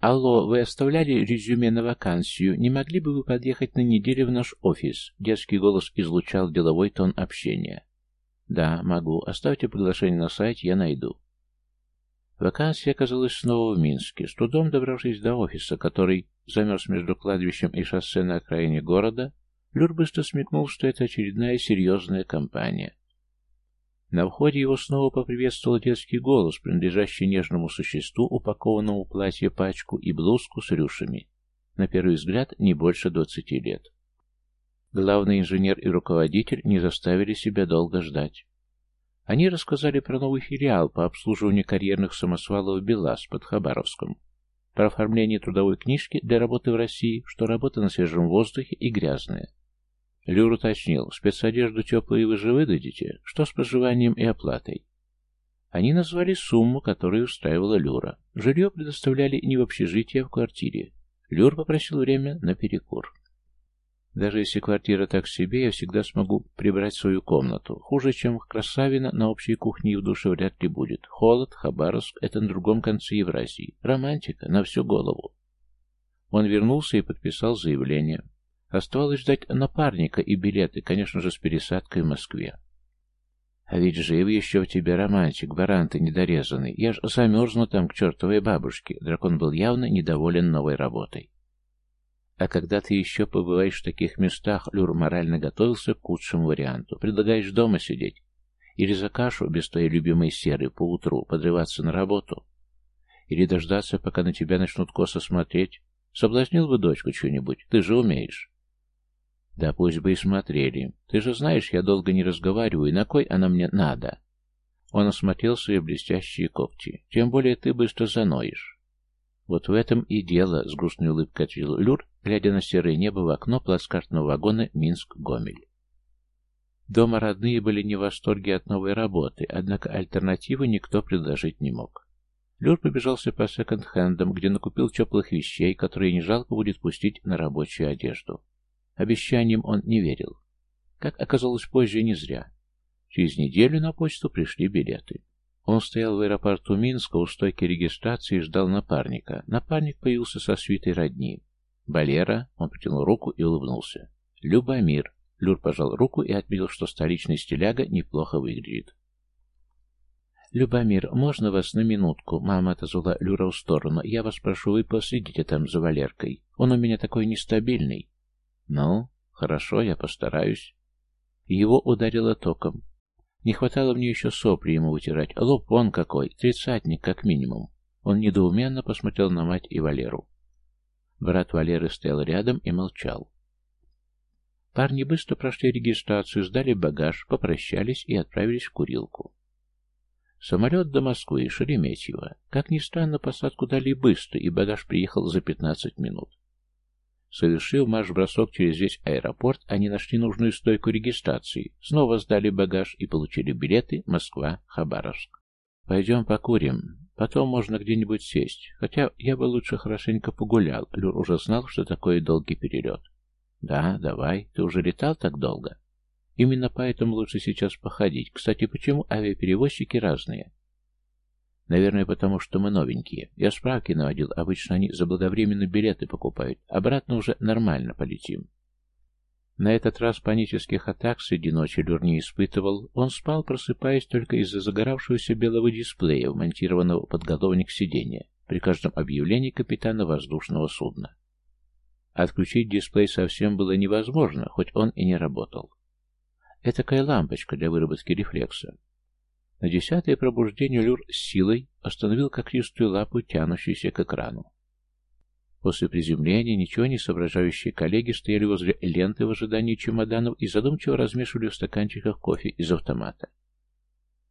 «Алло, вы оставляли резюме на вакансию? Не могли бы вы подъехать на неделю в наш офис?» Детский голос излучал деловой тон общения. «Да, могу. Оставьте приглашение на сайте, я найду». Вакансия оказалась снова в Минске. С трудом добравшись до офиса, который замерз между кладбищем и шоссе на окраине города, Люр быстро смекнул, что это очередная серьезная компания. На входе его снова поприветствовал детский голос, принадлежащий нежному существу, упакованному в платье пачку и блузку с рюшами. На первый взгляд, не больше двадцати лет. Главный инженер и руководитель не заставили себя долго ждать. Они рассказали про новый филиал по обслуживанию карьерных самосвалов БелАЗ под Хабаровском, про оформление трудовой книжки для работы в России, что работа на свежем воздухе и грязная. Люр уточнил, спецодежду теплую вы же выдадите? Что с проживанием и оплатой? Они назвали сумму, которую устраивала Люра. Жилье предоставляли не в общежитии, а в квартире. Люр попросил время на перекур. Даже если квартира так себе, я всегда смогу прибрать свою комнату. Хуже, чем в Красавино, на общей кухне и в душе вряд ли будет. Холод, Хабаровск — это на другом конце Евразии. Романтика на всю голову. Он вернулся и подписал заявление. Оставалось ждать напарника и билеты, конечно же, с пересадкой в Москве. А ведь жив еще в тебе романтик, баран ты недорезанный. Я ж замерзну там к чертовой бабушке. Дракон был явно недоволен новой работой. А когда ты еще побываешь в таких местах, Люр морально готовился к худшему варианту. Предлагаешь дома сидеть. Или за кашу без твоей любимой серы поутру подрываться на работу. Или дождаться, пока на тебя начнут косо смотреть. Соблазнил бы дочку что-нибудь, ты же умеешь. Да пусть бы и смотрели. Ты же знаешь, я долго не разговариваю, на кой она мне надо? Он осмотрел свои блестящие когти. Тем более ты быстро заноешь. Вот в этом и дело, с грустной улыбкой ответил Люр, глядя на серое небо в окно плацкартного вагона Минск-Гомель. Дома родные были не в восторге от новой работы, однако альтернативы никто предложить не мог. Люр побежался по секонд-хендам, где накупил теплых вещей, которые не жалко будет пустить на рабочую одежду. Обещаниям он не верил. Как оказалось позже, не зря. Через неделю на почту пришли билеты. Он стоял в аэропорту Минска у стойки регистрации и ждал напарника. Напарник появился со свитой родни. «Балера», он протянул руку и улыбнулся. «Любомир». Люр пожал руку и отметил, что столичный стиляга неплохо выглядит. «Любомир, можно вас на минутку?» Мама отозвала Люра в сторону. «Я вас прошу, вы последите там за Валеркой. Он у меня такой нестабильный». «Ну, хорошо, я постараюсь». Его ударило током. Не хватало мне еще сопли ему вытирать. Лоб вон какой, тридцатник как минимум. Он недоуменно посмотрел на мать и Валеру. Брат Валеры стоял рядом и молчал. Парни быстро прошли регистрацию, сдали багаж, попрощались и отправились в курилку. Самолет до Москвы Шереметьево. Как ни странно, посадку дали быстро, и багаж приехал за 15 минут. Совершив марш-бросок через весь аэропорт, они нашли нужную стойку регистрации, снова сдали багаж и получили билеты Москва-Хабаровск. «Пойдем покурим. Потом можно где-нибудь сесть. Хотя я бы лучше хорошенько погулял. Люр уже знал, что такое долгий перелет». «Да, давай. Ты уже летал так долго?» «Именно поэтому лучше сейчас походить. Кстати, почему авиаперевозчики разные?» Наверное, потому что мы новенькие. Я справки наводил, обычно они заблаговременно билеты покупают. Обратно уже нормально полетим. На этот раз панических атак среди ночи Люр не испытывал. Он спал, просыпаясь только из-за загоравшегося белого дисплея, вмонтированного под головник сиденья, при каждом объявлении капитана воздушного судна. Отключить дисплей совсем было невозможно, хоть он и не работал. Этакая лампочка для выработки рефлекса. На десятое пробуждение Люр силой остановил когтистую лапу, тянущуюся к экрану. После приземления ничего не соображающие коллеги стояли возле ленты в ожидании чемоданов и задумчиво размешивали в стаканчиках кофе из автомата.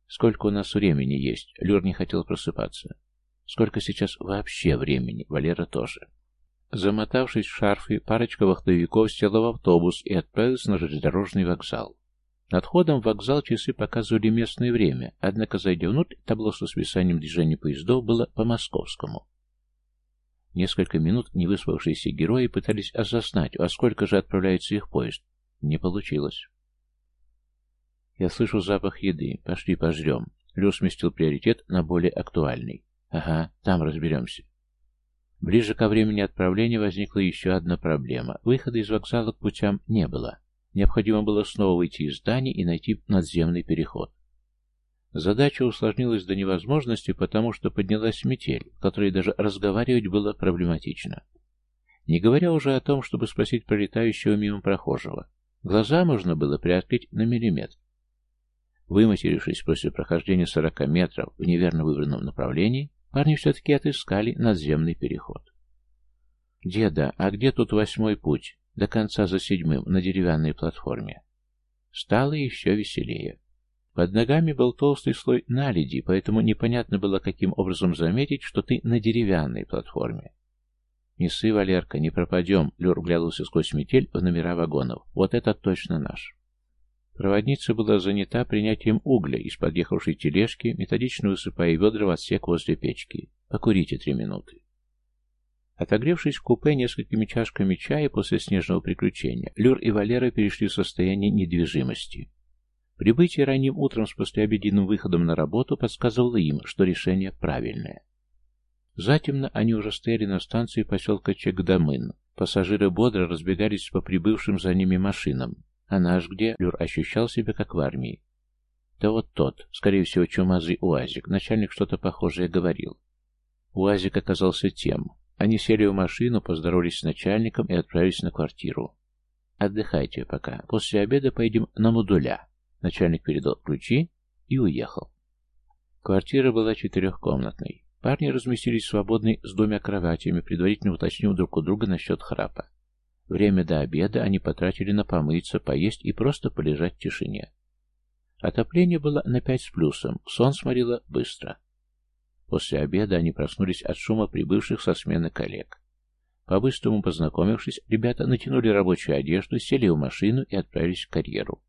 «Сколько у нас времени есть?» Люр не хотел просыпаться. «Сколько сейчас вообще времени?» Валера тоже. Замотавшись в шарфы, парочка вахтовиков села в автобус и отправилась на железнодорожный вокзал. Над входом в вокзал часы показывали местное время, однако, зайдя внутрь, табло со списанием движения поездов было по-московскому. Несколько минут невыспавшиеся герои пытались осознать, во сколько же отправляется их поезд. Не получилось. Я слышу запах еды. Пошли пожрем. Лё сместил приоритет на более актуальный. Ага, там разберемся. Ближе ко времени отправления возникла еще одна проблема. Выхода из вокзала к путям не было. Необходимо было снова выйти из здания и найти надземный переход. Задача усложнилась до невозможности, потому что поднялась метель, в которой даже разговаривать было проблематично. Не говоря уже о том, чтобы спросить пролетающего мимо прохожего. Глаза можно было приоткрыть на миллиметр. Выматерившись после прохождения сорока метров в неверно выбранном направлении, парни все-таки отыскали надземный переход. «Деда, а где тут восьмой путь?» До конца за седьмым, на деревянной платформе. Стало еще веселее. Под ногами был толстый слой наледи, поэтому непонятно было, каким образом заметить, что ты на деревянной платформе. «Не Валерка, не пропадем», — Люр глядывался сквозь метель в номера вагонов. «Вот это точно наш». Проводница была занята принятием угля из подъехавшей тележки, методично высыпая ведра в отсек возле печки. «Покурите три минуты». Отогревшись в купе несколькими чашками чая после снежного приключения, Люр и Валера перешли в состояние недвижимости. Прибытие ранним утром с послеобеденным выходом на работу подсказывало им, что решение правильное. Затемно они уже стояли на станции поселка Чекдамын. Пассажиры бодро разбегались по прибывшим за ними машинам. А наш где? Люр ощущал себя как в армии. Да вот тот, скорее всего, чумазый УАЗик. Начальник что-то похожее говорил. УАЗик оказался тем. Они сели в машину, поздоровались с начальником и отправились на квартиру. «Отдыхайте пока. После обеда поедем на модуля». Начальник передал ключи и уехал. Квартира была четырехкомнатной. Парни разместились свободной с двумя кроватями, предварительно уточнив друг у друга насчет храпа. Время до обеда они потратили на помыться, поесть и просто полежать в тишине. Отопление было на пять с плюсом, сон сморило быстро. После обеда они проснулись от шума прибывших со смены коллег. По-быстрому познакомившись, ребята натянули рабочую одежду, сели в машину и отправились в карьеру.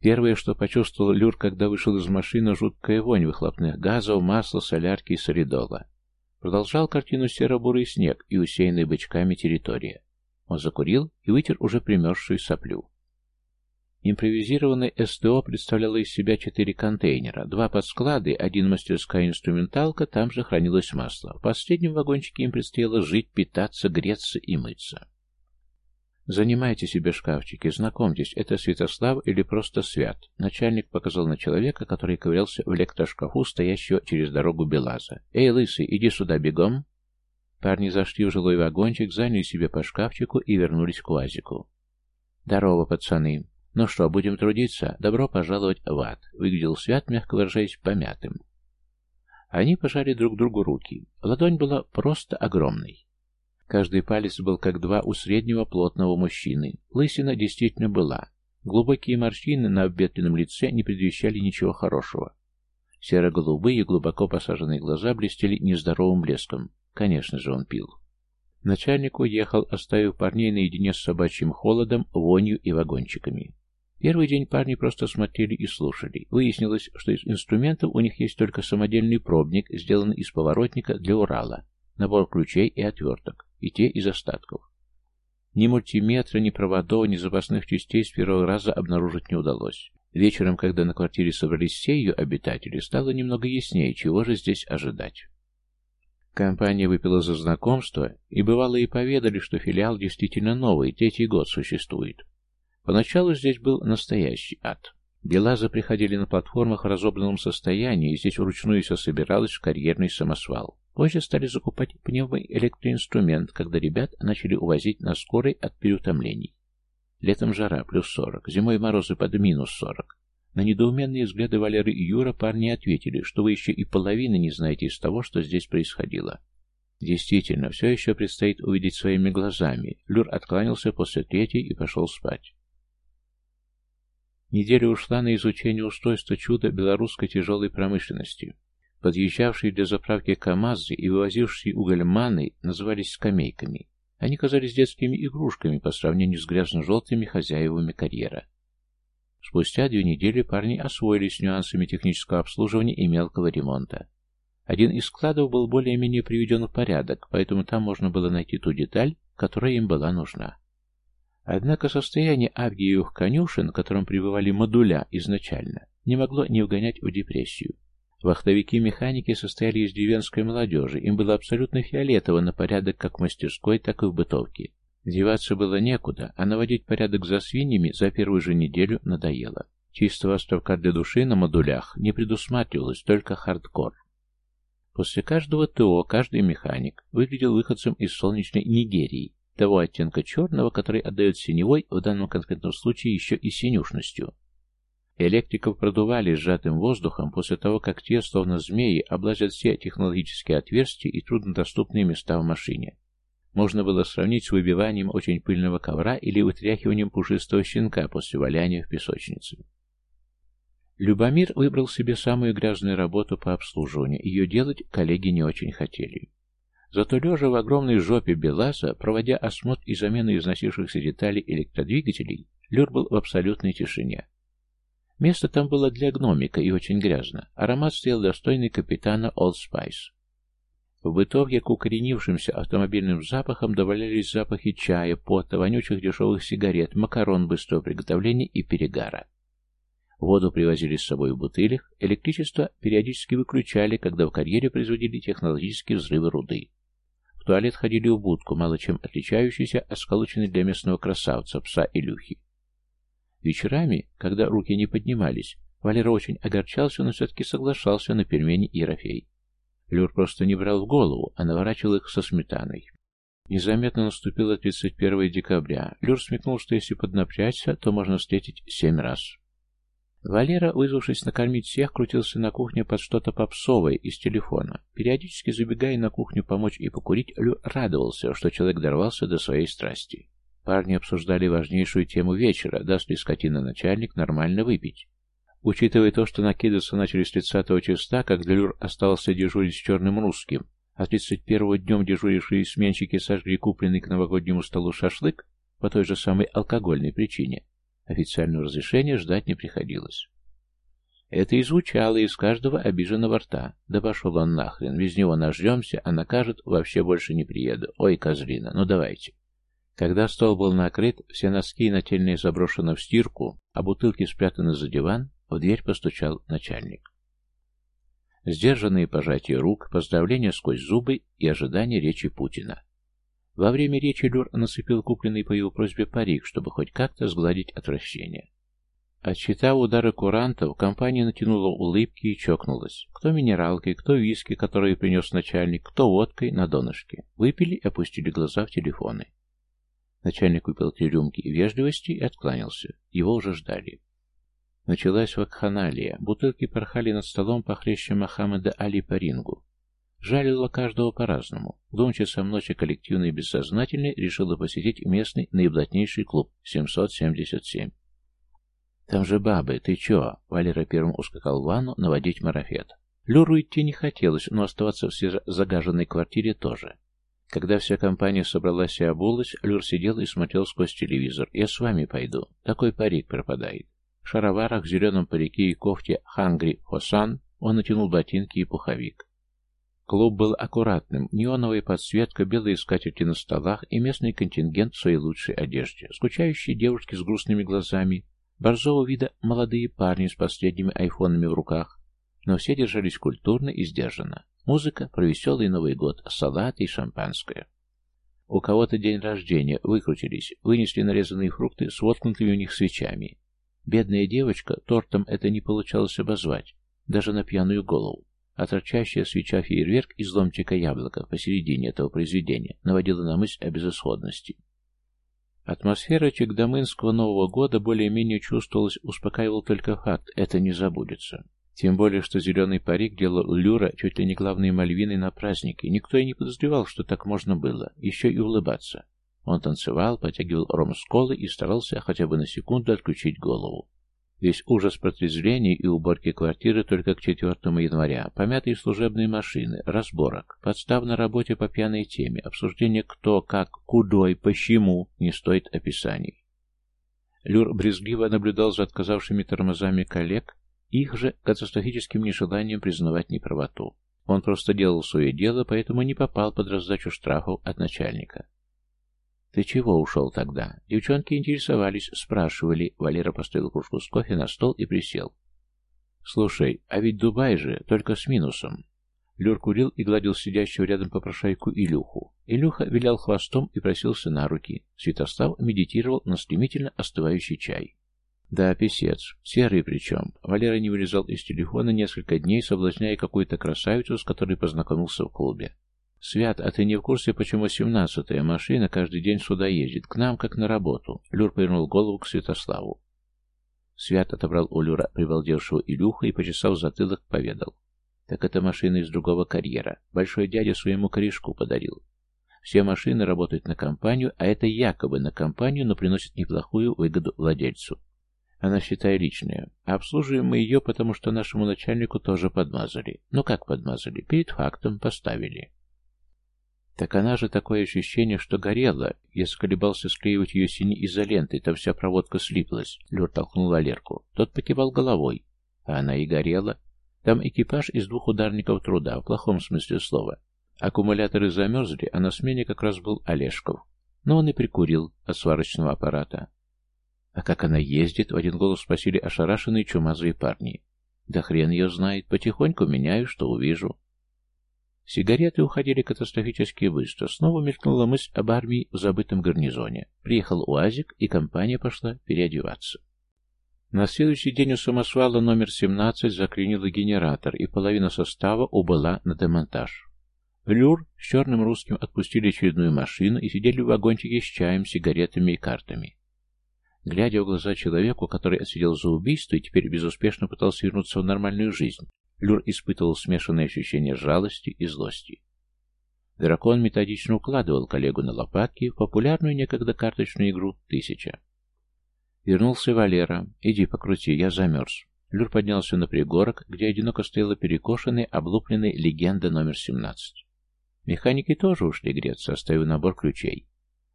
Первое, что почувствовал Люр, когда вышел из машины, жуткая вонь выхлопных газов, масла, солярки и солидола. Продолжал картину серо-бурый снег и усеянная бычками территория. Он закурил и вытер уже примерзшую соплю. Импровизированное СТО представляло из себя четыре контейнера, два под склады, один мастерская инструменталка, там же хранилось масло. В последнем вагончике им предстояло жить, питаться, греться и мыться. «Занимайте себе шкафчики, знакомьтесь, это Святослав или просто Свят?» Начальник показал на человека, который ковырялся в электрошкафу, стоящего через дорогу Белаза. «Эй, лысый, иди сюда бегом!» Парни зашли в жилой вагончик, заняли себе по шкафчику и вернулись к УАЗику. «Здорово, пацаны!» «Ну что, будем трудиться? Добро пожаловать в ад!» Выглядел Свят, мягко выражаясь, помятым. Они пожали друг другу руки. Ладонь была просто огромной. Каждый палец был как два у среднего плотного мужчины. Лысина действительно была. Глубокие морщины на обветренном лице не предвещали ничего хорошего. Серо-голубые, глубоко посаженные глаза блестели нездоровым блеском. Конечно же, он пил. Начальник уехал, оставив парней наедине с собачьим холодом, вонью и вагончиками. Первый день парни просто смотрели и слушали. Выяснилось, что из инструментов у них есть только самодельный пробник, сделанный из поворотника для Урала, набор ключей и отверток, и те из остатков. Ни мультиметра, ни проводов, ни запасных частей с первого раза обнаружить не удалось. Вечером, когда на квартире собрались все ее обитатели, стало немного яснее, чего же здесь ожидать. Компания выпила за знакомство, и бывало и поведали, что филиал действительно новый, третий год существует. Поначалу здесь был настоящий ад. Белазы приходили на платформах в разобранном состоянии, и здесь вручную все собиралось в карьерный самосвал. Позже стали закупать пневмоэлектроинструмент, когда ребят начали увозить на скорой от переутомлений. Летом жара, плюс сорок, зимой морозы под минус сорок. На недоуменные взгляды Валеры и Юра парни ответили, что вы еще и половины не знаете из того, что здесь происходило. Действительно, все еще предстоит увидеть своими глазами. Люр откланялся после третьей и пошел спать. Неделя ушла на изучение устройства чуда белорусской тяжелой промышленности. Подъезжавшие для заправки КАМАЗы и вывозившие угольманы назывались скамейками. Они казались детскими игрушками по сравнению с грязно-желтыми хозяевами карьера. Спустя две недели парни освоились нюансами технического обслуживания и мелкого ремонта. Один из складов был более-менее приведен в порядок, поэтому там можно было найти ту деталь, которая им была нужна. Однако состояние Авгиевых конюшен, в котором пребывали модуля изначально, не могло не вгонять в депрессию. Вахтовики-механики состояли из деревенской молодежи, им было абсолютно фиолетово на порядок как в мастерской, так и в бытовке. Деваться было некуда, а наводить порядок за свиньями за первую же неделю надоело. Чистого островка для души на модулях не предусматривалось, только хардкор. После каждого ТО каждый механик выглядел выходцем из солнечной Нигерии, того оттенка черного, который отдает синевой, в данном конкретном случае еще и синюшностью. Электриков продували сжатым воздухом после того, как те, словно змеи, облазят все технологические отверстия и труднодоступные места в машине. Можно было сравнить с выбиванием очень пыльного ковра или вытряхиванием пушистого щенка после валяния в песочнице. Любомир выбрал себе самую грязную работу по обслуживанию, ее делать коллеги не очень хотели. Зато лежа в огромной жопе Белаза, проводя осмотр и замену износившихся деталей электродвигателей, Люр был в абсолютной тишине. Место там было для гномика и очень грязно. Аромат стоял достойный капитана Old Spice. В бытовье к укоренившимся автомобильным запахам добавлялись запахи чая, пота, вонючих дешевых сигарет, макарон быстрого приготовления и перегара. Воду привозили с собой в бутылях, электричество периодически выключали, когда в карьере производили технологические взрывы руды. В туалет ходили в будку, мало чем отличающийся от сколоченной для местного красавца, пса Илюхи. Вечерами, когда руки не поднимались, Валера очень огорчался, но все-таки соглашался на пельмени Ерофей. Люр просто не брал в голову, а наворачивал их со сметаной. Незаметно наступило 31 декабря. Люр смекнул, что если поднапрячься, то можно встретить семь раз. Валера, вызвавшись накормить всех, крутился на кухне под что-то попсовое из телефона. Периодически забегая на кухню помочь и покурить, Лю радовался, что человек дорвался до своей страсти. Парни обсуждали важнейшую тему вечера, даст ли скотина начальник нормально выпить. Учитывая то, что накидываться начали с 30 числа, как Люр остался дежурить с черным русским, а 31-го днем дежурившие сменщики сожгли купленный к новогоднему столу шашлык по той же самой алкогольной причине, Официального разрешения ждать не приходилось. Это и звучало из каждого обиженного рта. Да пошел он нахрен, без него нажремся, а накажет, вообще больше не приеду. Ой, козлина, ну давайте. Когда стол был накрыт, все носки и нательные заброшены в стирку, а бутылки спрятаны за диван, в дверь постучал начальник. Сдержанные пожатия рук, поздравления сквозь зубы и ожидание речи Путина. Во время речи Люр нацепил купленный по его просьбе парик, чтобы хоть как-то сгладить отвращение. Отсчитав удары курантов, компания натянула улыбки и чокнулась. Кто минералкой, кто виски, которые принес начальник, кто водкой на донышке. Выпили и опустили глаза в телефоны. Начальник выпил три рюмки вежливости и откланялся. Его уже ждали. Началась вакханалия. Бутылки порхали над столом похлеще Мохаммеда Али по рингу. Жалила каждого по-разному. В двум часам ночи коллективно и бессознательно решила посетить местный наиблатнейший клуб 777. «Там же бабы, ты чё?» Валера первым ускакал в ванну наводить марафет. Люру идти не хотелось, но оставаться в загаженной квартире тоже. Когда вся компания собралась и обулась, Люр сидел и смотрел сквозь телевизор. «Я с вами пойду. Такой парик пропадает». В шароварах, зеленом парике и кофте «Хангри Хосан» он натянул ботинки и пуховик. Клуб был аккуратным, неоновая подсветка, белые скатерти на столах и местный контингент в своей лучшей одежде, скучающие девушки с грустными глазами, борзого вида молодые парни с последними айфонами в руках, но все держались культурно и сдержанно. Музыка про веселый Новый год, салаты и шампанское. У кого-то день рождения, выкрутились, вынесли нарезанные фрукты с воткнутыми у них свечами. Бедная девочка, тортом это не получалось обозвать, даже на пьяную голову а торчащая свеча фейерверк из ломтика яблока посередине этого произведения наводила на мысль о безысходности. Атмосфера Чекдамынского Нового года более-менее чувствовалась, успокаивал только факт – это не забудется. Тем более, что зеленый парик делал Люра чуть ли не главной мальвиной на празднике. Никто и не подозревал, что так можно было, еще и улыбаться. Он танцевал, потягивал ром с колы и старался хотя бы на секунду отключить голову. Весь ужас протрезвления и уборки квартиры только к 4 января, помятые служебные машины, разборок, подстав на работе по пьяной теме, обсуждение кто, как, кудой, почему, не стоит описаний. Люр брезгливо наблюдал за отказавшими тормозами коллег, их же катастрофическим нежеланием признавать неправоту. Он просто делал свое дело, поэтому не попал под раздачу штрафов от начальника. «Ты чего ушел тогда?» Девчонки интересовались, спрашивали. Валера поставил кружку с кофе на стол и присел. «Слушай, а ведь Дубай же, только с минусом». Люр курил и гладил сидящего рядом попрошайку Илюху. Илюха вилял хвостом и просился на руки. Святослав медитировал на стремительно остывающий чай. Да, писец. Серый причем. Валера не вылезал из телефона несколько дней, соблазняя какую-то красавицу, с которой познакомился в клубе. «Свят, а ты не в курсе, почему семнадцатая машина каждый день сюда ездит? К нам, как на работу?» Люр повернул голову к Святославу. Свят отобрал у Люра прибалдевшего Илюха и, почесав затылок, поведал. «Так это машина из другого карьера. Большой дядя своему корешку подарил. Все машины работают на компанию, а это якобы на компанию, но приносит неплохую выгоду владельцу. Она, считай, личная. Обслуживаем мы ее, потому что нашему начальнику тоже подмазали. Ну как подмазали? Перед фактом поставили. Так она же такое ощущение, что горела. Я сколебался склеивать ее синей изолентой, там вся проводка слиплась. Люр толкнул Валерку. Тот покивал головой. А она и горела. Там экипаж из двух ударников труда, в плохом смысле слова. Аккумуляторы замерзли, а на смене как раз был Олешков. Но он и прикурил от сварочного аппарата. А как она ездит, в один голос спросили ошарашенные чумазые парни. Да хрен ее знает, потихоньку меняю, что увижу. Сигареты уходили катастрофически быстро. Снова мелькнула мысль об армии в забытом гарнизоне. Приехал УАЗик, и компания пошла переодеваться. На следующий день у самосвала номер 17 заклинило генератор, и половина состава убыла на демонтаж. Люр с черным русским отпустили очередную машину и сидели в вагончике с чаем, сигаретами и картами. Глядя в глаза человеку, который отсидел за убийство и теперь безуспешно пытался вернуться в нормальную жизнь, Люр испытывал смешанные ощущения жалости и злости. Дракон методично укладывал коллегу на лопатки в популярную некогда карточную игру «Тысяча». Вернулся Валера. «Иди покрути, я замерз». Люр поднялся на пригорок, где одиноко стояла перекошенная, облупленная легенда номер 17. Механики тоже ушли греться, оставив набор ключей.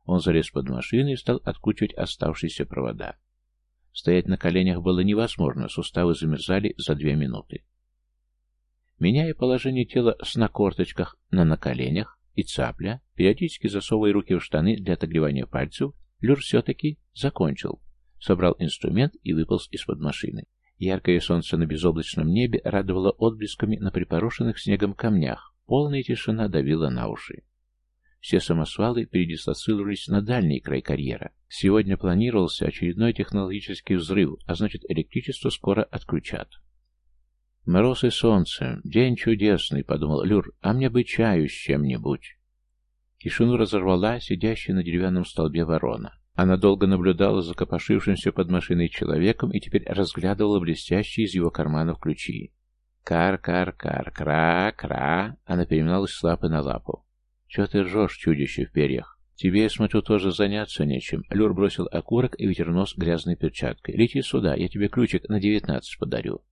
Он залез под машину и стал откручивать оставшиеся провода. Стоять на коленях было невозможно, суставы замерзали за две минуты. Меняя положение тела с на корточках на на коленях и цапля, периодически засовывая руки в штаны для отогревания пальцев, Люр все-таки закончил. Собрал инструмент и выполз из-под машины. Яркое солнце на безоблачном небе радовало отблесками на припорошенных снегом камнях. Полная тишина давила на уши. Все самосвалы передислоцировались на дальний край карьера. Сегодня планировался очередной технологический взрыв, а значит электричество скоро отключат. «Мороз и солнце. День чудесный», — подумал Люр, — «а мне бы чаю с чем-нибудь». Тишину разорвала сидящая на деревянном столбе ворона. Она долго наблюдала за копошившимся под машиной человеком и теперь разглядывала блестящие из его карманов ключи. «Кар-кар-кар, кра-кра!» Она переминалась с лапы на лапу. «Чего ты ржешь, чудище в перьях? Тебе, я смотрю, тоже заняться нечем». Люр бросил окурок и вытер нос грязной перчаткой. «Лети сюда, я тебе ключик на девятнадцать подарю».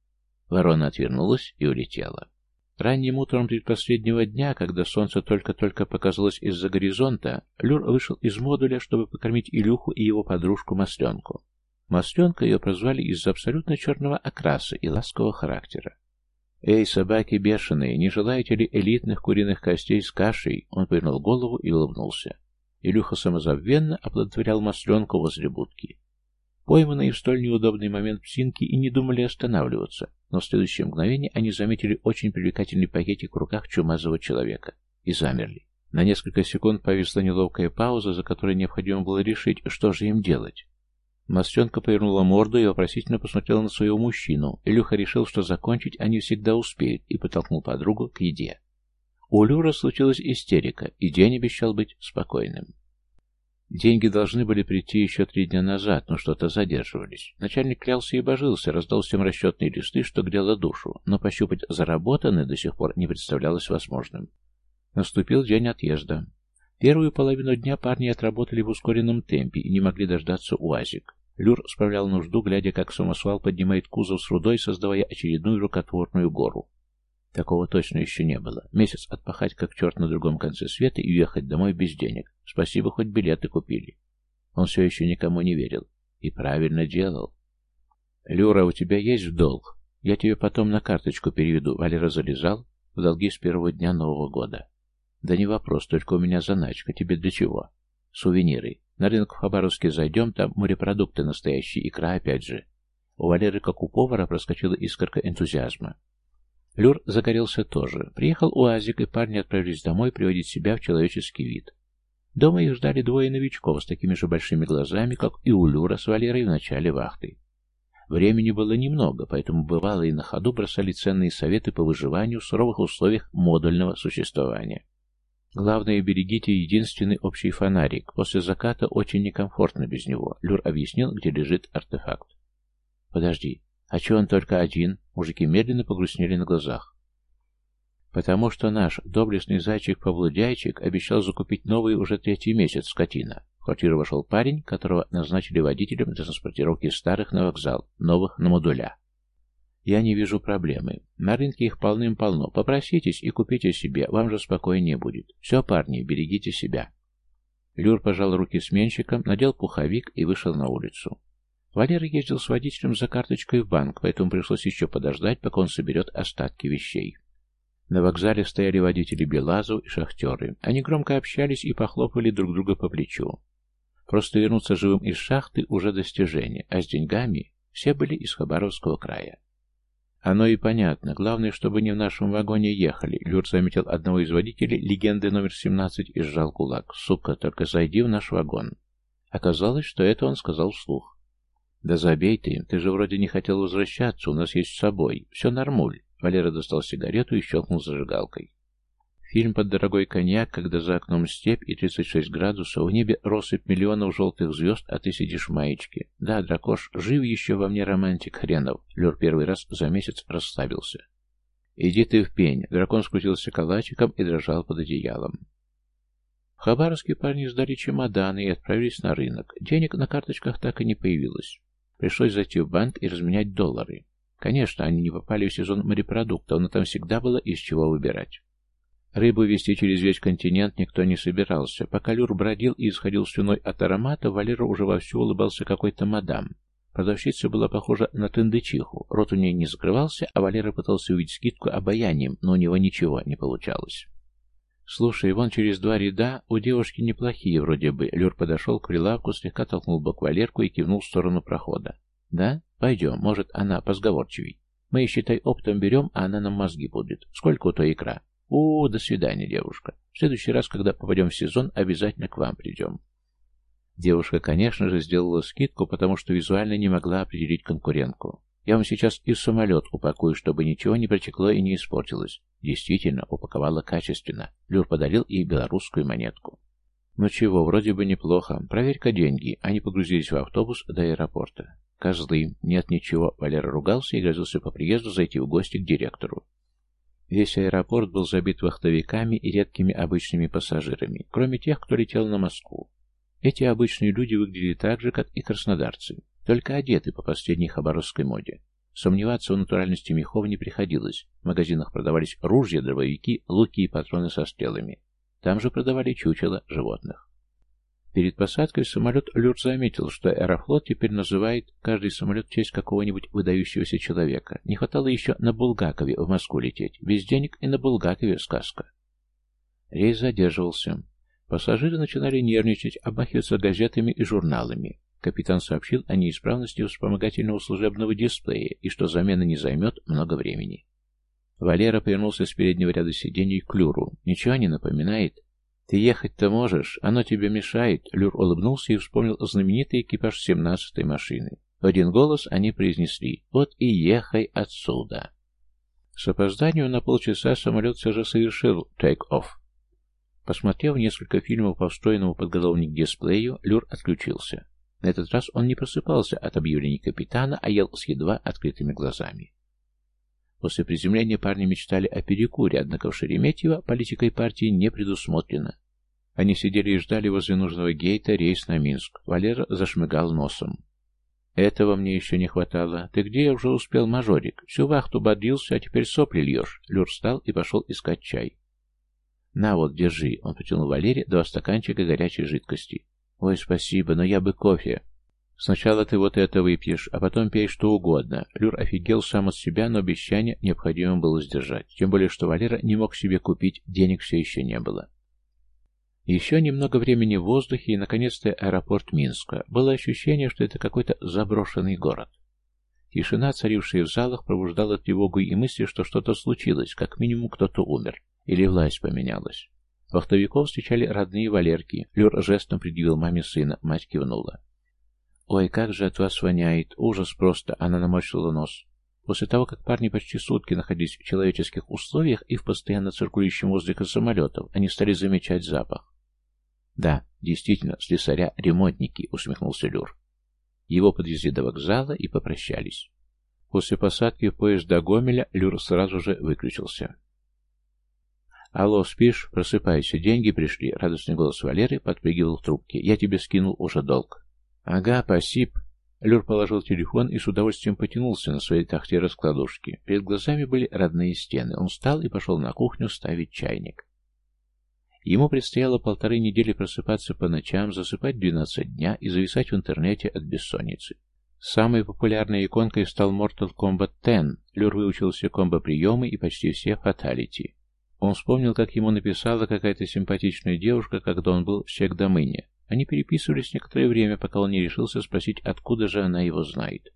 Ворона отвернулась и улетела. Ранним утром предпоследнего дня, когда солнце только-только показалось из-за горизонта, Люр вышел из модуля, чтобы покормить Илюху и его подружку-масленку. Масленка ее прозвали из-за абсолютно черного окраса и ласкового характера. «Эй, собаки бешеные, не желаете ли элитных куриных костей с кашей?» Он повернул голову и улыбнулся. Илюха самозабвенно оплодотворял масленку возле будки. Пойманные в столь неудобный момент псинки и не думали останавливаться, но в следующее мгновение они заметили очень привлекательный пакетик в руках чумазого человека и замерли. На несколько секунд повисла неловкая пауза, за которой необходимо было решить, что же им делать. Мастенка повернула морду и вопросительно посмотрела на своего мужчину. Илюха решил, что закончить они всегда успеют, и подтолкнул подругу к еде. У Люра случилась истерика, и день обещал быть спокойным. Деньги должны были прийти еще три дня назад, но что-то задерживались. Начальник клялся и божился, раздал всем расчетные листы, что грело душу, но пощупать заработанное до сих пор не представлялось возможным. Наступил день отъезда. Первую половину дня парни отработали в ускоренном темпе и не могли дождаться УАЗик. Люр справлял нужду, глядя, как самосвал поднимает кузов с рудой, создавая очередную рукотворную гору. Такого точно еще не было. Месяц отпахать как черт на другом конце света и уехать домой без денег. Спасибо, хоть билеты купили. Он все еще никому не верил. И правильно делал. «Люра, у тебя есть в долг? Я тебе потом на карточку переведу». Валера залезал в долги с первого дня Нового года. Да не вопрос, только у меня заначка. Тебе для чего? Сувениры. На рынок в Хабаровске зайдем, там морепродукты настоящие, икра опять же. У Валеры, как у повара, проскочила искорка энтузиазма. Люр загорелся тоже. Приехал УАЗик, и парни отправились домой приводить себя в человеческий вид. Дома их ждали двое новичков с такими же большими глазами, как и у Люра с Валерой в начале вахты. Времени было немного, поэтому бывало и на ходу бросали ценные советы по выживанию в суровых условиях модульного существования. Главное, берегите единственный общий фонарик. После заката очень некомфортно без него. Люр объяснил, где лежит артефакт. Подожди, а че он только один? Мужики медленно погрустнели на глазах. Потому что наш доблестный зайчик-павлудяйчик обещал закупить новый уже третий месяц скотина. В квартиру вошел парень, которого назначили водителем для транспортировки старых на вокзал, новых на модуля. Я не вижу проблемы. На рынке их полным-полно. Попроситесь и купите себе, вам же спокойнее будет. Все, парни, берегите себя. Люр пожал руки сменщикам, надел пуховик и вышел на улицу. Валера ездил с водителем за карточкой в банк, поэтому пришлось еще подождать, пока он соберет остатки вещей. На вокзале стояли водители Белазов и шахтеры. Они громко общались и похлопали друг друга по плечу. Просто вернуться живым из шахты уже достижение, а с деньгами все были из Хабаровского края. Оно и понятно. Главное, чтобы не в нашем вагоне ехали. Люр заметил одного из водителей, легенды номер 17, и сжал кулак. Сука, только зайди в наш вагон. Оказалось, что это он сказал вслух. Да забей ты, ты же вроде не хотел возвращаться, у нас есть с собой. Все нормуль. Валера достал сигарету и щелкнул зажигалкой. Фильм под дорогой коньяк, когда за окном степь и 36 градусов, в небе россыпь миллионов желтых звезд, а ты сидишь в маечке. Да, дракош, жив еще во мне романтик хренов. Лер первый раз за месяц расслабился. Иди ты в пень. Дракон скрутился калачиком и дрожал под одеялом. В Хабаровске парни сдали чемоданы и отправились на рынок. Денег на карточках так и не появилось. Пришлось зайти в банк и разменять доллары. Конечно, они не попали в сезон морепродуктов, но там всегда было из чего выбирать. Рыбу везти через весь континент никто не собирался. Пока Люр бродил и исходил слюной от аромата, Валера уже вовсю улыбался какой-то мадам. Продавщица была похожа на тындычиху. Рот у нее не закрывался, а Валера пытался увидеть скидку обаянием, но у него ничего не получалось. «Слушай, вон через два ряда у девушки неплохие вроде бы». Люр подошел к прилавку, слегка толкнул бок Валерку и кивнул в сторону прохода. «Да? Пойдем. Может, она позговорчивей. Мы, считай, оптом берем, а она нам мозги будет. Сколько у той икра?» «О, до свидания, девушка. В следующий раз, когда попадем в сезон, обязательно к вам придем». Девушка, конечно же, сделала скидку, потому что визуально не могла определить конкурентку. Я вам сейчас и самолет упакую, чтобы ничего не протекло и не испортилось. Действительно, упаковала качественно. Люр подарил ей белорусскую монетку. Ну чего, вроде бы неплохо. Проверь-ка деньги. Они погрузились в автобус до аэропорта. Козлы. Нет ничего. Валера ругался и грозился по приезду зайти в гости к директору. Весь аэропорт был забит вахтовиками и редкими обычными пассажирами, кроме тех, кто летел на Москву. Эти обычные люди выглядели так же, как и краснодарцы, только одеты по последней хабаровской моде. Сомневаться в натуральности мехов не приходилось. В магазинах продавались ружья, дробовики, луки и патроны со стрелами. Там же продавали чучело животных. Перед посадкой самолет Люр заметил, что Аэрофлот теперь называет каждый самолет в честь какого-нибудь выдающегося человека. Не хватало еще на Булгакове в Москву лететь. Без денег и на Булгакове сказка. Рейс задерживался. Пассажиры начинали нервничать, обмахиваться газетами и журналами. Капитан сообщил о неисправности вспомогательного служебного дисплея и что замена не займет много времени. Валера повернулся с переднего ряда сидений к Люру. «Ничего не напоминает?» «Ты ехать-то можешь, оно тебе мешает», — Люр улыбнулся и вспомнил знаменитый экипаж семнадцатой машины. В один голос они произнесли «Вот и ехай отсюда». С опозданием на полчаса самолет все же совершил тейк-офф. Посмотрев несколько фильмов по встроенному подголовник дисплею, Люр отключился. На этот раз он не просыпался от объявлений капитана, а ел с едва открытыми глазами. После приземления парни мечтали о перекуре, однако в Шереметьево политикой партии не предусмотрено. Они сидели и ждали возле нужного гейта рейс на Минск. Валера зашмыгал носом. «Этого мне еще не хватало. Ты где уже успел, мажорик? Всю вахту бодрился, а теперь сопли льешь». Люр встал и пошел искать чай. «На вот, держи». Он потянул Валере два стаканчика горячей жидкости. «Ой, спасибо, но я бы кофе». Сначала ты вот это выпьешь, а потом пей что угодно. Люр офигел сам от себя, но обещание необходимо было сдержать. Тем более, что Валера не мог себе купить, денег все еще не было. Еще немного времени в воздухе и, наконец-то, аэропорт Минска. Было ощущение, что это какой-то заброшенный город. Тишина, царившая в залах, пробуждала тревогу и мысли, что что-то случилось, как минимум кто-то умер, или власть поменялась. Вахтовиков встречали родные Валерки. Люр жестом предъявил маме сына, мать кивнула. «Ой, как же от вас воняет! Ужас просто!» Она наморщила нос. После того, как парни почти сутки находились в человеческих условиях и в постоянно циркулирующем воздухе самолетов, они стали замечать запах. «Да, действительно, слесаря-ремонтники», — усмехнулся Люр. Его подвезли до вокзала и попрощались. После посадки в поезд до Гомеля Люр сразу же выключился. «Алло, спишь? Просыпайся. Деньги пришли». Радостный голос Валеры подпрыгивал в трубке. «Я тебе скинул уже долг». «Ага, спасибо». Люр положил телефон и с удовольствием потянулся на своей тахте раскладушки. Перед глазами были родные стены. Он встал и пошел на кухню ставить чайник. Ему предстояло полторы недели просыпаться по ночам, засыпать 12 дня и зависать в интернете от бессонницы. Самой популярной иконкой стал Mortal Kombat 10. Люр выучился комбо-приемы и почти все фаталити. Он вспомнил, как ему написала какая-то симпатичная девушка, когда он был в Сектомыне. Они переписывались некоторое время, пока он не решился спросить, откуда же она его знает.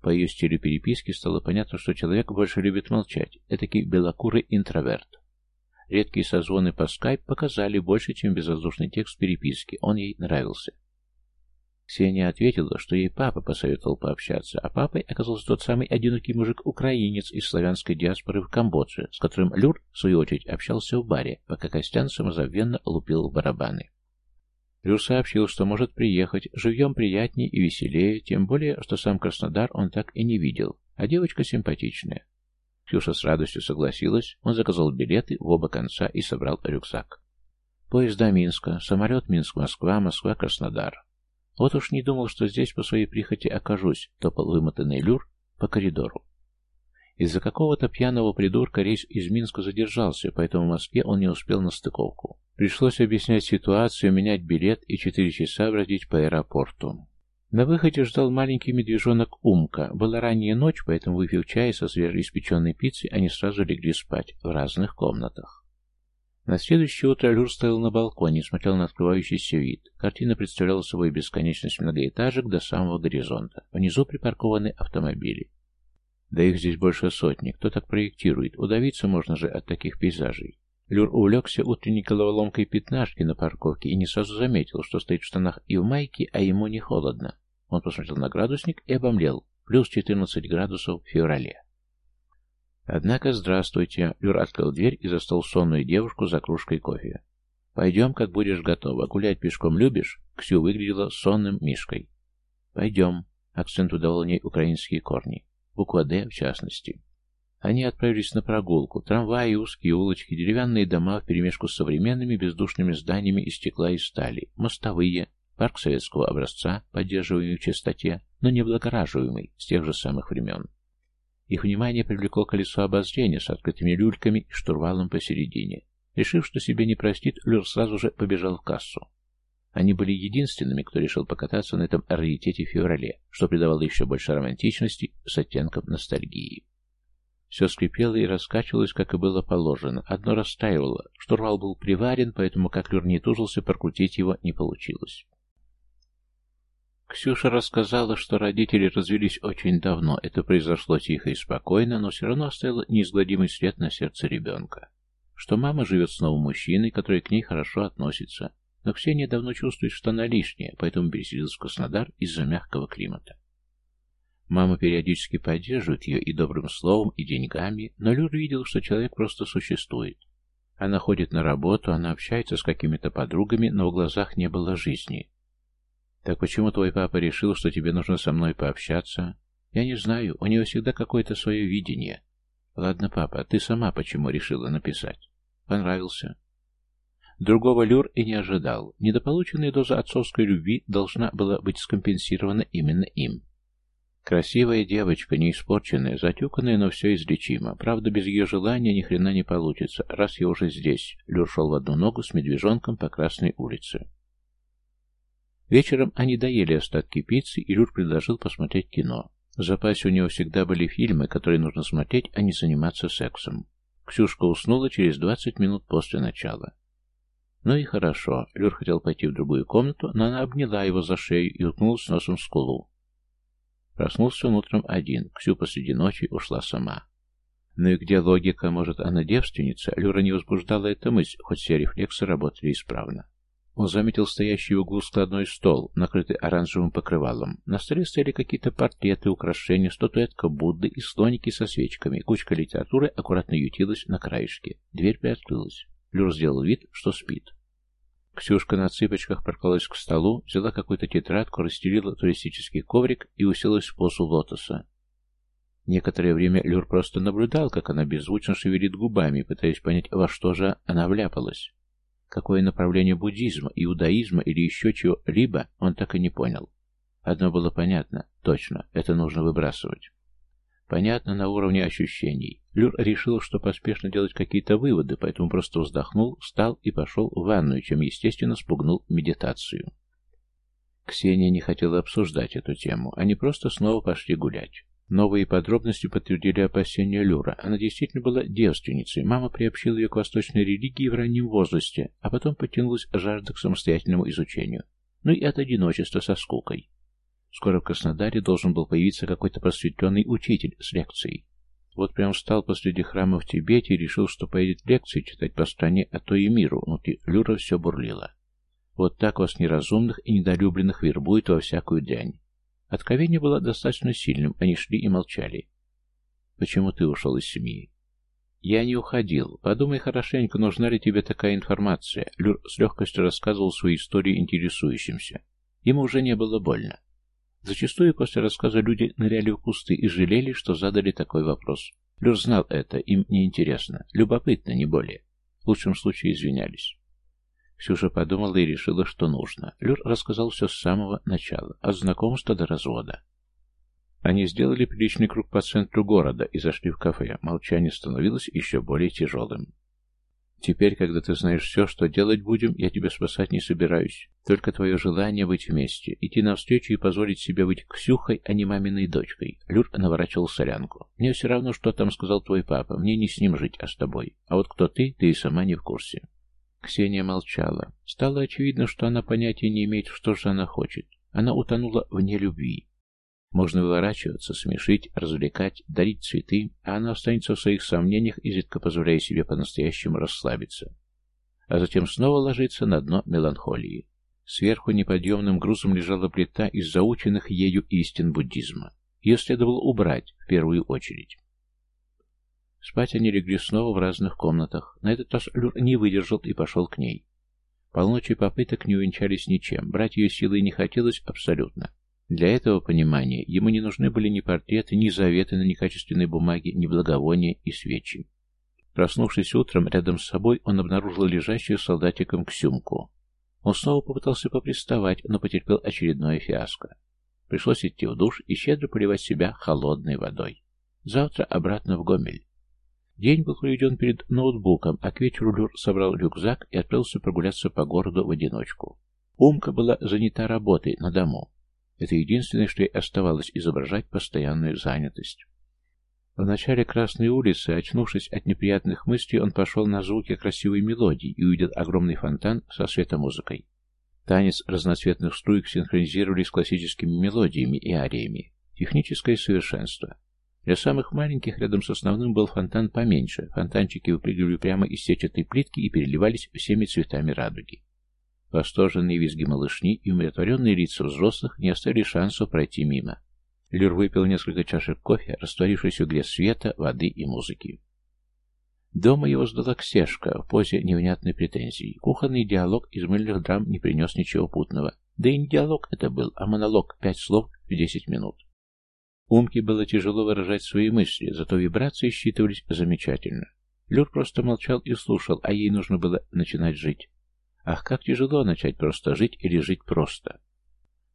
По ее стилю переписки стало понятно, что человек больше любит молчать. Этакий белокурый интроверт. Редкие созвоны по скайп показали больше, чем безвоздушный текст переписки. Он ей нравился. Ксения ответила, что ей папа посоветовал пообщаться, а папой оказался тот самый одинокий мужик-украинец из славянской диаспоры в Камбодже, с которым Люр, в свою очередь, общался в баре, пока Костян самозабвенно лупил в барабаны. Люр сообщил, что может приехать, живьем приятнее и веселее, тем более, что сам Краснодар он так и не видел, а девочка симпатичная. Ксюша с радостью согласилась, он заказал билеты в оба конца и собрал рюкзак. Поезд до Минска, самолет Минск-Москва, Москва-Краснодар. Вот уж не думал, что здесь по своей прихоти окажусь, топал вымотанный люр по коридору. Из-за какого-то пьяного придурка рейс из Минска задержался, поэтому в Москве он не успел на стыковку. Пришлось объяснять ситуацию, менять билет и четыре часа бродить по аэропорту. На выходе ждал маленький медвежонок Умка. Была ранняя ночь, поэтому, выпив чай со свежеиспеченной пиццей, они сразу легли спать в разных комнатах. На следующее утро Люр стоял на балконе и смотрел на открывающийся вид. Картина представляла собой бесконечность многоэтажек до самого горизонта. Внизу припаркованы автомобили. Да их здесь больше сотни. Кто так проектирует? Удавиться можно же от таких пейзажей. Люр увлекся утренней головоломкой пятнашки на парковке и не сразу заметил, что стоит в штанах и в майке, а ему не холодно. Он посмотрел на градусник и обомлел. Плюс 14 градусов в феврале. Однако, здравствуйте. Люр открыл дверь и застал сонную девушку за кружкой кофе. Пойдем, как будешь готова. Гулять пешком любишь? Ксю выглядела сонным мишкой. Пойдем. Акцент удавал ней украинские корни. Буква «Д» в частности. Они отправились на прогулку. Трамваи, узкие улочки, деревянные дома вперемешку с современными бездушными зданиями из стекла и стали, мостовые, Парк советского образца, поддерживаемый в чистоте, но не облагораживаемый с тех же самых времен. Их внимание привлекло колесо обозрения с открытыми люльками и штурвалом посередине. Решив, что себе не простит, Люр сразу же побежал в кассу. Они были единственными, кто решил покататься на этом раритете в феврале, что придавало еще больше романтичности с оттенком ностальгии. Все скрипело и раскачивалось, как и было положено. Одно растаивало. Штурвал был приварен, поэтому, как Люр не тужился, прокрутить его не получилось. Ксюша рассказала, что родители развелись очень давно. Это произошло тихо и спокойно, но все равно оставило неизгладимый след на сердце ребенка. Что мама живет с новым мужчиной, который к ней хорошо относится. Но Ксения давно чувствует, что она лишняя, поэтому переселилась в Краснодар из-за мягкого климата. Мама периодически поддерживает ее и добрым словом, и деньгами, но Люр видел, что человек просто существует. Она ходит на работу, она общается с какими-то подругами, но в глазах не было жизни. «Так почему твой папа решил, что тебе нужно со мной пообщаться?» «Я не знаю, у него всегда какое-то свое видение». «Ладно, папа, ты сама почему решила написать?» «Понравился». Другого Люр и не ожидал. Недополученная доза отцовской любви должна была быть скомпенсирована именно им. Красивая девочка, не испорченная, затюканная, но все излечимо. Правда, без ее желания ни хрена не получится. Раз я уже здесь. Люр шел в одну ногу с медвежонком по Красной улице. Вечером они доели остатки пиццы, и Люр предложил посмотреть кино. В запасе у него всегда были фильмы, которые нужно смотреть, а не заниматься сексом. Ксюшка уснула через 20 минут после начала. Ну и хорошо. Люр хотел пойти в другую комнату, но она обняла его за шею и уткнулась носом в скулу. Проснулся он утром один, Ксю посреди ночи ушла сама. Ну и где логика, может, она девственница? Люра не возбуждала эта мысль, хоть все рефлексы работали исправно. Он заметил стоящий в углу складной стол, накрытый оранжевым покрывалом. На столе стояли какие-то портреты, украшения, статуэтка Будды и слоники со свечками. Кучка литературы аккуратно ютилась на краешке. Дверь приоткрылась. Люр сделал вид, что спит. Ксюшка на цыпочках прокралась к столу, взяла какую-то тетрадку, расстелила туристический коврик и уселась в позу лотоса. Некоторое время Люр просто наблюдал, как она беззвучно шевелит губами, пытаясь понять, во что же она вляпалась. Какое направление буддизма, иудаизма или еще чего-либо, он так и не понял. Одно было понятно, точно, это нужно выбрасывать. Понятно на уровне ощущений. Люр решил, что поспешно делать какие-то выводы, поэтому просто вздохнул, встал и пошел в ванную, чем, естественно, спугнул медитацию. Ксения не хотела обсуждать эту тему, они просто снова пошли гулять. Новые подробности подтвердили опасения Люра. Она действительно была девственницей. Мама приобщила ее к восточной религии в раннем возрасте, а потом подтянулась жажда к самостоятельному изучению. Ну и от одиночества со скукой. Скоро в Краснодаре должен был появиться какой-то просветленный учитель с лекцией. Вот прям встал посреди храма в Тибете и решил, что поедет лекции читать по стране, а то и миру. Внутри Люра все бурлило. Вот так вас неразумных и недолюбленных вербует во всякую дрянь. Откровение было достаточно сильным, они шли и молчали. «Почему ты ушел из семьи?» «Я не уходил. Подумай хорошенько, нужна ли тебе такая информация?» Люр с легкостью рассказывал свои истории интересующимся. Ему уже не было больно. Зачастую после рассказа люди ныряли в кусты и жалели, что задали такой вопрос. Люр знал это, им неинтересно. Любопытно, не более. В лучшем случае извинялись. Ксюша подумала и решила, что нужно. Люр рассказал все с самого начала, от знакомства до развода. Они сделали приличный круг по центру города и зашли в кафе. Молчание становилось еще более тяжелым. «Теперь, когда ты знаешь все, что делать будем, я тебя спасать не собираюсь. Только твое желание быть вместе, идти навстречу и позволить себе быть Ксюхой, а не маминой дочкой». Люр наворачивал солянку. «Мне все равно, что там сказал твой папа. Мне не с ним жить, а с тобой. А вот кто ты, ты и сама не в курсе». Ксения молчала. Стало очевидно, что она понятия не имеет, что же она хочет. Она утонула в нелюбви. Можно выворачиваться, смешить, развлекать, дарить цветы, а она останется в своих сомнениях, изредка позволяя себе по-настоящему расслабиться. А затем снова ложится на дно меланхолии. Сверху неподъемным грузом лежала плита из заученных ею истин буддизма. Ее следовало убрать в первую очередь. Спать они легли снова в разных комнатах. На этот раз Люр не выдержал и пошел к ней. Полночи попыток не увенчались ничем. Брать ее силой не хотелось абсолютно. Для этого понимания ему не нужны были ни портреты, ни заветы на некачественной бумаге, ни благовония и свечи. Проснувшись утром, рядом с собой он обнаружил лежащую солдатиком Ксюмку. Он снова попытался поприставать, но потерпел очередное фиаско. Пришлось идти в душ и щедро поливать себя холодной водой. Завтра обратно в Гомель. День был проведен перед ноутбуком, а к вечеру Люр собрал рюкзак и отправился прогуляться по городу в одиночку. Умка была занята работой на дому. Это единственное, что ей оставалось изображать постоянную занятость. В начале Красной улицы, очнувшись от неприятных мыслей, он пошел на звуки красивой мелодии и увидел огромный фонтан со светомузыкой. Танец разноцветных струек синхронизировали с классическими мелодиями и ариями. Техническое совершенство. Для самых маленьких рядом с основным был фонтан поменьше. Фонтанчики выпрыгивали прямо из сетчатой плитки и переливались всеми цветами радуги. Восторженные визги малышни и умиротворенные лица взрослых не оставили шансов пройти мимо. Люр выпил несколько чашек кофе, растворившись в игре света, воды и музыки. Дома его ждала Ксешка в позе невнятной претензии. Кухонный диалог из мыльных драм не принес ничего путного. Да и не диалог это был, а монолог, пять слов в десять минут. Умке было тяжело выражать свои мысли, зато вибрации считывались замечательно. Люр просто молчал и слушал, а ей нужно было начинать жить. Ах, как тяжело начать просто жить или жить просто.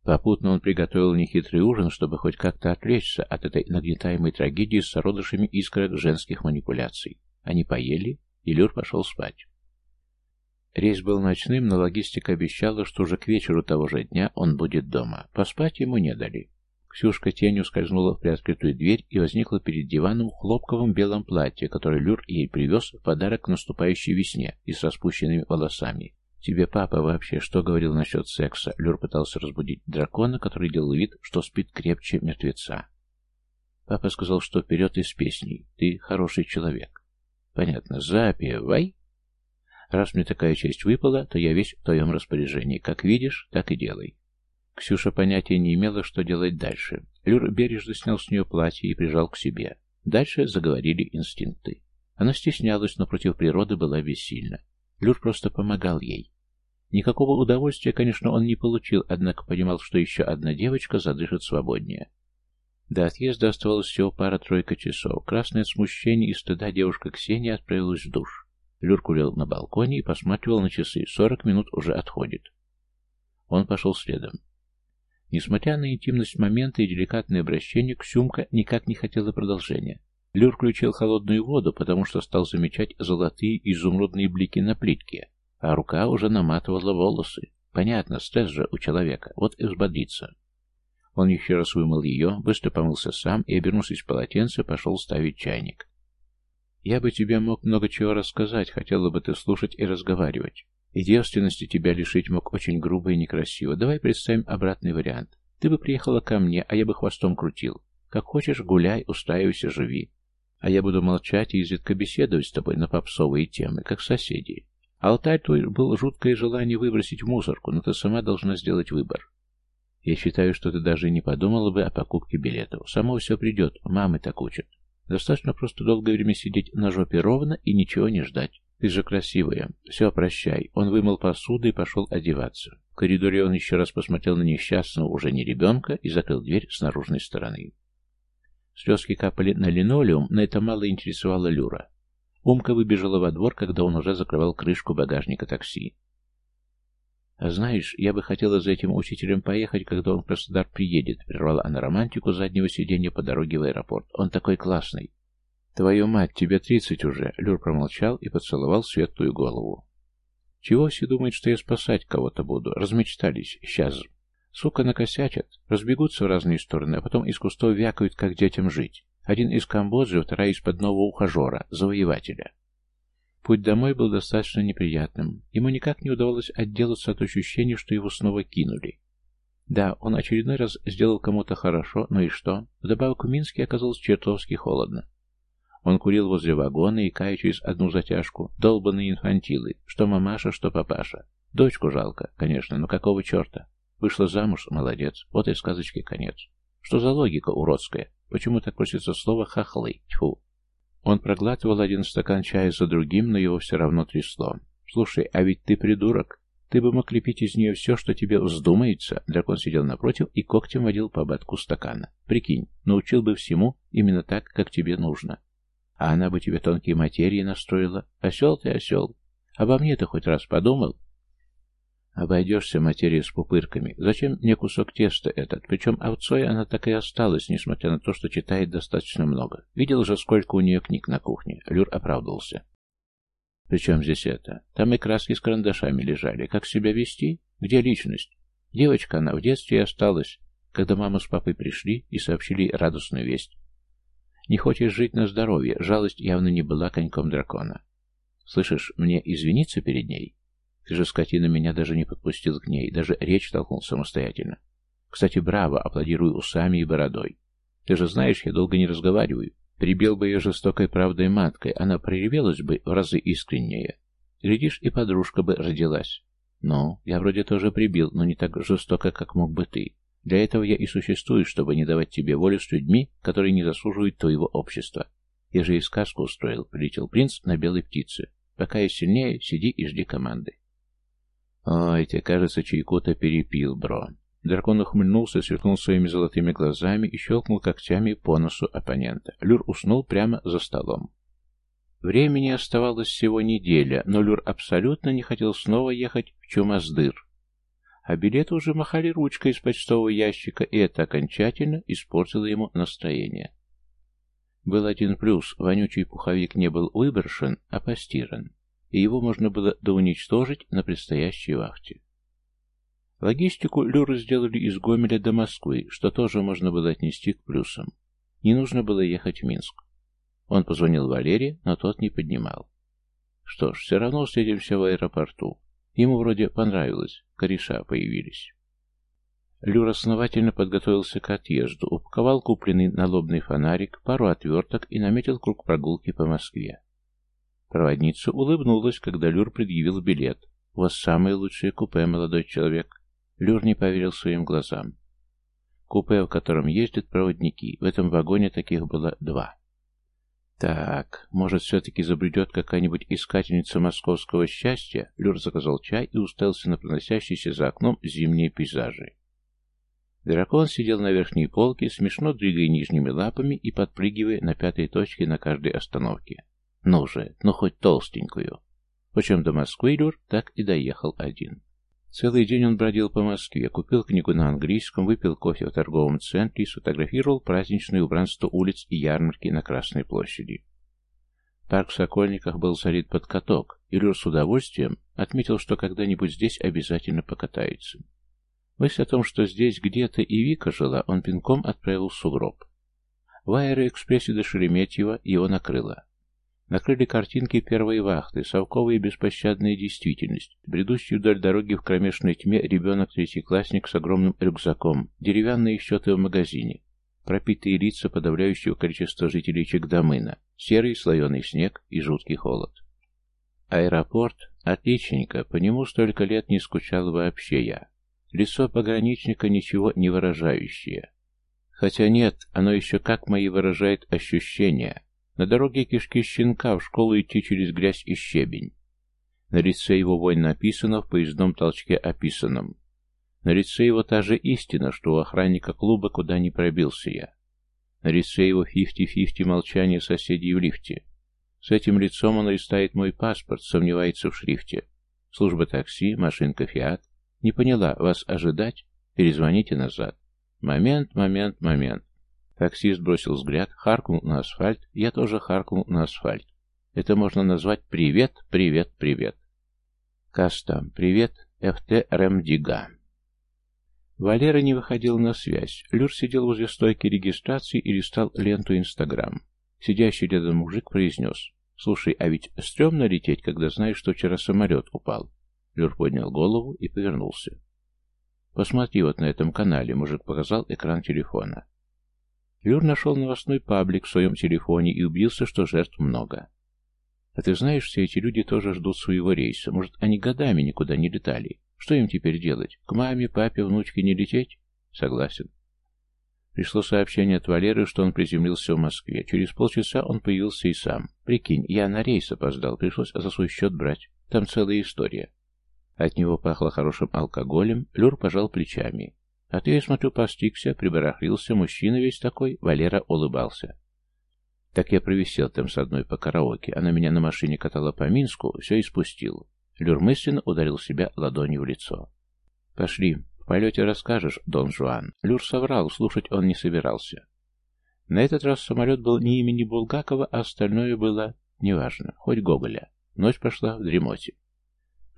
Попутно он приготовил нехитрый ужин, чтобы хоть как-то отвлечься от этой нагнетаемой трагедии с сородышами искорок женских манипуляций. Они поели, и Люр пошел спать. Рейс был ночным, но логистика обещала, что уже к вечеру того же дня он будет дома. Поспать ему не дали. Ксюшка тенью скользнула в приоткрытую дверь и возникла перед диваном в хлопковом белом платье, которое Люр ей привез в подарок к наступающей весне и с распущенными волосами. Тебе папа вообще что говорил насчет секса? Люр пытался разбудить дракона, который делал вид, что спит крепче мертвеца. Папа сказал, что вперед из песней. Ты хороший человек. Понятно. Запевай. Раз мне такая честь выпала, то я весь в твоем распоряжении. Как видишь, так и делай. Ксюша понятия не имела, что делать дальше. Люр бережно снял с нее платье и прижал к себе. Дальше заговорили инстинкты. Она стеснялась, но против природы была бессильна. Люр просто помогал ей. Никакого удовольствия, конечно, он не получил, однако понимал, что еще одна девочка задышит свободнее. До отъезда оставалось всего пара-тройка часов. Красное от смущения и стыда девушка Ксения отправилась в душ. Люр курил на балконе и посматривал на часы. Сорок минут уже отходит. Он пошел следом. Несмотря на интимность момента и деликатное обращение, Ксюмка никак не хотела продолжения. Люр включил холодную воду, потому что стал замечать золотые изумрудные блики на плитке, а рука уже наматывала волосы. Понятно, стресс же у человека, вот и взбодрится. Он еще раз вымыл ее, быстро помылся сам и, обернувшись в полотенце, пошел ставить чайник. «Я бы тебе мог много чего рассказать, хотела бы ты слушать и разговаривать. И девственности тебя лишить мог очень грубо и некрасиво. Давай представим обратный вариант. Ты бы приехала ко мне, а я бы хвостом крутил. Как хочешь, гуляй, устраивайся, живи. А я буду молчать и изредка беседовать с тобой на попсовые темы, как соседи. Алтарь твой был жуткое желание выбросить в мусорку, но ты сама должна сделать выбор. Я считаю, что ты даже не подумала бы о покупке билетов. Само все придет, мамы так учат. Достаточно просто долгое время сидеть на жопе ровно и ничего не ждать. Ты же красивая. Все, прощай. Он вымыл посуду и пошел одеваться. В коридоре он еще раз посмотрел на несчастного, уже не ребенка, и закрыл дверь с наружной стороны. Слезки капали на линолеум, но это мало интересовало Люра. Умка выбежала во двор, когда он уже закрывал крышку багажника такси. «А знаешь, я бы хотела за этим учителем поехать, когда он в Краснодар приедет», — прервала она романтику заднего сиденья по дороге в аэропорт. «Он такой классный». «Твою мать, тебе тридцать уже!» — Люр промолчал и поцеловал светлую голову. «Чего все думают, что я спасать кого-то буду? Размечтались. Сейчас Сука накосячат, разбегутся в разные стороны, а потом из кустов вякают, как детям жить. Один из Камбоджи, вторая из-под нового ухажера, завоевателя. Путь домой был достаточно неприятным. Ему никак не удавалось отделаться от ощущения, что его снова кинули. Да, он очередной раз сделал кому-то хорошо, но и что? Вдобавок в Минске оказалось чертовски холодно. Он курил возле вагона и, кая через одну затяжку, долбанные инфантилы, что мамаша, что папаша. Дочку жалко, конечно, но какого черта? Вышла замуж, молодец. Вот и сказочки конец. Что за логика уродская? Почему так просится слово «хохлы»? Тьфу. Он проглатывал один стакан чая за другим, но его все равно трясло. «Слушай, а ведь ты придурок. Ты бы мог лепить из нее все, что тебе вздумается». Дракон сидел напротив и когтем водил по ободку стакана. «Прикинь, научил бы всему именно так, как тебе нужно. А она бы тебе тонкие материи настроила. Осел ты, осел. Обо мне ты хоть раз подумал?» Обойдешься материей с пупырками. Зачем мне кусок теста этот? Причем овцой она так и осталась, несмотря на то, что читает достаточно много. Видел же, сколько у нее книг на кухне. Люр оправдывался. Причем здесь это? Там и краски с карандашами лежали. Как себя вести? Где личность? Девочка она в детстве и осталась, когда мама с папой пришли и сообщили радостную весть. Не хочешь жить на здоровье, жалость явно не была коньком дракона. Слышишь, мне извиниться перед ней? Ты же, скотина, меня даже не подпустил к ней, даже речь толкнул самостоятельно. Кстати, браво, аплодирую усами и бородой. Ты же знаешь, я долго не разговариваю. Прибил бы ее жестокой правдой маткой, она проревелась бы в разы искреннее. Глядишь, и подружка бы родилась. Ну, я вроде тоже прибил, но не так жестоко, как мог бы ты. Для этого я и существую, чтобы не давать тебе волю с людьми, которые не заслуживают твоего общества. Я же и сказку устроил, прилетел принц на белой птице. Пока я сильнее, сиди и жди команды. «Ой, тебе, кажется, чайку-то перепил, бро». Дракон ухмыльнулся, сверкнул своими золотыми глазами и щелкнул когтями по носу оппонента. Люр уснул прямо за столом. Времени оставалось всего неделя, но Люр абсолютно не хотел снова ехать в Чумаздыр. А билеты уже махали ручкой из почтового ящика, и это окончательно испортило ему настроение. Был один плюс, вонючий пуховик не был выброшен, а постиран и его можно было доуничтожить на предстоящей вахте. Логистику Люры сделали из Гомеля до Москвы, что тоже можно было отнести к плюсам. Не нужно было ехать в Минск. Он позвонил Валере, но тот не поднимал. Что ж, все равно встретимся в аэропорту. Ему вроде понравилось, кореша появились. Люр основательно подготовился к отъезду, упаковал купленный налобный фонарик, пару отверток и наметил круг прогулки по Москве. Проводница улыбнулась, когда Люр предъявил билет. «У вас самое лучшее купе, молодой человек». Люр не поверил своим глазам. Купе, в котором ездят проводники. В этом вагоне таких было два. Так, может, все-таки забредет какая-нибудь искательница московского счастья? Люр заказал чай и уставился на проносящиеся за окном зимние пейзажи. Дракон сидел на верхней полке, смешно двигая нижними лапами и подпрыгивая на пятой точке на каждой остановке. Ну же, ну хоть толстенькую. Причем до Москвы Люр так и доехал один. Целый день он бродил по Москве, купил книгу на английском, выпил кофе в торговом центре и сфотографировал праздничное убранство улиц и ярмарки на Красной площади. Парк Сокольниках был залит под каток, и Люр с удовольствием отметил, что когда-нибудь здесь обязательно покатается. Мысль о том, что здесь где-то и Вика жила, он пинком отправил в сугроб. В аэроэкспрессе до Шереметьево его накрыло. Накрыли картинки первой вахты, совковая и беспощадная действительность, бредущий вдоль дороги в кромешной тьме ребенок-третьеклассник с огромным рюкзаком, деревянные счеты в магазине, пропитые лица подавляющего количества жителей Чегдамына, серый слоеный снег и жуткий холод. Аэропорт отличненько, по нему столько лет не скучал вообще я. Лицо пограничника ничего не выражающее. Хотя нет, оно еще как мои выражает ощущения. На дороге кишки щенка в школу идти через грязь и щебень. На лице его вонь написана, в поездном толчке описанном. На лице его та же истина, что у охранника клуба, куда не пробился я. На лице его фифти-фифти молчание соседей в лифте. С этим лицом он листает мой паспорт, сомневается в шрифте. Служба такси, машинка «Фиат». Не поняла, вас ожидать? Перезвоните назад. Момент, момент, момент. Таксист бросил взгляд, харкнул на асфальт, я тоже харкнул на асфальт. Это можно назвать «Привет, привет, привет». Кастам, привет, ФТ Ремдига. Валера не выходил на связь. Люр сидел возле стойки регистрации и листал ленту Инстаграм. Сидящий рядом мужик произнес. «Слушай, а ведь стрёмно лететь, когда знаешь, что вчера самолет упал?» Люр поднял голову и повернулся. «Посмотри вот на этом канале», — мужик показал экран телефона. Люр нашел новостной паблик в своем телефоне и убился, что жертв много. А ты знаешь, все эти люди тоже ждут своего рейса. Может, они годами никуда не летали. Что им теперь делать? К маме, папе, внучке не лететь? Согласен. Пришло сообщение от Валеры, что он приземлился в Москве. Через полчаса он появился и сам. Прикинь, я на рейс опоздал, пришлось за свой счет брать. Там целая история. От него пахло хорошим алкоголем, Люр пожал плечами. А ты, я смотрю, постигся, прибарахлился, мужчина весь такой, Валера улыбался. Так я провисел там с одной по караоке, она меня на машине катала по Минску, все и спустил. Люр ударил себя ладонью в лицо. «Пошли, в полете расскажешь, Дон Жуан». Люр соврал, слушать он не собирался. На этот раз самолет был не имени Булгакова, а остальное было неважно, хоть Гоголя. Ночь прошла в дремоте.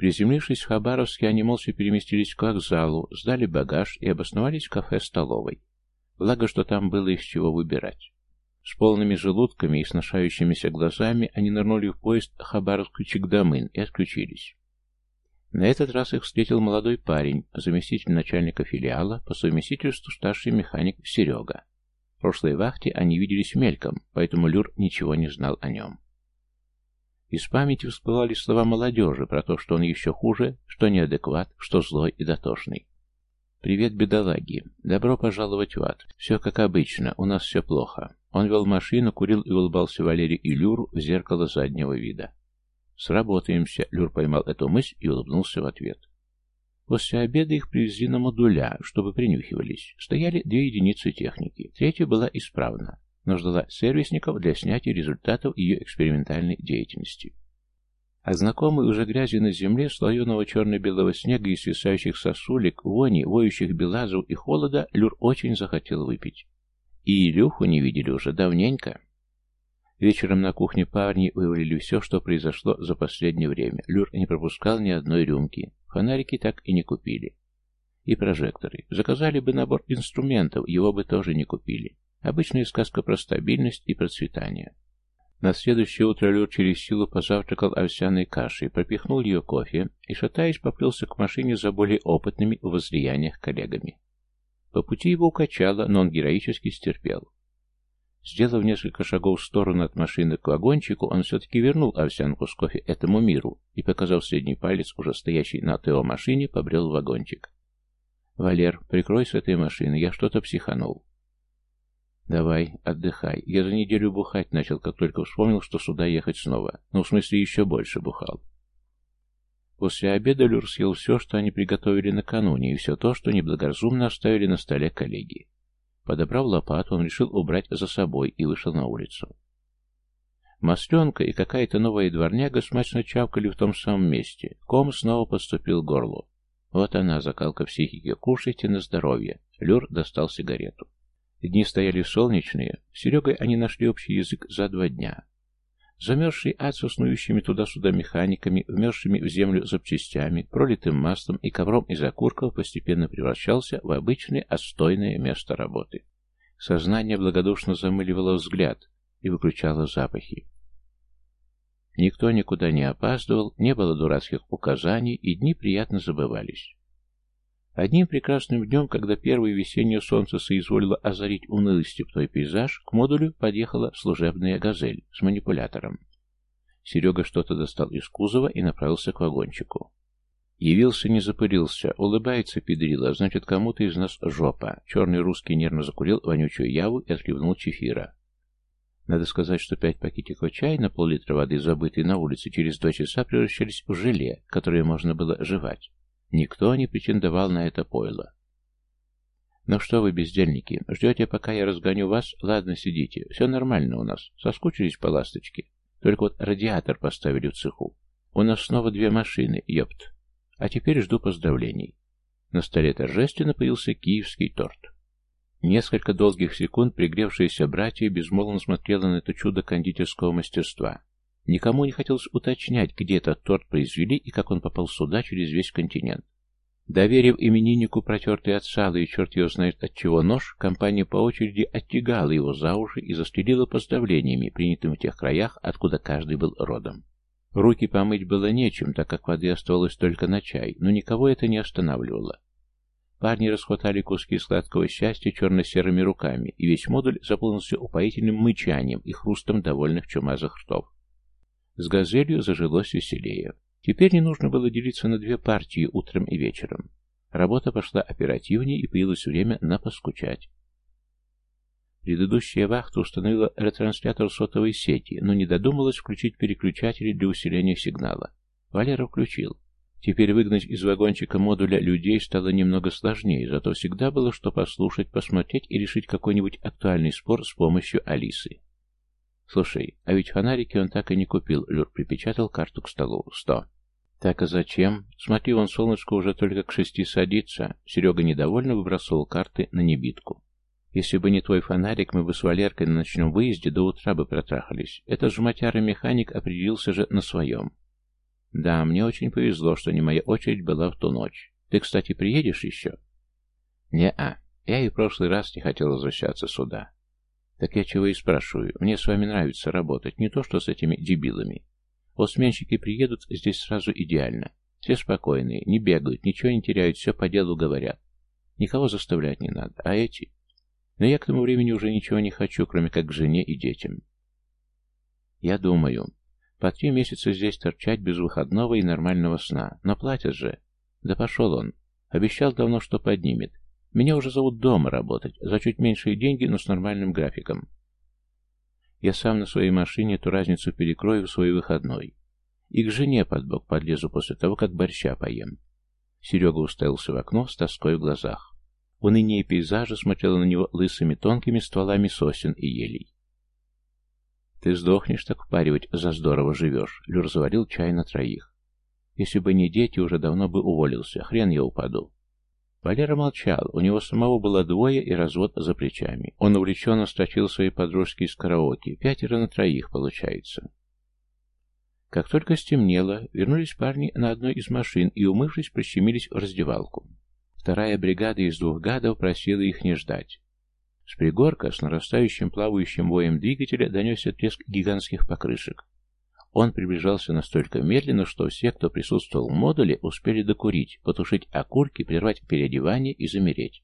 Приземлившись в Хабаровске, они молча переместились к вокзалу, сдали багаж и обосновались в кафе-столовой. Благо, что там было из чего выбирать. С полными желудками и сношающимися глазами они нырнули в поезд Хабаровск-Чигдамын и отключились. На этот раз их встретил молодой парень, заместитель начальника филиала, по совместительству старший механик Серега. В прошлой вахте они виделись мельком, поэтому Люр ничего не знал о нем. Из памяти всплывали слова молодежи про то, что он еще хуже, что неадекват, что злой и дотошный. «Привет, бедолаги. Добро пожаловать в ад. Все как обычно, у нас все плохо». Он вел машину, курил и улыбался Валерий и Люру в зеркало заднего вида. «Сработаемся», — Люр поймал эту мысль и улыбнулся в ответ. После обеда их привезли на модуля, чтобы принюхивались. Стояли две единицы техники, третья была исправна но ждала сервисников для снятия результатов ее экспериментальной деятельности. А знакомый уже грязи на земле, слоеного черно-белого снега и свисающих сосулек, вони, воющих белазов и холода, Люр очень захотел выпить. И Илюху не видели уже давненько. Вечером на кухне парни вывалили все, что произошло за последнее время. Люр не пропускал ни одной рюмки. Фонарики так и не купили. И прожекторы. Заказали бы набор инструментов, его бы тоже не купили. Обычная сказка про стабильность и процветание. На следующее утро Люр через силу позавтракал овсяной кашей, пропихнул ее кофе и, шатаясь, поплелся к машине за более опытными в возлияниях коллегами. По пути его укачало, но он героически стерпел. Сделав несколько шагов в сторону от машины к вагончику, он все-таки вернул овсянку с кофе этому миру и, показав средний палец, уже стоящий на ТО машине, побрел вагончик. «Валер, прикрой с этой машины, я что-то психанул». «Давай, отдыхай. Я за неделю бухать начал, как только вспомнил, что сюда ехать снова. Ну, в смысле, еще больше бухал». После обеда Люр съел все, что они приготовили накануне, и все то, что неблагоразумно оставили на столе коллеги. Подобрав лопату, он решил убрать за собой и вышел на улицу. Масленка и какая-то новая дворняга смачно чавкали в том самом месте. Ком снова подступил к горлу. Вот она, закалка психики. Кушайте на здоровье. Люр достал сигарету. Дни стояли солнечные. С Серегой они нашли общий язык за два дня. Замерзший ад со снующими туда-сюда механиками, вмерзшими в землю запчастями, пролитым маслом и ковром из окурков постепенно превращался в обычное отстойное место работы. Сознание благодушно замыливало взгляд и выключало запахи. Никто никуда не опаздывал, не было дурацких указаний, и дни приятно забывались. Одним прекрасным днем, когда первое весеннее солнце соизволило озарить унылый степной пейзаж, к модулю подъехала служебная «Газель» с манипулятором. Серега что-то достал из кузова и направился к вагончику. Явился, не запылился, улыбается педрила, значит, кому-то из нас жопа. Черный русский нервно закурил вонючую яву и отхлебнул чефира. Надо сказать, что пять пакетиков чая на пол-литра воды, забытые на улице, через два часа превращались в желе, которое можно было жевать. Никто не претендовал на это пойло. «Ну что вы, бездельники, ждете, пока я разгоню вас? Ладно, сидите. Все нормально у нас. Соскучились по ласточке. Только вот радиатор поставили в цеху. У нас снова две машины, ёпт. А теперь жду поздравлений». На столе торжественно появился киевский торт. Несколько долгих секунд пригревшиеся братья безмолвно смотрела на это чудо кондитерского мастерства. Никому не хотелось уточнять, где этот торт произвели и как он попал сюда через весь континент. Доверив имениннику протертый от сала и черт его знает от чего нож, компания по очереди оттягала его за уши и застрелила поздравлениями, принятыми в тех краях, откуда каждый был родом. Руки помыть было нечем, так как воды оставалось только на чай, но никого это не останавливало. Парни расхватали куски сладкого счастья черно-серыми руками, и весь модуль заполнился упоительным мычанием и хрустом довольных чумазых ртов. С газелью зажилось веселее. Теперь не нужно было делиться на две партии утром и вечером. Работа пошла оперативнее и появилось время на поскучать. Предыдущая вахта установила ретранслятор сотовой сети, но не додумалась включить переключатели для усиления сигнала. Валера включил. Теперь выгнать из вагончика модуля людей стало немного сложнее, зато всегда было что послушать, посмотреть и решить какой-нибудь актуальный спор с помощью Алисы. «Слушай, а ведь фонарики он так и не купил», — Люр припечатал карту к столу. «Сто». «Так, а зачем? Смотри, вон солнышко уже только к шести садится». Серега недовольно выбрасывал карты на небитку. «Если бы не твой фонарик, мы бы с Валеркой на ночном выезде до утра бы протрахались. Этот жматяра-механик определился же на своем». «Да, мне очень повезло, что не моя очередь была в ту ночь. Ты, кстати, приедешь еще?» «Не-а. Я и в прошлый раз не хотел возвращаться сюда. Так я чего и спрашиваю. Мне с вами нравится работать, не то что с этими дебилами. Вот сменщики приедут, здесь сразу идеально. Все спокойные, не бегают, ничего не теряют, все по делу говорят. Никого заставлять не надо. А эти? Но я к тому времени уже ничего не хочу, кроме как к жене и детям. Я думаю, по три месяца здесь торчать без выходного и нормального сна. Но платят же. Да пошел он. Обещал давно, что поднимет. Меня уже зовут дома работать, за чуть меньшие деньги, но с нормальным графиком. Я сам на своей машине эту разницу перекрою в свой выходной. И к жене под бок подлезу после того, как борща поем. Серега уставился в окно с тоской в глазах. Уныние пейзажа смотрела на него лысыми тонкими стволами сосен и елей. «Ты сдохнешь так впаривать, за здорово живешь», — Люр заварил чай на троих. «Если бы не дети, уже давно бы уволился. Хрен я упаду». Валера молчал, у него самого было двое и развод за плечами. Он увлеченно строчил свои подружки из караоке, пятеро на троих получается. Как только стемнело, вернулись парни на одной из машин и, умывшись, прищемились в раздевалку. Вторая бригада из двух гадов просила их не ждать. С пригорка с нарастающим плавающим боем двигателя донесся треск гигантских покрышек. Он приближался настолько медленно, что все, кто присутствовал в модуле, успели докурить, потушить окурки, прервать переодевание и замереть.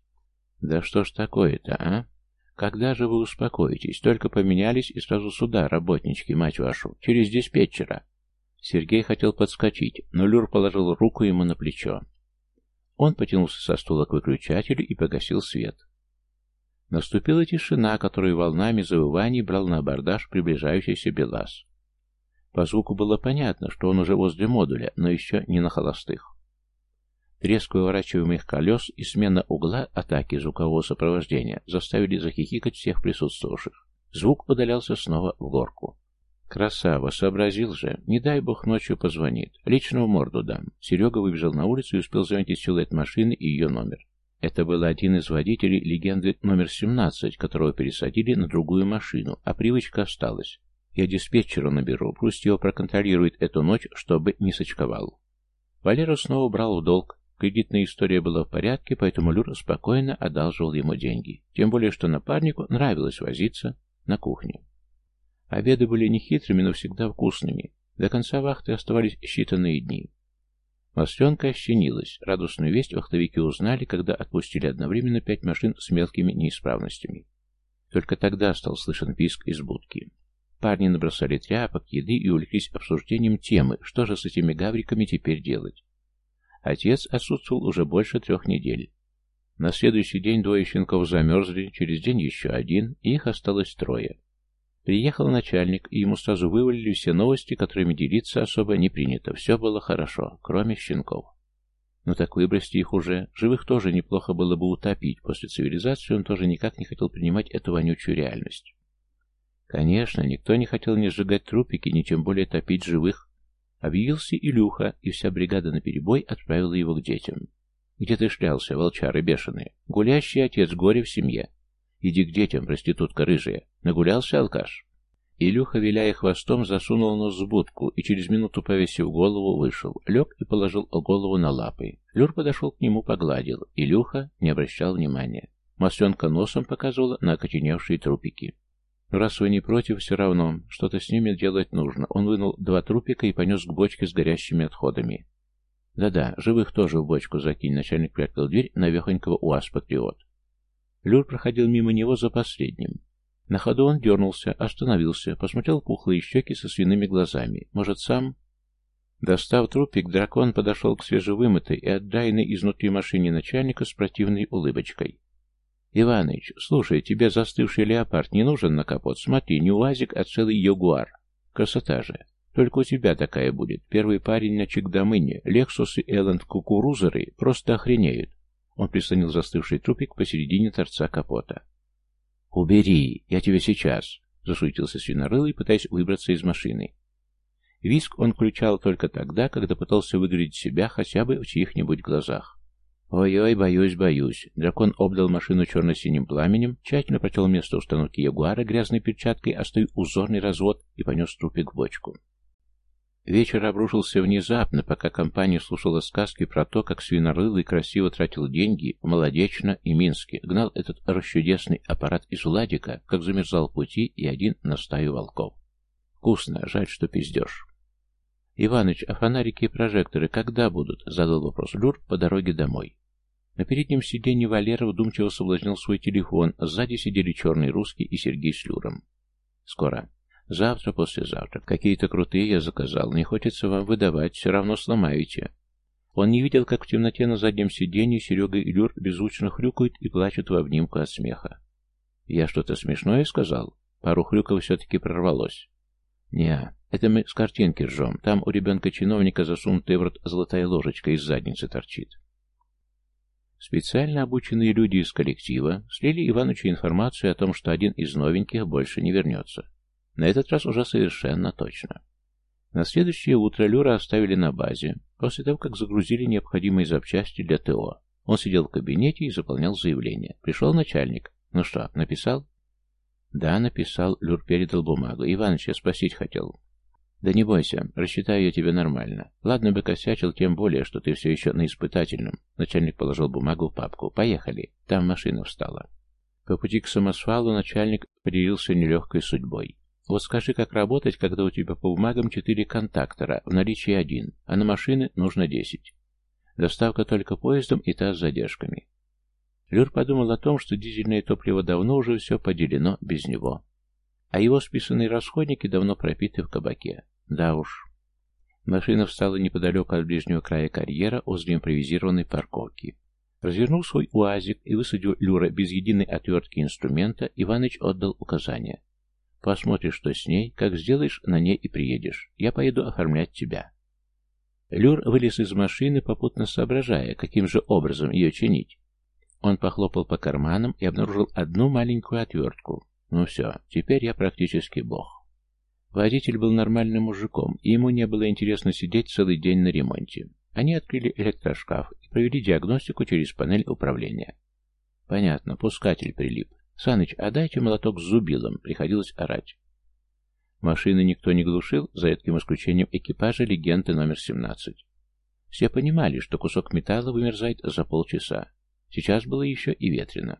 «Да что ж такое-то, а? Когда же вы успокоитесь? Только поменялись и сразу сюда, работнички, мать вашу, через диспетчера». Сергей хотел подскочить, но Люр положил руку ему на плечо. Он потянулся со стула к выключателю и погасил свет. Наступила тишина, которую волнами завываний брал на абордаж приближающийся Белас. По звуку было понятно, что он уже возле модуля, но еще не на холостых. Треск выворачиваемых колес и смена угла атаки звукового сопровождения заставили захихикать всех присутствовавших. Звук удалялся снова в горку. Красава, сообразил же. Не дай бог ночью позвонит. Лично в морду дам. Серега выбежал на улицу и успел заметить силуэт машины и ее номер. Это был один из водителей легенды номер 17, которого пересадили на другую машину, а привычка осталась. Я диспетчеру наберу, пусть его проконтролирует эту ночь, чтобы не сочковал. Валера снова брал в долг. Кредитная история была в порядке, поэтому Люр спокойно одалживал ему деньги. Тем более, что напарнику нравилось возиться на кухне. Обеды были нехитрыми, но всегда вкусными. До конца вахты оставались считанные дни. Масленка ощенилась. Радостную весть вахтовики узнали, когда отпустили одновременно пять машин с мелкими неисправностями. Только тогда стал слышен писк из будки. Парни набросали тряпок, еды и увлеклись обсуждением темы, что же с этими гавриками теперь делать. Отец отсутствовал уже больше трех недель. На следующий день двое щенков замерзли, через день еще один, и их осталось трое. Приехал начальник, и ему сразу вывалили все новости, которыми делиться особо не принято. Все было хорошо, кроме щенков. Ну так выбросьте их уже. Живых тоже неплохо было бы утопить. После цивилизации он тоже никак не хотел принимать эту вонючую реальность. Конечно, никто не хотел ни сжигать трупики, ни тем более топить живых. Объявился Илюха, и вся бригада наперебой отправила его к детям. «Где ты шлялся, волчары бешеные? Гулящий отец, горе в семье. Иди к детям, проститутка рыжая. Нагулялся алкаш?» Илюха, виляя хвостом, засунул нос в будку и через минуту, повесив голову, вышел. Лег и положил голову на лапы. Люр подошел к нему, погладил. Илюха не обращал внимания. Масленка носом показывала на окоченевшие трупики. Раз вы не против, все равно, что-то с ними делать нужно. Он вынул два трупика и понес к бочке с горящими отходами. Да-да, живых тоже в бочку закинь, начальник прятал дверь навехонького УАЗ-патриот. Люр проходил мимо него за последним. На ходу он дернулся, остановился, посмотрел пухлые щеки со свиными глазами. Может, сам... Достав трупик, дракон подошел к свежевымытой и отдайной изнутри машине начальника с противной улыбочкой. «Иваныч, слушай, тебе застывший леопард не нужен на капот? Смотри, не уазик, а целый ягуар. Красота же. Только у тебя такая будет. Первый парень на Чикдамыне, Лексус и Элленд Кукурузеры просто охренеют». Он прислонил застывший трупик посередине торца капота. «Убери! Я тебе сейчас!» — засуетился свинорылый, пытаясь выбраться из машины. Виск он включал только тогда, когда пытался выглядеть себя хотя бы в чьих-нибудь глазах. «Ой-ой, боюсь, боюсь». Дракон обдал машину черно-синим пламенем, тщательно протел место установки Ягуара грязной перчаткой, оставив узорный развод и понес трупик в бочку. Вечер обрушился внезапно, пока компания слушала сказки про то, как свинорылый красиво тратил деньги в Молодечно и Минске, гнал этот расчудесный аппарат из Владика, как замерзал пути и один на стаю волков. Вкусно, жаль, что пиздешь. «Иваныч, а фонарики и прожекторы когда будут?» — задал вопрос Люр по дороге домой. На переднем сиденье Валера вдумчиво соблазнил свой телефон, сзади сидели черный русский и Сергей с Люром. «Скоро. Завтра, послезавтра. Какие-то крутые я заказал. Не хочется вам выдавать, все равно сломаете». Он не видел, как в темноте на заднем сиденье Серега и Люр беззвучно хрюкают и плачут в обнимку от смеха. «Я что-то смешное сказал?» Пару хрюков все-таки прорвалось. «Не, это мы с картинки ржем. Там у ребенка-чиновника засунутая в рот золотая ложечка из задницы торчит». Специально обученные люди из коллектива слили Иванычу информацию о том, что один из новеньких больше не вернется. На этот раз уже совершенно точно. На следующее утро Люра оставили на базе, после того, как загрузили необходимые запчасти для ТО. Он сидел в кабинете и заполнял заявление. Пришел начальник. «Ну что, написал?» «Да, написал». Люр передал бумагу. «Иваныч, я спросить хотел». «Да не бойся, рассчитаю я тебя нормально. Ладно бы косячил, тем более, что ты все еще на испытательном». Начальник положил бумагу в папку. «Поехали. Там машина встала». По пути к самосвалу начальник поделился нелегкой судьбой. Вот скажи, как работать, когда у тебя по бумагам четыре контактора, в наличии один, а на машины нужно десять. Доставка только поездом и та с задержками. Люр подумал о том, что дизельное топливо давно уже все поделено без него. А его списанные расходники давно пропиты в кабаке. Да уж. Машина встала неподалеку от ближнего края карьера возле импровизированной парковки. Развернул свой уазик и высадил Люра без единой отвертки инструмента, Иваныч отдал указание. Посмотришь, что с ней, как сделаешь, на ней и приедешь. Я поеду оформлять тебя. Люр вылез из машины, попутно соображая, каким же образом ее чинить. Он похлопал по карманам и обнаружил одну маленькую отвертку. Ну все, теперь я практически бог. Водитель был нормальным мужиком, и ему не было интересно сидеть целый день на ремонте. Они открыли электрошкаф и провели диагностику через панель управления. Понятно, пускатель прилип. «Саныч, а дайте молоток с зубилом», приходилось орать. Машины никто не глушил, за редким исключением экипажа легенды номер 17. Все понимали, что кусок металла вымерзает за полчаса. Сейчас было еще и ветрено.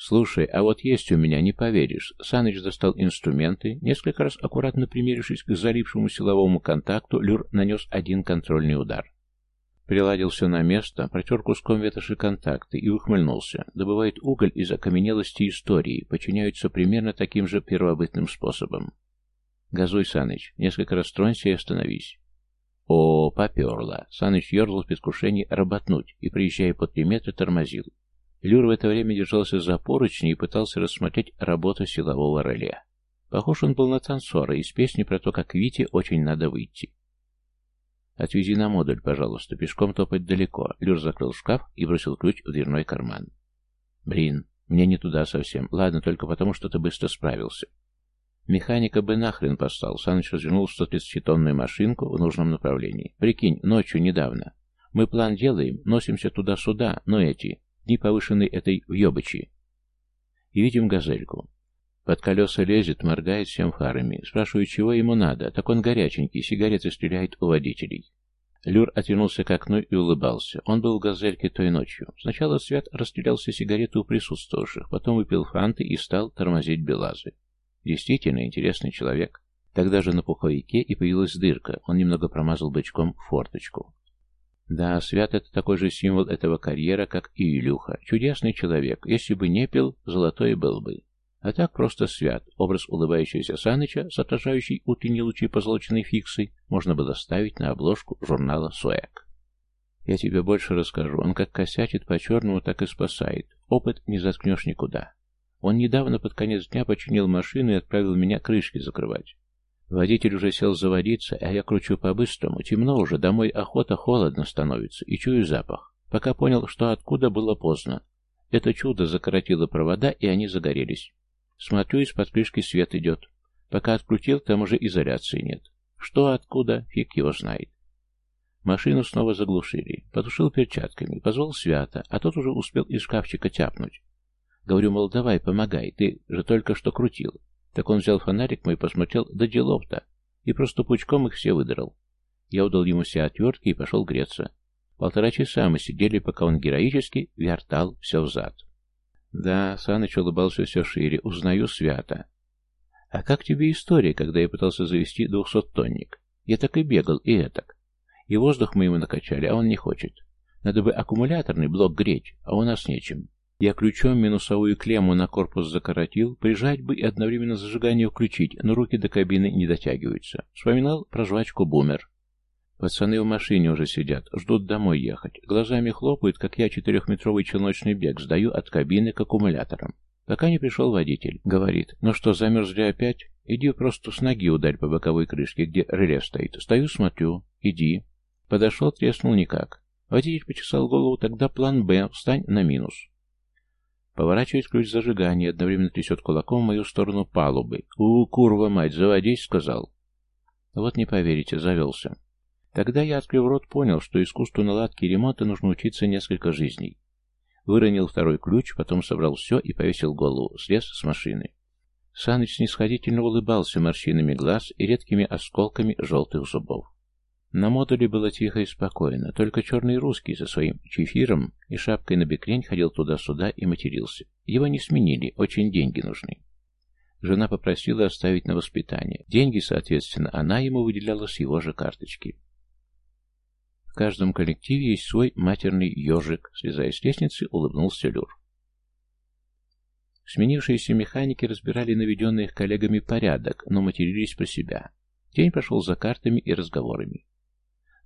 «Слушай, а вот есть у меня, не поверишь». Саныч достал инструменты, несколько раз аккуратно примерившись к залившему силовому контакту, Люр нанес один контрольный удар. Приладил все на место, протер куском ветоши контакты и ухмыльнулся. Добывает уголь из окаменелости истории, подчиняются примерно таким же первобытным способом. «Газуй, Саныч, несколько раз тронься и остановись». О, поперло. Саныч ерзал в предвкушении работнуть и, приезжая по три метра, тормозил. Люр в это время держался за поручни и пытался рассмотреть работу силового реле. Похож он был на танцора из песни про то, как Вите очень надо выйти. «Отвези на модуль, пожалуйста, пешком топать далеко». Люр закрыл шкаф и бросил ключ в дверной карман. «Блин, мне не туда совсем. Ладно, только потому, что ты быстро справился». Механика бы нахрен послал. Саныч развернул 130-тонную машинку в нужном направлении. Прикинь, ночью недавно. Мы план делаем, носимся туда-сюда, но эти, дни повышенной этой въебычи. И видим газельку. Под колеса лезет, моргает всем фарами. Спрашиваю, чего ему надо. Так он горяченький, сигареты стреляет у водителей. Люр отвернулся к окну и улыбался. Он был в газельке той ночью. Сначала Свят расстрелялся сигареты у присутствовавших, потом выпил фанты и стал тормозить Белазы. Действительно интересный человек. Тогда же на пуховике и появилась дырка. Он немного промазал бычком форточку. Да, Свят — это такой же символ этого карьера, как и Илюха. Чудесный человек. Если бы не пил, золотой был бы. А так просто свят. Образ улыбающегося Саныча с отражающей утренние лучи позолоченной фиксой можно было ставить на обложку журнала «Суэк». Я тебе больше расскажу. Он как косячит по-черному, так и спасает. Опыт не заткнешь никуда. Он недавно под конец дня починил машину и отправил меня крышки закрывать. Водитель уже сел заводиться, а я кручу по-быстрому. Темно уже, домой охота, холодно становится. И чую запах. Пока понял, что откуда было поздно. Это чудо закоротило провода, и они загорелись. Смотрю, из-под крышки свет идет. Пока открутил, там уже изоляции нет. Что, откуда, фиг его знает. Машину снова заглушили. Потушил перчатками, позвал Свята, а тот уже успел из шкафчика тяпнуть. Говорю, мол, давай, помогай, ты же только что крутил. Так он взял фонарик мой, посмотрел, да делов-то, и просто пучком их все выдрал. Я удал ему все отвертки и пошел греться. Полтора часа мы сидели, пока он героически вертал все взад. Да, Саныч улыбался все шире. Узнаю свято. А как тебе история, когда я пытался завести двухсоттонник? Я так и бегал, и этак. И воздух мы ему накачали, а он не хочет. Надо бы аккумуляторный блок греть, а у нас нечем. Я ключом минусовую клемму на корпус закоротил, прижать бы и одновременно зажигание включить, но руки до кабины не дотягиваются. Вспоминал про жвачку «Бумер». Пацаны в машине уже сидят, ждут домой ехать. Глазами хлопают, как я четырехметровый челночный бег сдаю от кабины к аккумуляторам. Пока не пришел водитель. Говорит, ну что, замерзли опять? Иди просто с ноги ударь по боковой крышке, где реле стоит. Стою, смотрю. Иди. Подошел, треснул никак. Водитель почесал голову, тогда план «Б», встань на минус. Поворачивает ключ зажигания, одновременно трясет кулаком в мою сторону палубы. «У, курва мать, заводись!» — сказал. Вот не поверите, завелся. Тогда я, открыв рот, понял, что искусству наладки и ремонта нужно учиться несколько жизней. Выронил второй ключ, потом собрал все и повесил голову, слез с машины. Саныч снисходительно улыбался морщинами глаз и редкими осколками желтых зубов. На модуле было тихо и спокойно, только черный русский со своим чефиром и шапкой на бекрень ходил туда-сюда и матерился. Его не сменили, очень деньги нужны. Жена попросила оставить на воспитание. Деньги, соответственно, она ему выделяла с его же карточки. В каждом коллективе есть свой матерный ежик, слезая с лестницы, улыбнулся Люр. Сменившиеся механики разбирали наведенный их коллегами порядок, но матерились про себя. День прошел за картами и разговорами.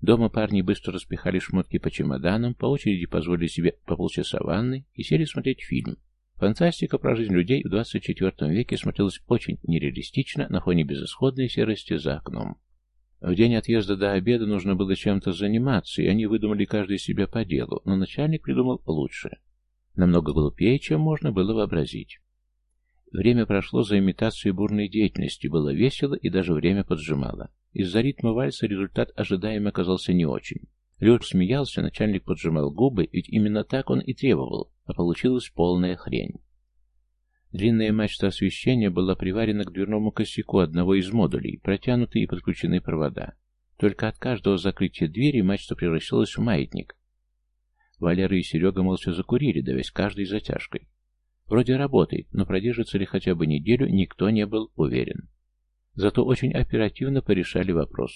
Дома парни быстро распихали шмотки по чемоданам, по очереди позволили себе по полчаса ванны и сели смотреть фильм. Фантастика про жизнь людей в 24 веке смотрелась очень нереалистично на фоне безысходной серости за окном. В день отъезда до обеда нужно было чем-то заниматься, и они выдумали каждый себя по делу, но начальник придумал лучше. Намного глупее, чем можно было вообразить. Время прошло за имитацией бурной деятельности, было весело и даже время поджимало. Из-за ритма вальса результат ожидаемо оказался не очень. Лёш смеялся, начальник поджимал губы, ведь именно так он и требовал, а получилась полная хрень. Длинная мачта освещения была приварена к дверному косяку одного из модулей, протянуты и подключены провода. Только от каждого закрытия двери мачта превращалась в маятник. Валера и Серега молча закурили, давясь каждой затяжкой. Вроде работает, но продержится ли хотя бы неделю, никто не был уверен. Зато очень оперативно порешали вопрос.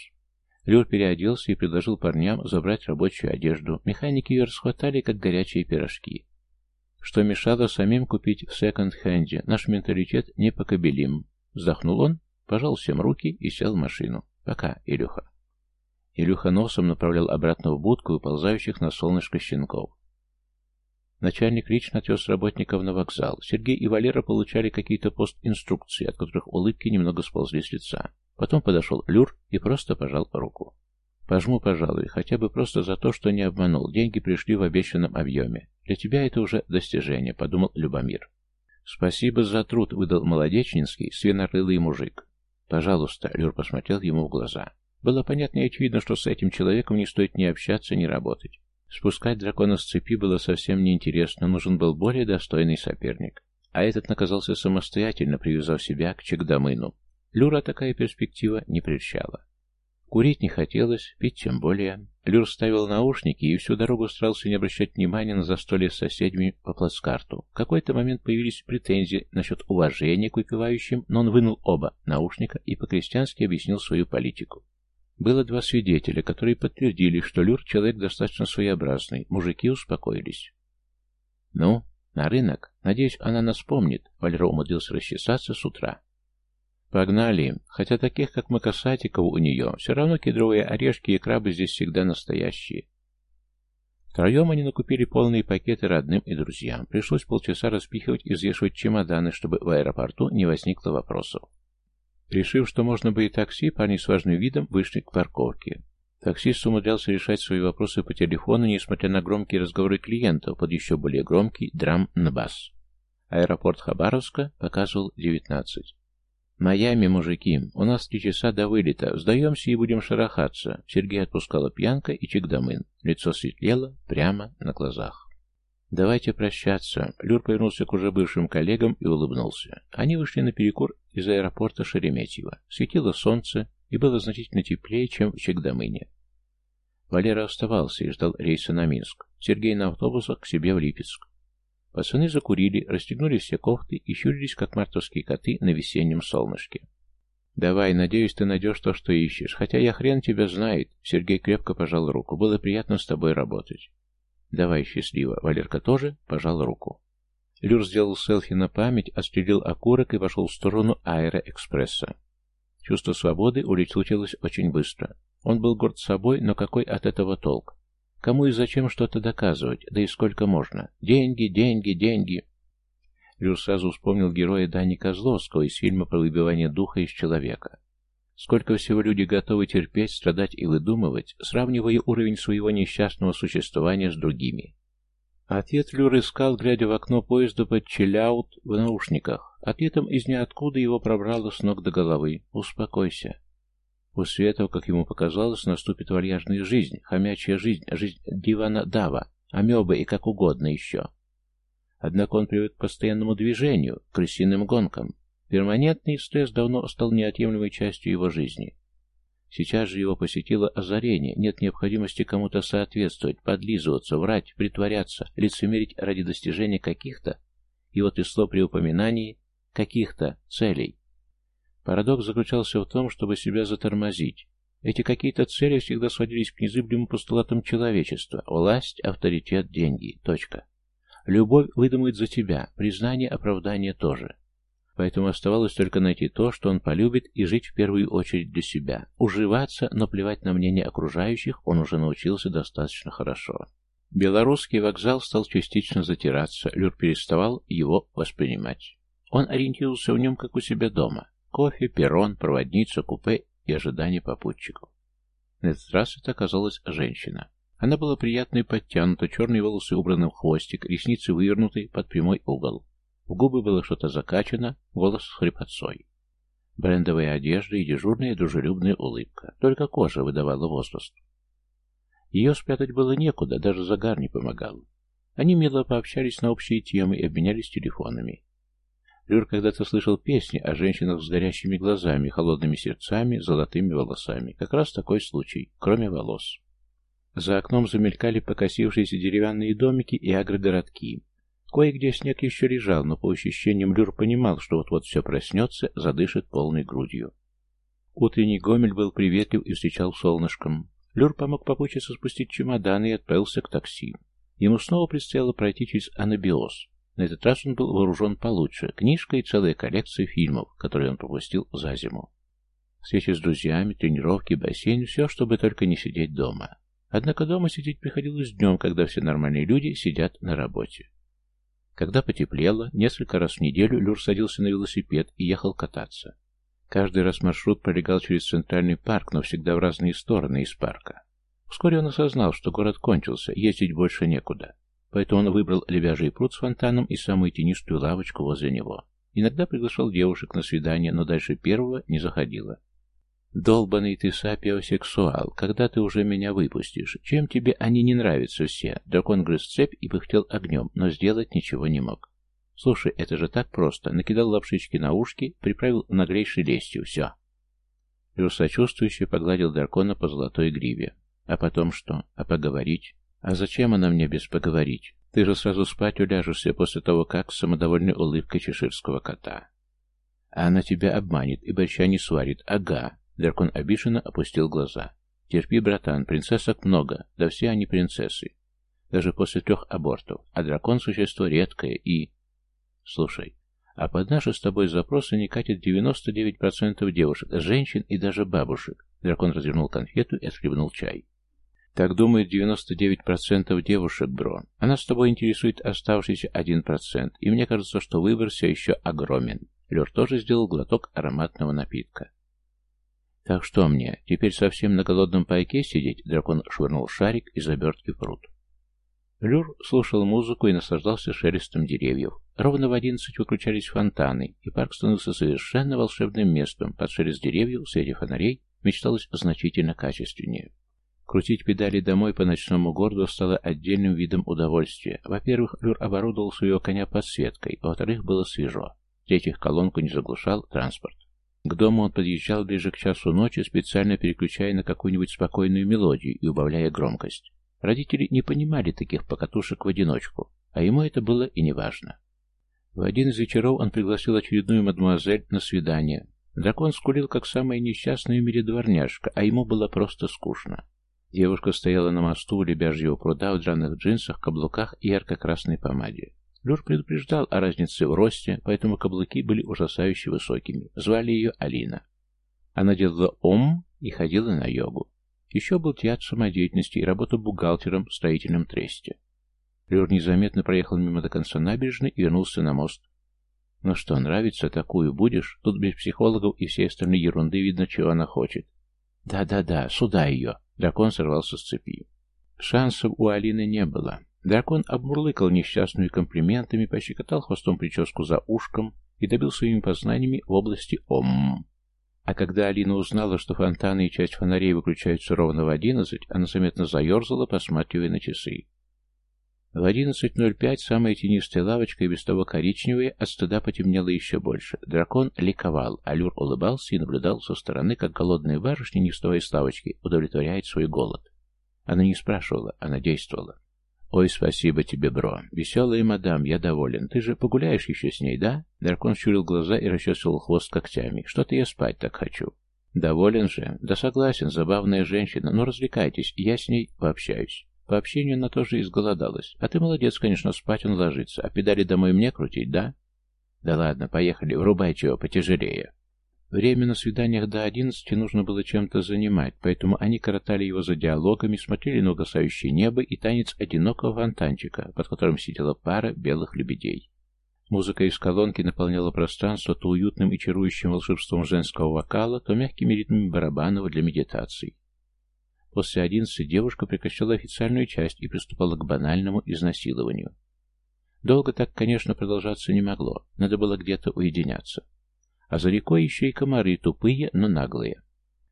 Люр переоделся и предложил парням забрать рабочую одежду. Механики ее расхватали, как горячие пирожки. Что мешало самим купить в секонд-хенде. Наш менталитет непокобелим. Вздохнул он, пожал всем руки и сел в машину. Пока, Илюха. Илюха носом направлял обратно в будку выползающих на солнышко щенков. Начальник лично отвез работников на вокзал. Сергей и Валера получали какие-то пост-инструкции, от которых улыбки немного сползли с лица. Потом подошел Люр и просто пожал руку. «Пожму, пожалуй, хотя бы просто за то, что не обманул. Деньги пришли в обещанном объеме. Для тебя это уже достижение», — подумал Любомир. «Спасибо за труд», — выдал молодечнинский, свинорылый мужик. «Пожалуйста», — Люр посмотрел ему в глаза. Было понятно и очевидно, что с этим человеком не стоит ни общаться, ни работать. Спускать дракона с цепи было совсем неинтересно, нужен был более достойный соперник. А этот наказался самостоятельно, привязав себя к Чегдамыну. Люра такая перспектива не прельщала. Курить не хотелось, пить тем более. Люр ставил наушники и всю дорогу старался не обращать внимания на застолье с соседями по плацкарту. В какой-то момент появились претензии насчет уважения к выпивающим, но он вынул оба наушника и по-крестьянски объяснил свою политику. Было два свидетеля, которые подтвердили, что Люр человек достаточно своеобразный. Мужики успокоились. «Ну, на рынок. Надеюсь, она нас помнит», — Валера умудрился расчесаться с утра. «Погнали. Хотя таких, как мы, касатиков у нее, все равно кедровые орешки и крабы здесь всегда настоящие». Втроем они накупили полные пакеты родным и друзьям. Пришлось полчаса распихивать и взвешивать чемоданы, чтобы в аэропорту не возникло вопросов. Решив, что можно бы и такси, парни с важным видом вышли к парковке. Таксист умудрялся решать свои вопросы по телефону, несмотря на громкие разговоры клиентов под еще более громкий драм на бас. Аэропорт Хабаровска показывал 19. «Майами, мужики, у нас три часа до вылета. Сдаемся и будем шарахаться». Сергей отпускала пьянка и чекдамын. Лицо светлело прямо на глазах. «Давайте прощаться». Люр повернулся к уже бывшим коллегам и улыбнулся. Они вышли на перекур из аэропорта Шереметьево. Светило солнце и было значительно теплее, чем в Чегдамыне. Валера оставался и ждал рейса на Минск. Сергей на автобусах к себе в Липецк. Пацаны закурили, расстегнули все кофты и щурились, как мартовские коты на весеннем солнышке. «Давай, надеюсь, ты найдешь то, что ищешь. Хотя я хрен тебя знает». Сергей крепко пожал руку. «Было приятно с тобой работать». «Давай, счастливо». Валерка тоже пожал руку. Люр сделал селфи на память, отстрелил окурок и пошел в сторону аэроэкспресса. Чувство свободы улетучилось очень быстро. Он был горд собой, но какой от этого толк? Кому и зачем что-то доказывать? Да и сколько можно? Деньги, деньги, деньги. Люр сразу вспомнил героя Дани Козловского из фильма про выбивание духа из человека. Сколько всего люди готовы терпеть, страдать и выдумывать, сравнивая уровень своего несчастного существования с другими. Ответ Люр искал, глядя в окно поезда под челяут в наушниках. Ответом из ниоткуда его пробрало с ног до головы. «Успокойся». У Светов, как ему показалось, наступит вальяжная жизнь, хомячья жизнь, жизнь дивана-дава, амебы и как угодно еще. Однако он привык к постоянному движению, к крысиным гонкам. Перманентный стресс давно стал неотъемлемой частью его жизни. Сейчас же его посетило озарение, нет необходимости кому-то соответствовать, подлизываться, врать, притворяться, лицемерить ради достижения каких-то, и вот и слов при упоминании каких-то целей. Парадокс заключался в том, чтобы себя затормозить. Эти какие-то цели всегда сводились к незыблемым постулатам человечества. Власть, авторитет, деньги. Точка. Любовь выдумает за тебя, признание, оправдание тоже. Поэтому оставалось только найти то, что он полюбит, и жить в первую очередь для себя. Уживаться, но плевать на мнение окружающих он уже научился достаточно хорошо. Белорусский вокзал стал частично затираться, Люр переставал его воспринимать. Он ориентировался в нем, как у себя дома. Кофе, перрон, проводница, купе и ожидание попутчиков. На этот раз это оказалась женщина. Она была приятной подтянута, черные волосы убраны в хвостик, ресницы вывернуты под прямой угол. В губы было что-то закачано, голос с хрипотцой. Брендовая одежда и дежурная дружелюбная улыбка. Только кожа выдавала возраст. Ее спрятать было некуда, даже загар не помогал. Они мило пообщались на общие темы и обменялись телефонами. Люр когда-то слышал песни о женщинах с горящими глазами, холодными сердцами, золотыми волосами. Как раз такой случай, кроме волос. За окном замелькали покосившиеся деревянные домики и агрогородки. Кое-где снег еще лежал, но по ощущениям Люр понимал, что вот-вот все проснется, задышит полной грудью. Утренний Гомель был приветлив и встречал солнышком. Люр помог попутчице спустить чемоданы и отправился к такси. Ему снова предстояло пройти через анабиоз. На этот раз он был вооружен получше, книжка и целая коллекция фильмов, которые он пропустил за зиму. Встречи с друзьями, тренировки, бассейн, все, чтобы только не сидеть дома. Однако дома сидеть приходилось днем, когда все нормальные люди сидят на работе. Когда потеплело, несколько раз в неделю Люр садился на велосипед и ехал кататься. Каждый раз маршрут пролегал через центральный парк, но всегда в разные стороны из парка. Вскоре он осознал, что город кончился, ездить больше некуда. Поэтому он выбрал лебяжий пруд с фонтаном и самую тенистую лавочку возле него. Иногда приглашал девушек на свидание, но дальше первого не заходило. «Долбанный ты сапиосексуал, когда ты уже меня выпустишь? Чем тебе они не нравятся все?» Дракон грыз цепь и пыхтел огнем, но сделать ничего не мог. Слушай, это же так просто. Накидал лапшички на ушки, приправил наглейшей лестью. Все. Люр сочувствующе погладил дракона по золотой гриве. А потом что? А поговорить? А зачем она мне без поговорить? Ты же сразу спать уляжешься после того, как с самодовольной улыбкой чеширского кота. А она тебя обманет и борща не сварит. Ага. Дракон обиженно опустил глаза. Терпи, братан, принцессок много, да все они принцессы. Даже после трех абортов. А дракон — существо редкое и... Слушай, а под наши с тобой запросы не катит 99% девушек, женщин и даже бабушек. Дракон развернул конфету и отхлебнул чай. Так думает 99% девушек, бро. Она с тобой интересует оставшийся 1%, и мне кажется, что выбор все еще огромен. Лер тоже сделал глоток ароматного напитка. «Так что мне, теперь совсем на голодном пайке сидеть?» Дракон швырнул шарик из обертки в пруд. Люр слушал музыку и наслаждался шелестом деревьев. Ровно в одиннадцать выключались фонтаны, и парк становился совершенно волшебным местом. Под шелест деревьев, свете фонарей, мечталось значительно качественнее. Крутить педали домой по ночному городу стало отдельным видом удовольствия. Во-первых, Люр оборудовал своего коня подсветкой, во-вторых, было свежо. В-третьих, колонку не заглушал транспорт. К дому он подъезжал ближе к часу ночи, специально переключая на какую-нибудь спокойную мелодию и убавляя громкость. Родители не понимали таких покатушек в одиночку, а ему это было и не важно. В один из вечеров он пригласил очередную мадемуазель на свидание. Дракон скулил, как самая несчастная в мире дворняжка, а ему было просто скучно. Девушка стояла на мосту у лебяжьего пруда в драных джинсах, каблуках и ярко-красной помаде. Люр предупреждал о разнице в росте, поэтому каблуки были ужасающе высокими. Звали ее Алина. Она делала ом и ходила на йогу. Еще был театр самодеятельности и работа бухгалтером в строительном тресте. Люр незаметно проехал мимо до конца набережной и вернулся на мост. «Ну что, нравится? Такую будешь? Тут без психологов и всей остальной ерунды видно, чего она хочет». «Да-да-да, сюда ее!» Дракон сорвался с цепи. Шансов у Алины не было. Дракон обмурлыкал несчастную комплиментами, пощекотал хвостом прическу за ушком и добил своими познаниями в области ОМ. А когда Алина узнала, что фонтаны и часть фонарей выключаются ровно в одиннадцать, она заметно заерзала, посматривая на часы. В 11.05 самая тенистая лавочка и без того коричневая от стыда потемнела еще больше. Дракон ликовал, а Люр улыбался и наблюдал со стороны, как голодная барышня, не вставая с лавочки, удовлетворяет свой голод. Она не спрашивала, она действовала. «Ой, спасибо тебе, бро. Веселая мадам, я доволен. Ты же погуляешь еще с ней, да?» Дракон щурил глаза и расчесывал хвост когтями. «Что-то я спать так хочу». «Доволен же. Да согласен, забавная женщина. Но развлекайтесь, я с ней пообщаюсь». По общению она тоже изголодалась. А ты молодец, конечно, спать он ложится. А педали домой мне крутить, да? Да ладно, поехали, врубай чего потяжелее. Время на свиданиях до одиннадцати нужно было чем-то занимать, поэтому они коротали его за диалогами, смотрели на угасающее небо и танец одинокого фонтанчика, под которым сидела пара белых лебедей. Музыка из колонки наполняла пространство то уютным и чарующим волшебством женского вокала, то мягкими ритмами барабанов для медитаций. После одиннадцати девушка прекращала официальную часть и приступала к банальному изнасилованию. Долго так, конечно, продолжаться не могло, надо было где-то уединяться. А за рекой еще и комары, тупые, но наглые.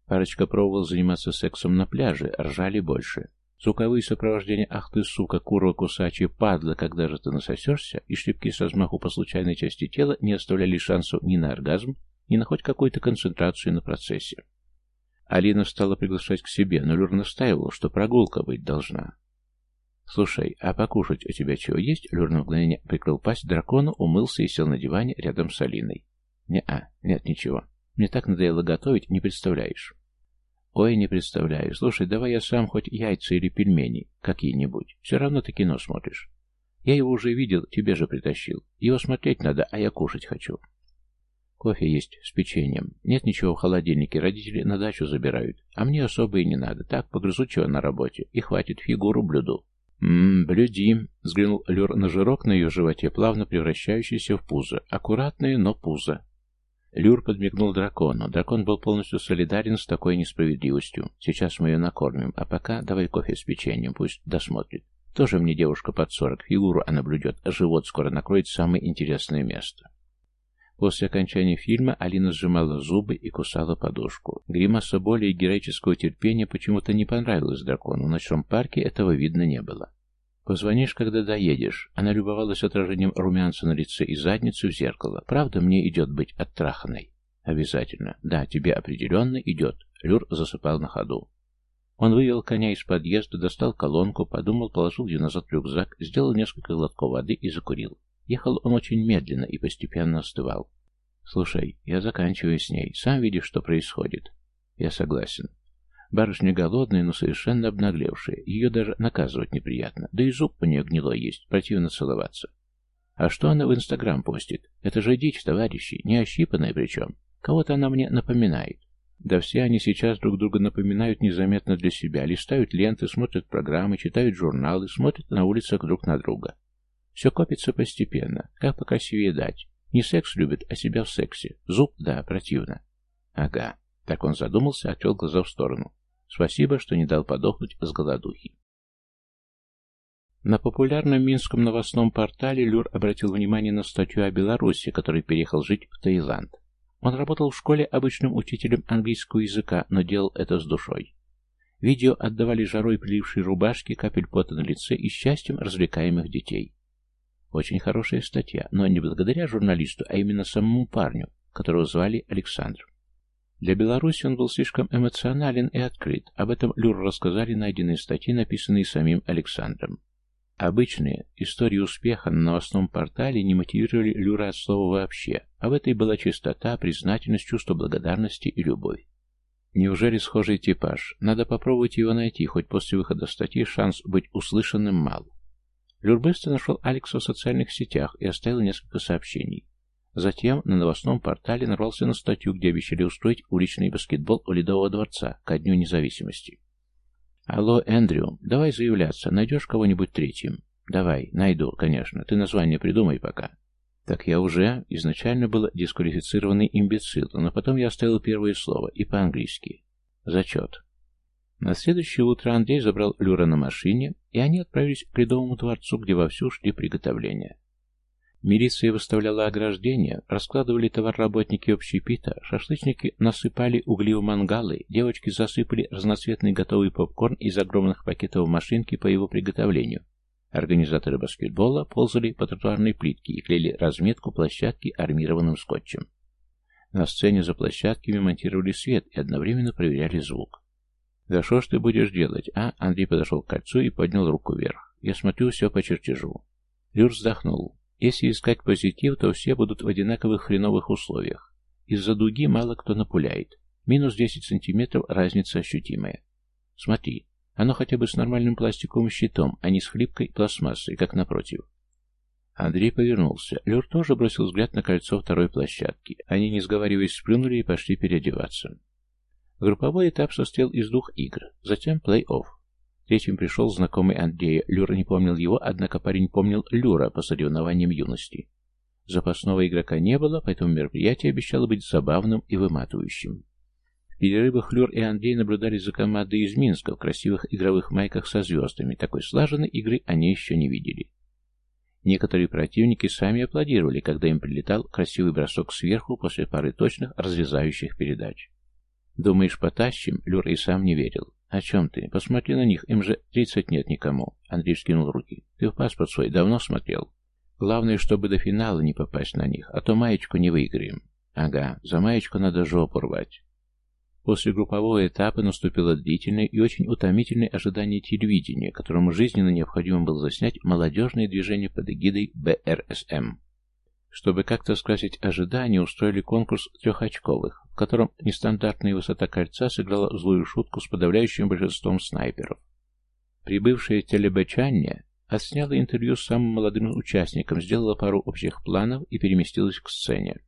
Парочка пробовала заниматься сексом на пляже, ржали больше. Звуковые сопровождения «Ах ты, сука, курва кусачая, падла, когда же ты насосешься» и шлепки со взмаху по случайной части тела не оставляли шансов ни на оргазм, ни на хоть какую-то концентрацию на процессе. Алина стала приглашать к себе, но Люр настаивал, что прогулка быть должна. «Слушай, а покушать у тебя чего есть?» Люр на мгновение прикрыл пасть дракону, умылся и сел на диване рядом с Алиной. «Не-а, нет ничего. Мне так надоело готовить, не представляешь». «Ой, не представляю. Слушай, давай я сам хоть яйца или пельмени какие-нибудь. Все равно ты кино смотришь. Я его уже видел, тебе же притащил. Его смотреть надо, а я кушать хочу». Кофе есть с печеньем. Нет ничего в холодильнике, родители на дачу забирают. А мне особо и не надо. Так, погрызу чего на работе. И хватит фигуру блюду. «Ммм, блюди», — взглянул Лер на жирок на ее животе, плавно превращающийся в пузо. Аккуратное, но пузо. Люр подмигнул дракону. Дракон был полностью солидарен с такой несправедливостью. Сейчас мы ее накормим, а пока давай кофе с печеньем, пусть досмотрит. Тоже мне девушка под сорок, фигуру она блюдет, а живот скоро накроет самое интересное место. После окончания фильма Алина сжимала зубы и кусала подушку. Гримаса боли и героического терпения почему-то не понравилась дракону. В ночном парке этого видно не было. «Позвонишь, когда доедешь». Она любовалась отражением румянца на лице и задницы в зеркало. «Правда, мне идет быть оттраханной?» «Обязательно. Да, тебе определенно идет». Люр засыпал на ходу. Он вывел коня из подъезда, достал колонку, подумал, положил ее назад в рюкзак, сделал несколько глотков воды и закурил. Ехал он очень медленно и постепенно остывал. «Слушай, я заканчиваю с ней. Сам видишь, что происходит». «Я согласен. Барышня голодная, но совершенно обнаглевшая. Ее даже наказывать неприятно. Да и зуб у нее гнилой есть. Противно целоваться. А что она в Инстаграм постит? Это же дичь, товарищи. Не ощипанная причем. Кого-то она мне напоминает. Да все они сейчас друг друга напоминают незаметно для себя. Листают ленты, смотрят программы, читают журналы, смотрят на улицах друг на друга. Все копится постепенно. Как покрасивее дать. Не секс любит, а себя в сексе. Зуб, да, противно. Ага. Так он задумался, отвел глаза в сторону. Спасибо, что не дал подохнуть с голодухи. На популярном минском новостном портале Люр обратил внимание на статью о Беларуси, который переехал жить в Таиланд. Он работал в школе обычным учителем английского языка, но делал это с душой. Видео отдавали жарой прилившей рубашки, капель пота на лице и счастьем развлекаемых детей. Очень хорошая статья, но не благодаря журналисту, а именно самому парню, которого звали Александр. Для Беларуси он был слишком эмоционален и открыт. Об этом Люр рассказали найденные статьи, написанные самим Александром. Обычные истории успеха на новостном портале не мотивировали Люра от слова вообще, а в этой была чистота, признательность, чувство благодарности и любовь. Неужели схожий типаж? Надо попробовать его найти, хоть после выхода статьи шанс быть услышанным мал. Люр быстро нашел Алекса в социальных сетях и оставил несколько сообщений. Затем на новостном портале нарвался на статью, где обещали устроить уличный баскетбол у Ледового дворца ко Дню независимости. «Алло, Эндрю, давай заявляться, найдешь кого-нибудь третьим?» «Давай, найду, конечно. Ты название придумай пока». Так я уже изначально был дисквалифицированный имбецил, но потом я оставил первое слово, и по-английски. Зачет. На следующее утро Андрей забрал Люра на машине, и они отправились к Ледовому дворцу, где вовсю шли приготовления. Милиция выставляла ограждения, раскладывали товар работники общепита, шашлычники насыпали угли в мангалы, девочки засыпали разноцветный готовый попкорн из огромных пакетов машинки по его приготовлению, Организаторы баскетбола ползали по тротуарной плитке и клеили разметку площадки армированным скотчем. На сцене за площадками монтировали свет и одновременно проверяли звук. «Да что ж ты будешь делать, а?» Андрей подошел к кольцу и поднял руку вверх. «Я смотрю все по чертежу». Люр вздохнул. «Если искать позитив, то все будут в одинаковых хреновых условиях. Из-за дуги мало кто напуляет. Минус 10 сантиметров разница ощутимая. Смотри, оно хотя бы с нормальным пластиковым щитом, а не с хлипкой пластмассой, как напротив. Андрей повернулся. Люр тоже бросил взгляд на кольцо второй площадки. Они, не сговариваясь, спрыгнули и пошли переодеваться. Групповой этап состоял из двух игр, затем плей-офф. Третьим пришел знакомый Андрея. Люр не помнил его, однако парень помнил Люра по соревнованиям юности. Запасного игрока не было, поэтому мероприятие обещало быть забавным и выматывающим. В перерывах Люр и Андрей наблюдали за командой из Минска в красивых игровых майках со звездами. Такой слаженной игры они еще не видели. Некоторые противники сами аплодировали, когда им прилетал красивый бросок сверху после пары точных разрезающих передач. «Думаешь, потащим?» Люр и сам не верил. «О чем ты? Посмотри на них, им же тридцать нет никому». Андрей скинул руки. «Ты в паспорт свой давно смотрел?» «Главное, чтобы до финала не попасть на них, а то маечку не выиграем». «Ага, за маечку надо жопу рвать». После группового этапа наступило длительное и очень утомительное ожидание телевидения, которому жизненно необходимо было заснять молодежные движения под эгидой БРСМ. Чтобы как-то скрасить ожидания, устроили конкурс трехочковых, в котором нестандартная высота кольца сыграла злую шутку с подавляющим большинством снайперов. Прибывшая телебачанье отсняла интервью с самым молодым участником, сделала пару общих планов и переместилась к сцене.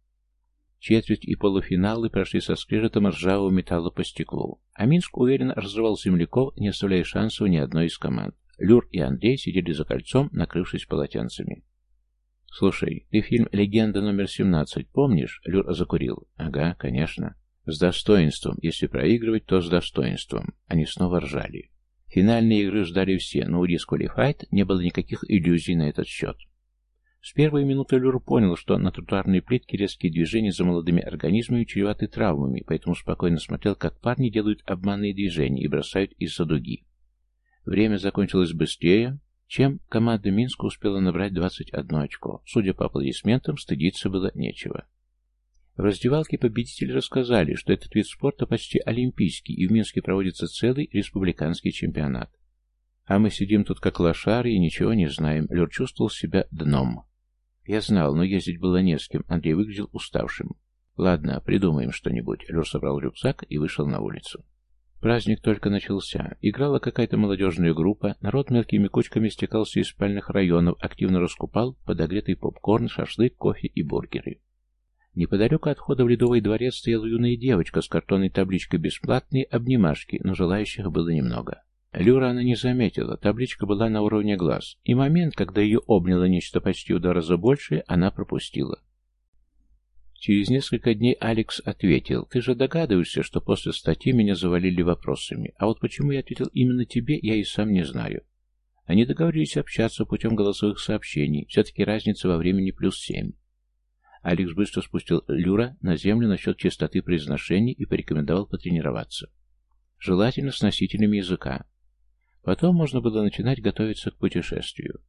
Четверть и полуфиналы прошли со скрежетом ржавого металла по стеклу, а Минск уверенно разрывал земляков, не оставляя шансов ни одной из команд. Люр и Андрей сидели за кольцом, накрывшись полотенцами. «Слушай, ты фильм «Легенда номер 17» помнишь?» Люр закурил. «Ага, конечно. С достоинством. Если проигрывать, то с достоинством». Они снова ржали. Финальные игры ждали все, но у Disqualified не было никаких иллюзий на этот счет. С первой минуты Люр понял, что на тротуарной плитке резкие движения за молодыми организмами чреваты травмами, поэтому спокойно смотрел, как парни делают обманные движения и бросают из-за дуги. Время закончилось быстрее, чем команда Минска успела набрать 21 очко. Судя по аплодисментам, стыдиться было нечего. В раздевалке победители рассказали, что этот вид спорта почти олимпийский, и в Минске проводится целый республиканский чемпионат. А мы сидим тут как лошары и ничего не знаем. Люр чувствовал себя дном. Я знал, но ездить было не с кем. Андрей выглядел уставшим. Ладно, придумаем что-нибудь. Люр собрал рюкзак и вышел на улицу. Праздник только начался. Играла какая-то молодежная группа, народ мелкими кучками стекался из спальных районов, активно раскупал подогретый попкорн, шашлык, кофе и бургеры. Неподалеку от входа в Ледовый дворец стояла юная девочка с картонной табличкой «Бесплатные обнимашки», но желающих было немного. Люра она не заметила, табличка была на уровне глаз, и момент, когда ее обняло нечто почти в два раза большее, она пропустила. Через несколько дней Алекс ответил, «Ты же догадываешься, что после статьи меня завалили вопросами, а вот почему я ответил именно тебе, я и сам не знаю». Они договорились общаться путем голосовых сообщений, все-таки разница во времени плюс семь. Алекс быстро спустил Люра на землю насчет чистоты произношений и порекомендовал потренироваться. Желательно с носителями языка. Потом можно было начинать готовиться к путешествию.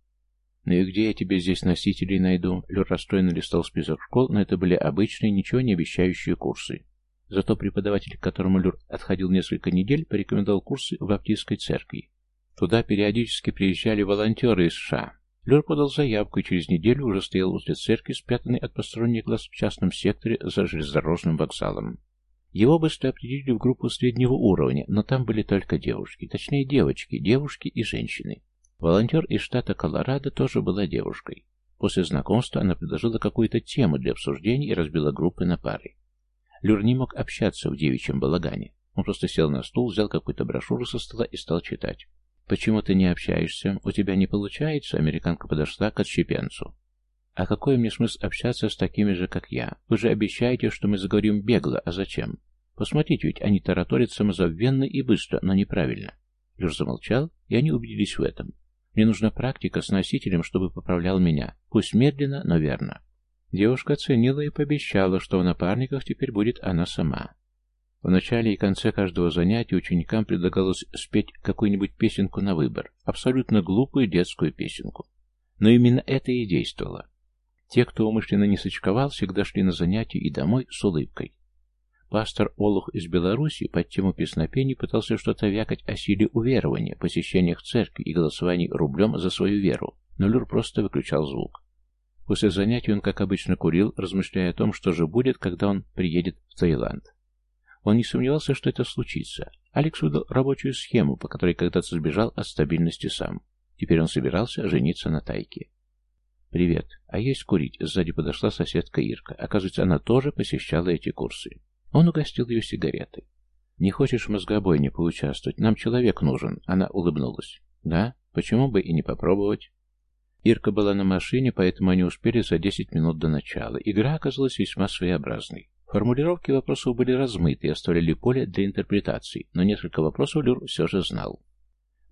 «Ну и где я тебе здесь носителей найду?» Люр расстроенно листал список школ, но это были обычные, ничего не обещающие курсы. Зато преподаватель, к которому Люр отходил несколько недель, порекомендовал курсы в Баптистской церкви. Туда периодически приезжали волонтеры из США. Люр подал заявку и через неделю уже стоял возле церкви, спрятанный от посторонних глаз в частном секторе за железнодорожным вокзалом. Его быстро определили в группу среднего уровня, но там были только девушки, точнее девочки, девушки и женщины. Волонтер из штата Колорадо тоже была девушкой. После знакомства она предложила какую-то тему для обсуждения и разбила группы на пары. Люр не мог общаться в девичьем балагане. Он просто сел на стул, взял какую-то брошюру со стола и стал читать. «Почему ты не общаешься? У тебя не получается?» Американка подошла к отщепенцу. А какой мне смысл общаться с такими же, как я? Вы же обещаете, что мы заговорим бегло, а зачем? Посмотрите, ведь они тараторят самозабвенно и быстро, но неправильно. Лишь замолчал, и они убедились в этом. Мне нужна практика с носителем, чтобы поправлял меня. Пусть медленно, но верно. Девушка оценила и пообещала, что в напарниках теперь будет она сама. В начале и конце каждого занятия ученикам предлагалось спеть какую-нибудь песенку на выбор, абсолютно глупую детскую песенку. Но именно это и действовало. Те, кто умышленно не сочковал, всегда шли на занятия и домой с улыбкой. Пастор Олух из Беларуси под тему песнопений пытался что-то вякать о силе уверования, посещениях церкви и голосовании рублем за свою веру, но Люр просто выключал звук. После занятий он, как обычно, курил, размышляя о том, что же будет, когда он приедет в Таиланд. Он не сомневался, что это случится. Алекс выдал рабочую схему, по которой когда-то сбежал от стабильности сам. Теперь он собирался жениться на Тайке. «Привет. А есть курить?» Сзади подошла соседка Ирка. Оказывается, она тоже посещала эти курсы. Он угостил ее сигаретой. «Не хочешь в мозгобойне поучаствовать? Нам человек нужен». Она улыбнулась. «Да? Почему бы и не попробовать?» Ирка была на машине, поэтому они успели за 10 минут до начала. Игра оказалась весьма своеобразной. Формулировки вопросов были размыты и оставляли поле для интерпретаций, но несколько вопросов Люр все же знал.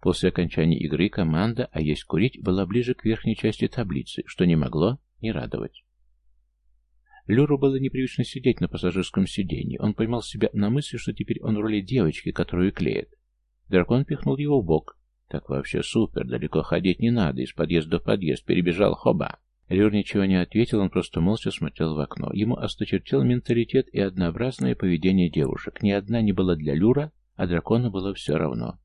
После окончания игры команда «А есть курить» была ближе к верхней части таблицы, что не могло не радовать. Леру было непривычно сидеть на пассажирском сиденье. Он поймал себя на мысли, что теперь он в роли девочки, которую клеят. Дракон пихнул его в бок. Так вообще супер, далеко ходить не надо, из подъезда в подъезд, перебежал хоба. Люр ничего не ответил, он просто молча смотрел в окно. Ему осточертел менталитет и однообразное поведение девушек. Ни одна не была для Люра, а дракону было все равно.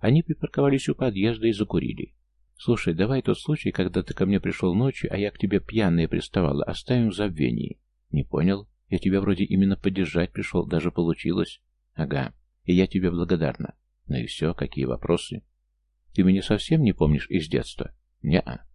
Они припарковались у подъезда и закурили. «Слушай, давай тот случай, когда ты ко мне пришел ночью, а я к тебе пьяная приставала, оставим в забвении». «Не понял. Я тебя вроде именно поддержать пришел, даже получилось». «Ага. И я тебе благодарна». «Ну и все, какие вопросы?» «Ты меня совсем не помнишь из детства?» «Не-а».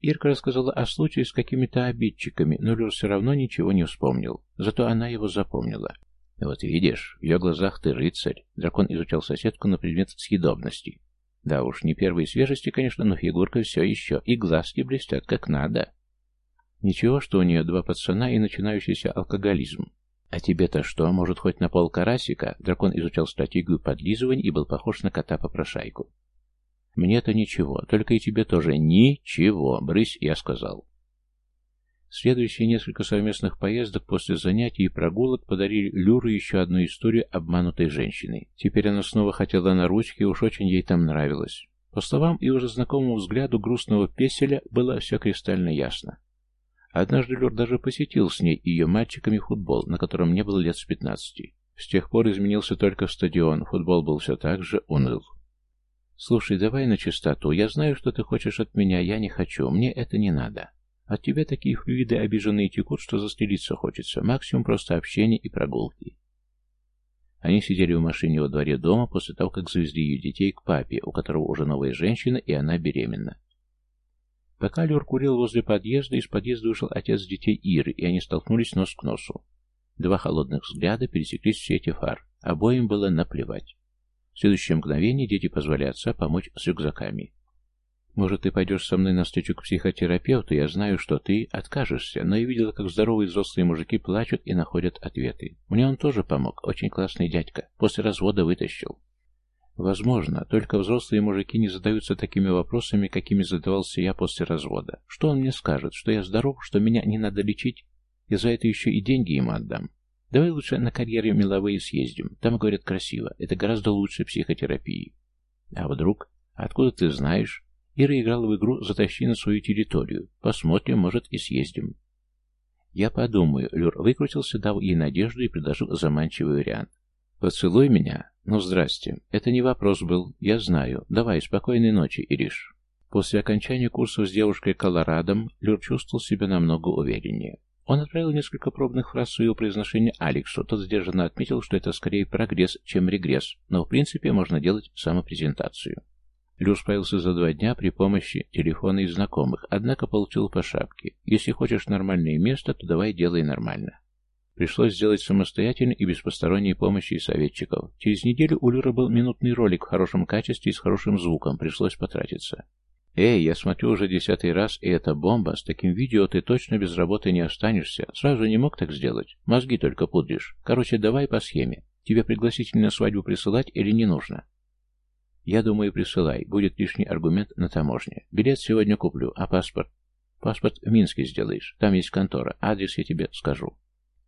Ирка рассказала о случае с какими-то обидчиками, но Люр все равно ничего не вспомнил. Зато она его запомнила. «Вот видишь, в ее глазах ты рыцарь». Дракон изучал соседку на предмет съедобности. Да уж, не первой свежести, конечно, но фигурка все еще, и глазки блестят как надо. Ничего, что у нее два пацана и начинающийся алкоголизм. А тебе-то что, может, хоть на пол карасика? Дракон изучал стратегию подлизываний и был похож на кота-попрошайку. Мне-то ничего, только и тебе тоже ничего, брысь, я сказал. Следующие несколько совместных поездок после занятий и прогулок подарили Люру еще одну историю обманутой женщины. Теперь она снова хотела на ручки, уж очень ей там нравилось. По словам и уже знакомому взгляду грустного песеля было все кристально ясно. Однажды Люр даже посетил с ней и ее мальчиками футбол, на котором не было лет с пятнадцати. С тех пор изменился только стадион, футбол был все так же уныл. «Слушай, давай на чистоту. Я знаю, что ты хочешь от меня, я не хочу. Мне это не надо. От тебя такие флюиды обиженные текут, что застрелиться хочется. Максимум просто общение и прогулки. Они сидели в машине во дворе дома после того, как завезли ее детей к папе, у которого уже новая женщина, и она беременна. Пока Люр курил возле подъезда, из подъезда вышел отец детей Иры, и они столкнулись нос к носу. Два холодных взгляда пересеклись в свете фар. Обоим было наплевать. В следующее мгновение дети позвали отца помочь с рюкзаками. Может, ты пойдешь со мной на встречу к психотерапевту, я знаю, что ты откажешься, но я видела, как здоровые взрослые мужики плачут и находят ответы. Мне он тоже помог, очень классный дядька, после развода вытащил. Возможно, только взрослые мужики не задаются такими вопросами, какими задавался я после развода. Что он мне скажет, что я здоров, что меня не надо лечить? Я за это еще и деньги ему отдам. Давай лучше на карьере меловые съездим. Там, говорят, красиво. Это гораздо лучше психотерапии. А вдруг? Откуда ты знаешь? Ира играла в игру «Затащи на свою территорию». Посмотрим, может, и съездим. Я подумаю. Люр выкрутился, дал ей надежду и предложил заманчивый вариант. «Поцелуй меня? Ну, здрасте. Это не вопрос был. Я знаю. Давай, спокойной ночи, Ириш». После окончания курсов с девушкой Колорадом Люр чувствовал себя намного увереннее. Он отправил несколько пробных фраз своего произношения Алексу. Тот сдержанно отметил, что это скорее прогресс, чем регресс, но в принципе можно делать самопрезентацию. Люр справился за два дня при помощи телефона и знакомых, однако получил по шапке. Если хочешь нормальное место, то давай делай нормально. Пришлось сделать самостоятельно и без посторонней помощи и советчиков. Через неделю у Люра был минутный ролик в хорошем качестве и с хорошим звуком, пришлось потратиться. «Эй, я смотрю уже десятый раз, и это бомба, с таким видео ты точно без работы не останешься. Сразу не мог так сделать, мозги только пудришь. Короче, давай по схеме. Тебе пригласительно на свадьбу присылать или не нужно?» Я думаю, присылай. Будет лишний аргумент на таможне. Билет сегодня куплю, а паспорт? Паспорт в Минске сделаешь. Там есть контора. Адрес я тебе скажу.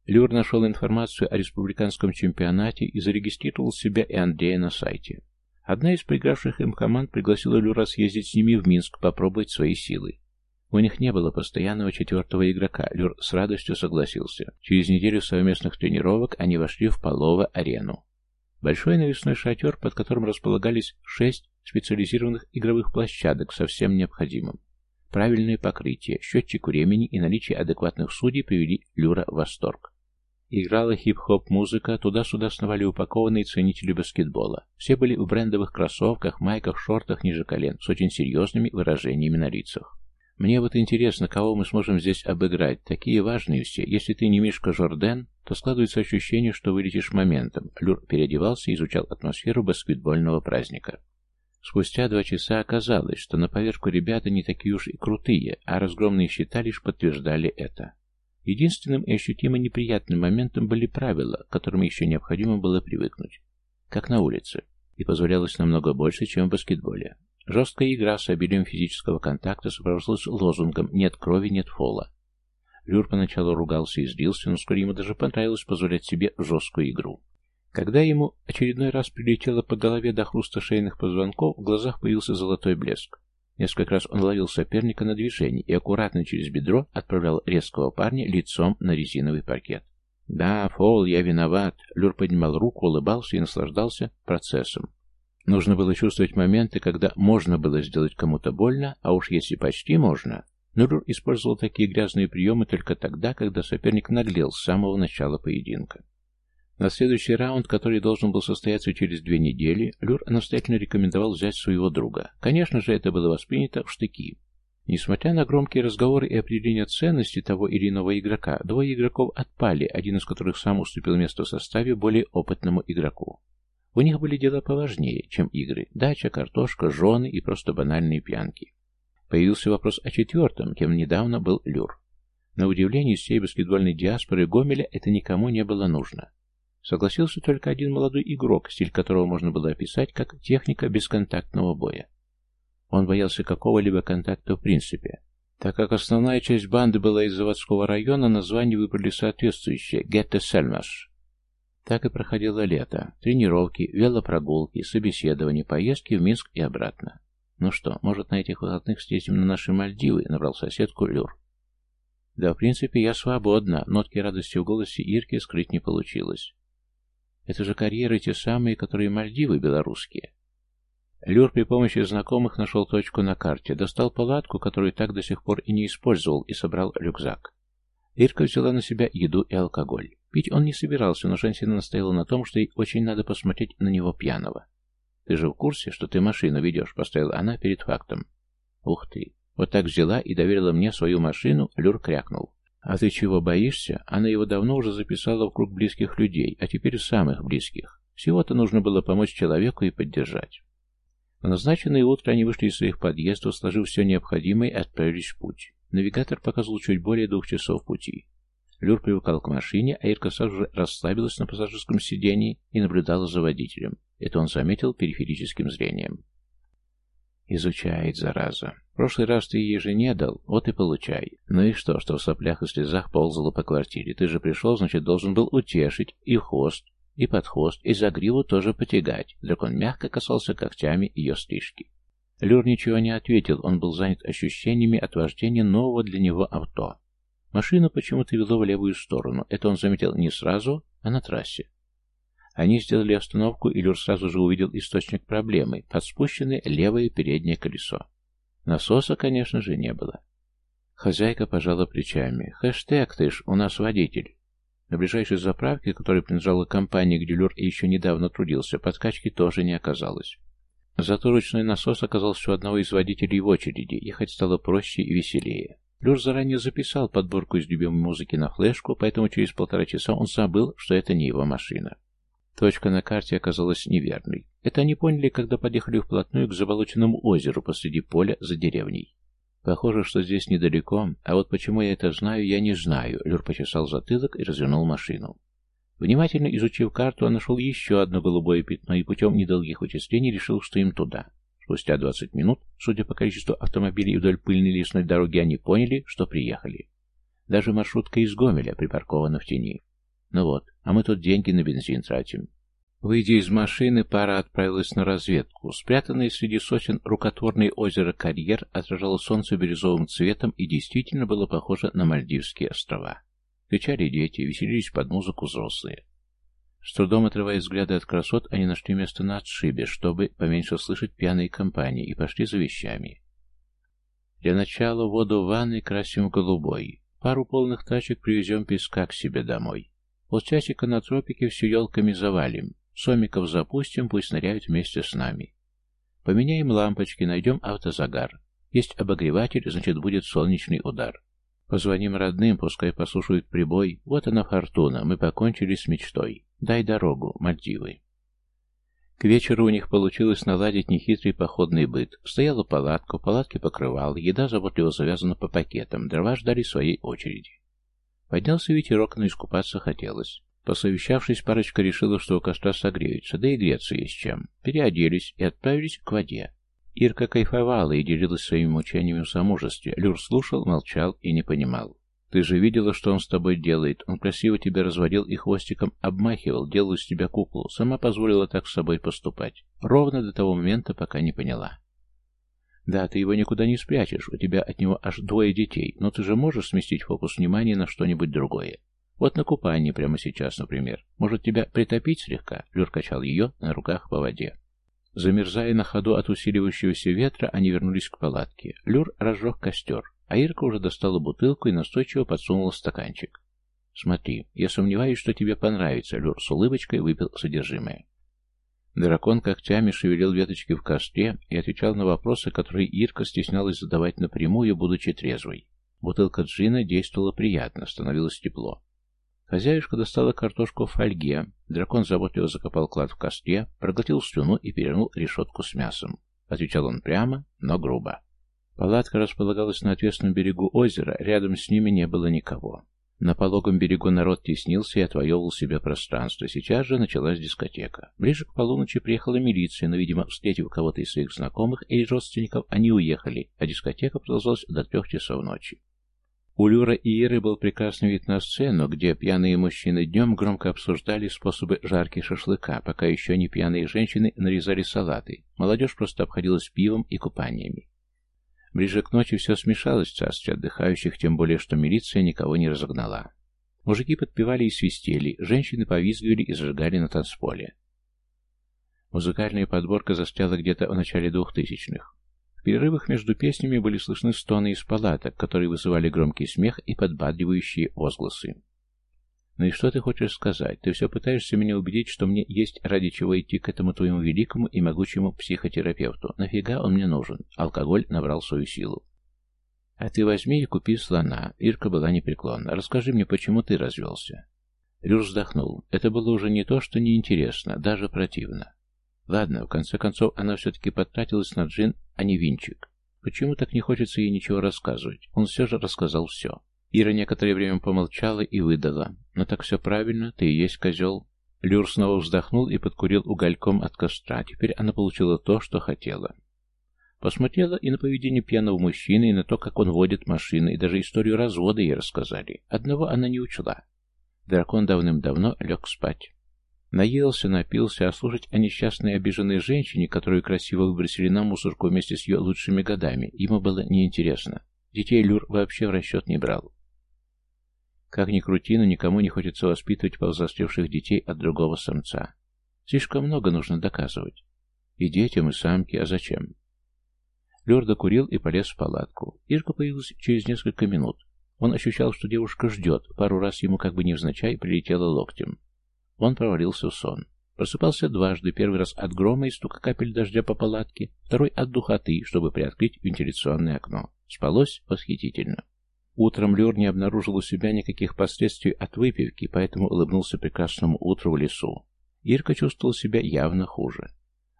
Люр нашел информацию о республиканском чемпионате и зарегистрировал себя и Андрея на сайте. Одна из проигравших им команд пригласила Люра съездить с ними в Минск, попробовать свои силы. У них не было постоянного четвертого игрока, Люр с радостью согласился. Через неделю совместных тренировок они вошли в Полово-арену. Большой навесной шатер, под которым располагались шесть специализированных игровых площадок со всем необходимым. Правильное покрытие, счетчик времени и наличие адекватных судей привели Люра в восторг. Играла хип-хоп музыка, туда-сюда сновали упакованные ценители баскетбола. Все были в брендовых кроссовках, майках, шортах ниже колен, с очень серьезными выражениями на лицах. Мне вот интересно, кого мы сможем здесь обыграть. Такие важные все. Если ты не Мишка Жорден, то складывается ощущение, что вылетишь моментом. Люр переодевался и изучал атмосферу баскетбольного праздника. Спустя два часа оказалось, что на поверку ребята не такие уж и крутые, а разгромные счета лишь подтверждали это. Единственным и ощутимо неприятным моментом были правила, к которым еще необходимо было привыкнуть. Как на улице. И позволялось намного больше, чем в баскетболе. Жесткая игра с обилием физического контакта сопровождалась лозунгом «нет крови, нет фола». Люр поначалу ругался и злился, но вскоре ему даже понравилось позволять себе жесткую игру. Когда ему очередной раз прилетело по голове до хруста шейных позвонков, в глазах появился золотой блеск. Несколько раз он ловил соперника на движении и аккуратно через бедро отправлял резкого парня лицом на резиновый паркет. «Да, фол, я виноват». Люр поднимал руку, улыбался и наслаждался процессом. Нужно было чувствовать моменты, когда можно было сделать кому-то больно, а уж если почти можно. Но Люр использовал такие грязные приемы только тогда, когда соперник наглел с самого начала поединка. На следующий раунд, который должен был состояться через две недели, Люр настоятельно рекомендовал взять своего друга. Конечно же, это было воспринято в штыки. Несмотря на громкие разговоры и определение ценности того или иного игрока, двое игроков отпали, один из которых сам уступил место в составе более опытному игроку. У них были дела поважнее, чем игры. Дача, картошка, жены и просто банальные пьянки. Появился вопрос о четвертом, кем недавно был Люр. На удивление всей баскетбольной диаспоры Гомеля это никому не было нужно. Согласился только один молодой игрок, стиль которого можно было описать как техника бесконтактного боя. Он боялся какого-либо контакта в принципе. Так как основная часть банды была из заводского района, название выбрали соответствующее «Гетте Сельмаш». Так и проходило лето. Тренировки, велопрогулки, собеседования, поездки в Минск и обратно. «Ну что, может, на этих выходных съездим на наши Мальдивы?» — набрал соседку Люр. «Да, в принципе, я свободна», — нотки радости в голосе Ирки скрыть не получилось. Это же карьеры те самые, которые Мальдивы белорусские. Люр при помощи знакомых нашел точку на карте, достал палатку, которую так до сих пор и не использовал, и собрал рюкзак. Ирка взяла на себя еду и алкоголь. Пить он не собирался, но женщина настояла на том, что ей очень надо посмотреть на него пьяного. «Ты же в курсе, что ты машину ведешь?» — поставила она перед фактом. «Ух ты! Вот так взяла и доверила мне свою машину?» — Люр крякнул. «А ты чего боишься?» Она его давно уже записала в круг близких людей, а теперь самых близких. Всего-то нужно было помочь человеку и поддержать. В назначенное утро они вышли из своих подъездов, сложив все необходимое и отправились в путь. Навигатор показывал чуть более двух часов пути. Люр привыкал к машине, а Ирка сразу же расслабилась на пассажирском сидении и наблюдала за водителем. Это он заметил периферическим зрением. Изучает, зараза. Прошлый раз ты ей же не дал, вот и получай. Ну и что, что в соплях и слезах ползала по квартире? Ты же пришел, значит, должен был утешить и хвост, и под хвост, и за гриву тоже потягать. Дракон мягко касался когтями ее стрижки. Люр ничего не ответил, он был занят ощущениями от вождения нового для него авто. Машину почему-то вело в левую сторону. Это он заметил не сразу, а на трассе. Они сделали остановку, и Люр сразу же увидел источник проблемы – подспущенное левое переднее колесо. Насоса, конечно же, не было. Хозяйка пожала плечами. «Хэштег ты ж, у нас водитель». На ближайшей заправке, которая принадлежала компании, где Люр еще недавно трудился, подкачки тоже не оказалось. Зато ручной насос оказался у одного из водителей в очереди, ехать стало проще и веселее. Люр заранее записал подборку из любимой музыки на флешку, поэтому через полтора часа он забыл, что это не его машина. Точка на карте оказалась неверной. Это они поняли, когда подъехали вплотную к заболоченному озеру посреди поля за деревней. Похоже, что здесь недалеко, а вот почему я это знаю, я не знаю. Люр почесал затылок и развернул машину. Внимательно изучив карту, он нашел еще одно голубое пятно и путем недолгих вычислений решил, что им туда. Спустя 20 минут, судя по количеству автомобилей вдоль пыльной лесной дороги, они поняли, что приехали. Даже маршрутка из Гомеля припаркована в тени. Ну вот, а мы тут деньги на бензин тратим. Выйдя из машины, пара отправилась на разведку. Спрятанное среди сосен рукотворное озеро Карьер отражало солнце бирюзовым цветом и действительно было похоже на Мальдивские острова. Кричали дети, веселились под музыку взрослые. С трудом отрывая взгляды от красот, они нашли место на отшибе, чтобы поменьше слышать пьяные компании, и пошли за вещами. Для начала воду в ванной красим голубой. Пару полных тачек привезем песка к себе домой. Полчасика на тропике все елками завалим. Сомиков запустим, пусть ныряют вместе с нами. Поменяем лампочки, найдем автозагар. Есть обогреватель, значит будет солнечный удар. Позвоним родным, пускай послушают прибой. Вот она фортуна, мы покончили с мечтой. Дай дорогу, Мальдивы. К вечеру у них получилось наладить нехитрый походный быт. Стояла палатка, в палатке покрывал, еда заботливо завязана по пакетам, дрова ждали своей очереди. Поднялся ветерок, но искупаться хотелось. Посовещавшись, парочка решила, что у костра согреются, да и греться есть чем. Переоделись и отправились к воде. Ирка кайфовала и делилась своими мучениями в замужестве. Люр слушал, молчал и не понимал. «Ты же видела, что он с тобой делает. Он красиво тебя разводил и хвостиком обмахивал, делал из тебя куклу. Сама позволила так с собой поступать. Ровно до того момента, пока не поняла». Да, ты его никуда не спрячешь, у тебя от него аж двое детей, но ты же можешь сместить фокус внимания на что-нибудь другое. Вот на купании прямо сейчас, например. Может, тебя притопить слегка?» Люр качал ее на руках по воде. Замерзая на ходу от усиливающегося ветра, они вернулись к палатке. Люр разжег костер, а Ирка уже достала бутылку и настойчиво подсунула стаканчик. «Смотри, я сомневаюсь, что тебе понравится», — Люр с улыбочкой выпил содержимое. Дракон когтями шевелил веточки в костре и отвечал на вопросы, которые Ирка стеснялась задавать напрямую, будучи трезвой. Бутылка джина действовала приятно, становилось тепло. Хозяюшка достала картошку в фольге, дракон заботливо закопал клад в костре, проглотил слюну и перевернул решетку с мясом. Отвечал он прямо, но грубо. Палатка располагалась на отвесном берегу озера, рядом с ними не было никого. На пологом берегу народ теснился и отвоевывал себе пространство. Сейчас же началась дискотека. Ближе к полуночи приехала милиция, но, видимо, встретив кого-то из своих знакомых или родственников, они уехали, а дискотека продолжалась до трех часов ночи. У Люра и Иры был прекрасный вид на сцену, где пьяные мужчины днем громко обсуждали способы жарки шашлыка, пока еще не пьяные женщины нарезали салаты. Молодежь просто обходилась пивом и купаниями. Ближе к ночи все смешалось в царстве отдыхающих, тем более, что милиция никого не разогнала. Мужики подпевали и свистели, женщины повизгивали и зажигали на танцполе. Музыкальная подборка застряла где-то в начале двухтысячных. Перерывах между песнями были слышны стоны из палаток, которые вызывали громкий смех и подбадривающие возгласы. «Ну и что ты хочешь сказать? Ты все пытаешься меня убедить, что мне есть ради чего идти к этому твоему великому и могучему психотерапевту. Нафига он мне нужен?» Алкоголь набрал свою силу. «А ты возьми и купи слона». Ирка была непреклонна. «Расскажи мне, почему ты развелся?» Люр вздохнул. Это было уже не то, что неинтересно, даже противно. Ладно, в конце концов, она все-таки потратилась на джин, а не винчик. Почему так не хочется ей ничего рассказывать? Он все же рассказал все. Ира некоторое время помолчала и выдала. «Ну так все правильно, ты и есть козел». Люр снова вздохнул и подкурил угольком от костра. Теперь она получила то, что хотела. Посмотрела и на поведение пьяного мужчины, и на то, как он водит машины, и даже историю развода ей рассказали. Одного она не учла. Дракон давным-давно лег спать. Наелся, напился, а слушать о несчастной обиженной женщине, которую красиво выбросили на мусорку вместе с ее лучшими годами, ему было неинтересно. Детей Люр вообще в расчет не брал. Как ни крути, но никому не хочется воспитывать повзрослевших детей от другого самца. Слишком много нужно доказывать. И детям, и самке, а зачем? Лёр докурил и полез в палатку. Ирка появилась через несколько минут. Он ощущал, что девушка ждет, пару раз ему как бы невзначай прилетела локтем. Он провалился в сон. Просыпался дважды, первый раз от грома и стука капель дождя по палатке, второй от духоты, чтобы приоткрыть вентиляционное окно. Спалось восхитительно. Утром Люр не обнаружил у себя никаких последствий от выпивки, поэтому улыбнулся прекрасному утру в лесу. Ирка чувствовал себя явно хуже.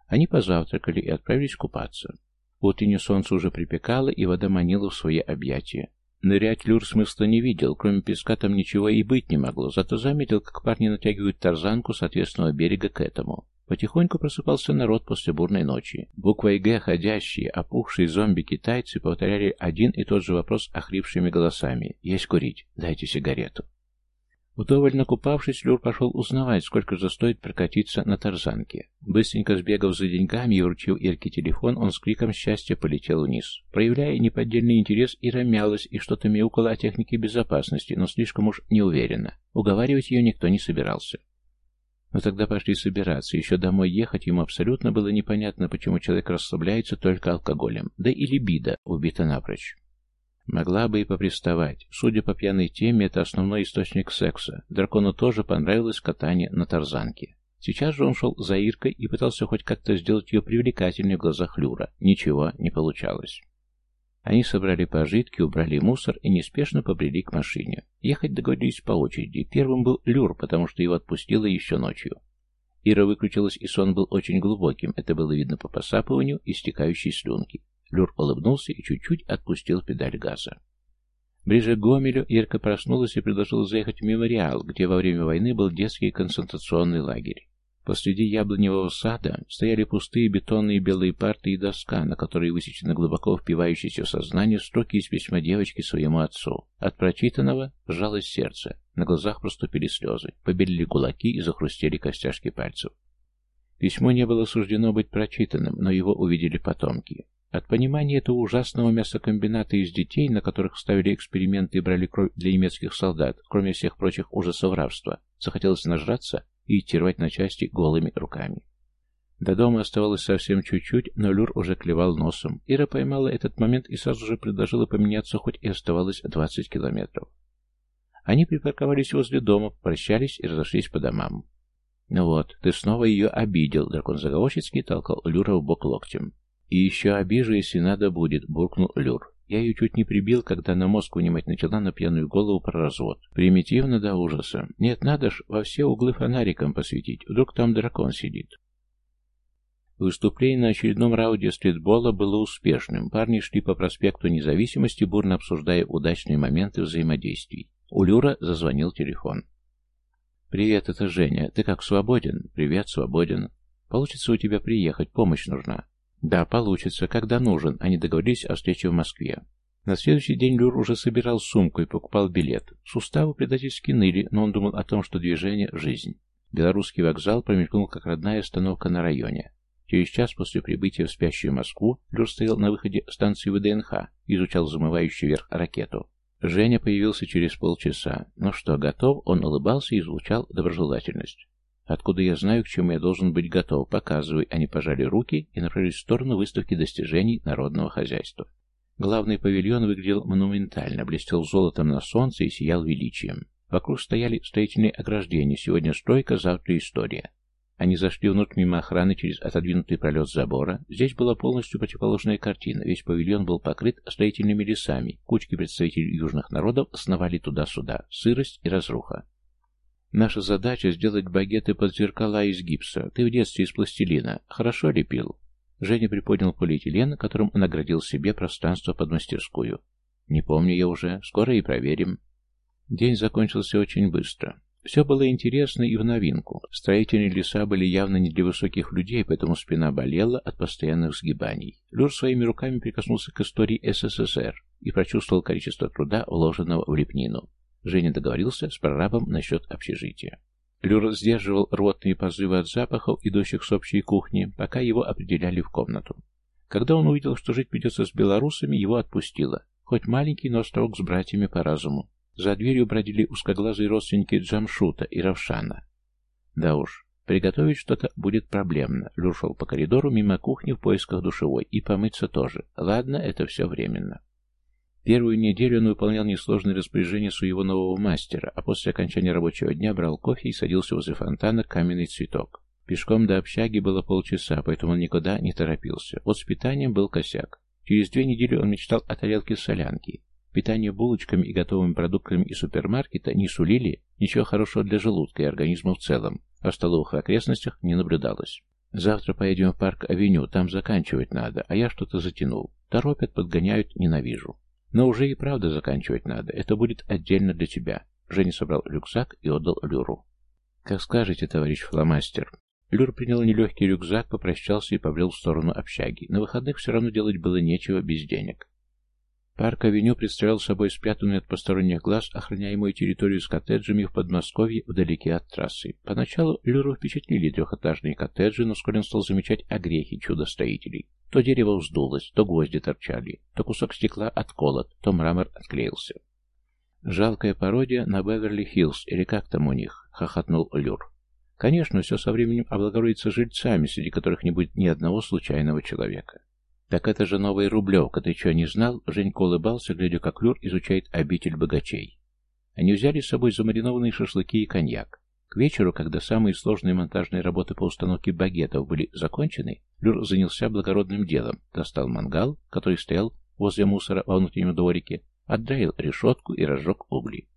Они позавтракали и отправились купаться. Утреннее солнце уже припекало, и вода манила в свои объятия. Нырять Люр смысла не видел, кроме песка там ничего и быть не могло, зато заметил, как парни натягивают тарзанку с ответственного берега к этому. Потихоньку просыпался народ после бурной ночи. Буквой «Г» ходящие, опухшие зомби-китайцы повторяли один и тот же вопрос охрипшими голосами. «Есть курить? Дайте сигарету». Вдоволь накупавшись, Люр пошел узнавать, сколько же стоит прокатиться на тарзанке. Быстренько сбегав за деньгами и вручил Ирке телефон, он с криком счастья полетел вниз. Проявляя неподдельный интерес, Ира мялась и что-то мяукала о технике безопасности, но слишком уж неуверенно. Уговаривать ее никто не собирался. Но тогда пошли собираться. Еще домой ехать ему абсолютно было непонятно, почему человек расслабляется только алкоголем. Да и либидо убита напрочь. Могла бы и поприставать. Судя по пьяной теме, это основной источник секса. Дракону тоже понравилось катание на тарзанке. Сейчас же он шел за Иркой и пытался хоть как-то сделать ее привлекательной в глазах Люра. Ничего не получалось. Они собрали пожитки, убрали мусор и неспешно побрели к машине. Ехать договорились по очереди. Первым был Люр, потому что его отпустило еще ночью. Ира выключилась, и сон был очень глубоким. Это было видно по посапыванию и стекающей слюнки. Люр улыбнулся и чуть-чуть отпустил педаль газа. Ближе к Гомелю Ирка проснулась и предложила заехать в мемориал, где во время войны был детский концентрационный лагерь. Посреди яблоневого сада стояли пустые бетонные белые парты и доска, на которой высечены глубоко впивающиеся в сознание строки из письма девочки своему отцу. От прочитанного сжалось сердце, на глазах проступили слезы, побелели кулаки и захрустели костяшки пальцев. Письмо не было суждено быть прочитанным, но его увидели потомки. От понимания этого ужасного мясокомбината из детей, на которых ставили эксперименты и брали кровь для немецких солдат, кроме всех прочих ужасов рабства, захотелось нажраться и идти на части голыми руками. До дома оставалось совсем чуть-чуть, но Люр уже клевал носом. Ира поймала этот момент и сразу же предложила поменяться, хоть и оставалось 20 километров. Они припарковались возле дома, попрощались и разошлись по домам. «Ну вот, ты снова ее обидел», — дракон заговорщицки толкал Люра в бок локтем. «И еще обижу, если надо будет», — буркнул Люр. «Я ее чуть не прибил, когда на мозг унимать начала на пьяную голову про развод. Примитивно до ужаса. Нет, надо ж во все углы фонариком посветить. Вдруг там дракон сидит». Выступление на очередном раунде стритбола было успешным. Парни шли по проспекту Независимости, бурно обсуждая удачные моменты взаимодействий. У Люра зазвонил телефон. «Привет, это Женя. Ты как, свободен?» «Привет, свободен. Получится у тебя приехать, помощь нужна». Да, получится, когда нужен. Они договорились о встрече в Москве. На следующий день Люр уже собирал сумку и покупал билет. Суставы предательски ныли, но он думал о том, что движение — жизнь. Белорусский вокзал промелькнул как родная остановка на районе. Через час после прибытия в спящую Москву Люр стоял на выходе станции ВДНХ и изучал замывающую вверх ракету. Женя появился через полчаса. Ну что, готов? Он улыбался и излучал доброжелательность. Откуда я знаю, к чему я должен быть готов? Показывай. Они пожали руки и направились в сторону выставки достижений народного хозяйства. Главный павильон выглядел монументально, блестел золотом на солнце и сиял величием. Вокруг стояли строительные ограждения. Сегодня стройка, завтра история. Они зашли внутрь мимо охраны через отодвинутый пролет забора. Здесь была полностью противоположная картина. Весь павильон был покрыт строительными лесами. Кучки представителей южных народов сновали туда-сюда. Сырость и разруха. Наша задача сделать багеты под зеркала из гипса. Ты в детстве из пластилина. Хорошо лепил? Женя приподнял полиэтилен, которым он наградил себе пространство под мастерскую. Не помню я уже. Скоро и проверим. День закончился очень быстро. Все было интересно и в новинку. Строительные леса были явно не для высоких людей, поэтому спина болела от постоянных сгибаний. Люр своими руками прикоснулся к истории СССР и прочувствовал количество труда, вложенного в лепнину. Женя договорился с прорабом насчет общежития. Люр сдерживал рвотные позывы от запахов, идущих с общей кухни, пока его определяли в комнату. Когда он увидел, что жить придется с белорусами, его отпустило. Хоть маленький, но строг с братьями по разуму. За дверью бродили узкоглазые родственники Джамшута и Равшана. Да уж, приготовить что-то будет проблемно. Люр шел по коридору мимо кухни в поисках душевой, и помыться тоже. Ладно, это все временно. Первую неделю он выполнял несложные распоряжения своего нового мастера, а после окончания рабочего дня брал кофе и садился возле фонтана каменный цветок. Пешком до общаги было полчаса, поэтому он никуда не торопился. Вот с питанием был косяк. Через две недели он мечтал о тарелке солянки. Питание булочками и готовыми продуктами из супермаркета не сулили ничего хорошего для желудка и организма в целом, а в столовых окрестностях не наблюдалось. Завтра поедем в парк-авеню, там заканчивать надо, а я что-то затянул. Торопят, подгоняют, ненавижу. Но уже и правда заканчивать надо. Это будет отдельно для тебя. Женя собрал рюкзак и отдал Люру. Как скажете, товарищ фломастер. Люр принял нелегкий рюкзак, попрощался и побрел в сторону общаги. На выходных все равно делать было нечего без денег. Парк-авеню представлял собой спрятанную от посторонних глаз охраняемую территорию с коттеджами в Подмосковье вдалеке от трассы. Поначалу Люру впечатлили трехэтажные коттеджи, но вскоре он стал замечать огрехи чудо-строителей. То дерево вздулось, то гвозди торчали, то кусок стекла отколот, то мрамор отклеился. «Жалкая пародия на Беверли-Хиллз, или как там у них?» — хохотнул Люр. «Конечно, все со временем облагородится жильцами, среди которых не будет ни одного случайного человека. «Так это же новая Рублевка, ты что, не знал?» Женька улыбался, глядя, как Люр изучает обитель богачей. Они взяли с собой замаринованные шашлыки и коньяк. К вечеру, когда самые сложные монтажные работы по установке багетов были закончены, Люр занялся благородным делом, достал мангал, который стоял возле мусора во внутреннем дворике, отдраил решетку и разжег угли.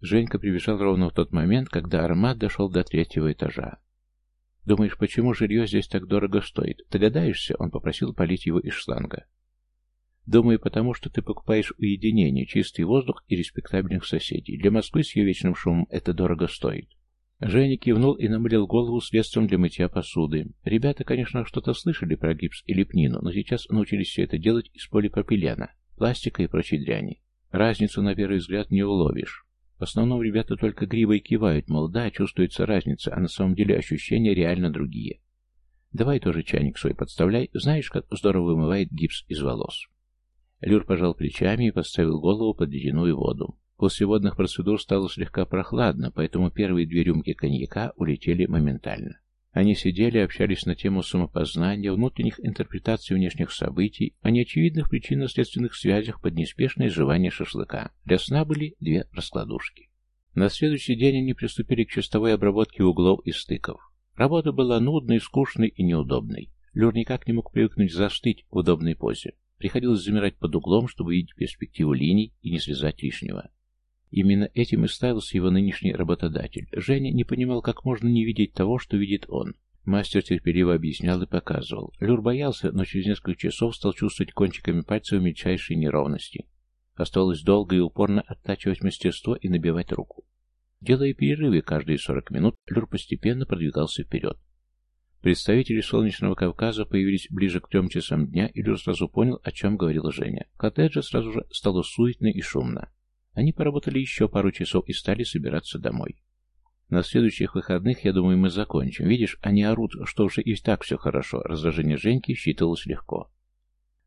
Женька прибежал ровно в тот момент, когда аромат дошел до третьего этажа. Думаешь, почему жилье здесь так дорого стоит? Догадаешься? Он попросил полить его из шланга. Думаю, потому что ты покупаешь уединение, чистый воздух и респектабельных соседей. Для Москвы с ее вечным шумом это дорого стоит. Женя кивнул и намылил голову средством для мытья посуды. Ребята, конечно, что-то слышали про гипс и лепнину, но сейчас научились все это делать из полипропилена, пластика и прочей дряни. Разницу, на первый взгляд, не уловишь. В основном ребята только гривой кивают, мол, да, чувствуется разница, а на самом деле ощущения реально другие. Давай тоже чайник свой подставляй, знаешь, как здорово вымывает гипс из волос. Люр пожал плечами и подставил голову под ледяную воду. После водных процедур стало слегка прохладно, поэтому первые две рюмки коньяка улетели моментально. Они сидели, общались на тему самопознания, внутренних интерпретаций внешних событий, о неочевидных причинно-следственных связях под неспешное жевание шашлыка. Для сна были две раскладушки. На следующий день они приступили к чистовой обработке углов и стыков. Работа была нудной, скучной и неудобной. Люр никак не мог привыкнуть застыть в удобной позе. Приходилось замирать под углом, чтобы видеть перспективу линий и не связать лишнего. Именно этим и ставился его нынешний работодатель. Женя не понимал, как можно не видеть того, что видит он. Мастер терпеливо объяснял и показывал. Люр боялся, но через несколько часов стал чувствовать кончиками пальцев мельчайшие неровности. Оставалось долго и упорно оттачивать мастерство и набивать руку. Делая перерывы каждые 40 минут, Люр постепенно продвигался вперед. Представители Солнечного Кавказа появились ближе к трем часам дня, и Люр сразу понял, о чем говорила Женя. В сразу же стало суетно и шумно. Они поработали еще пару часов и стали собираться домой. На следующих выходных, я думаю, мы закончим. Видишь, они орут, что уже и так все хорошо. Раздражение Женьки считывалось легко.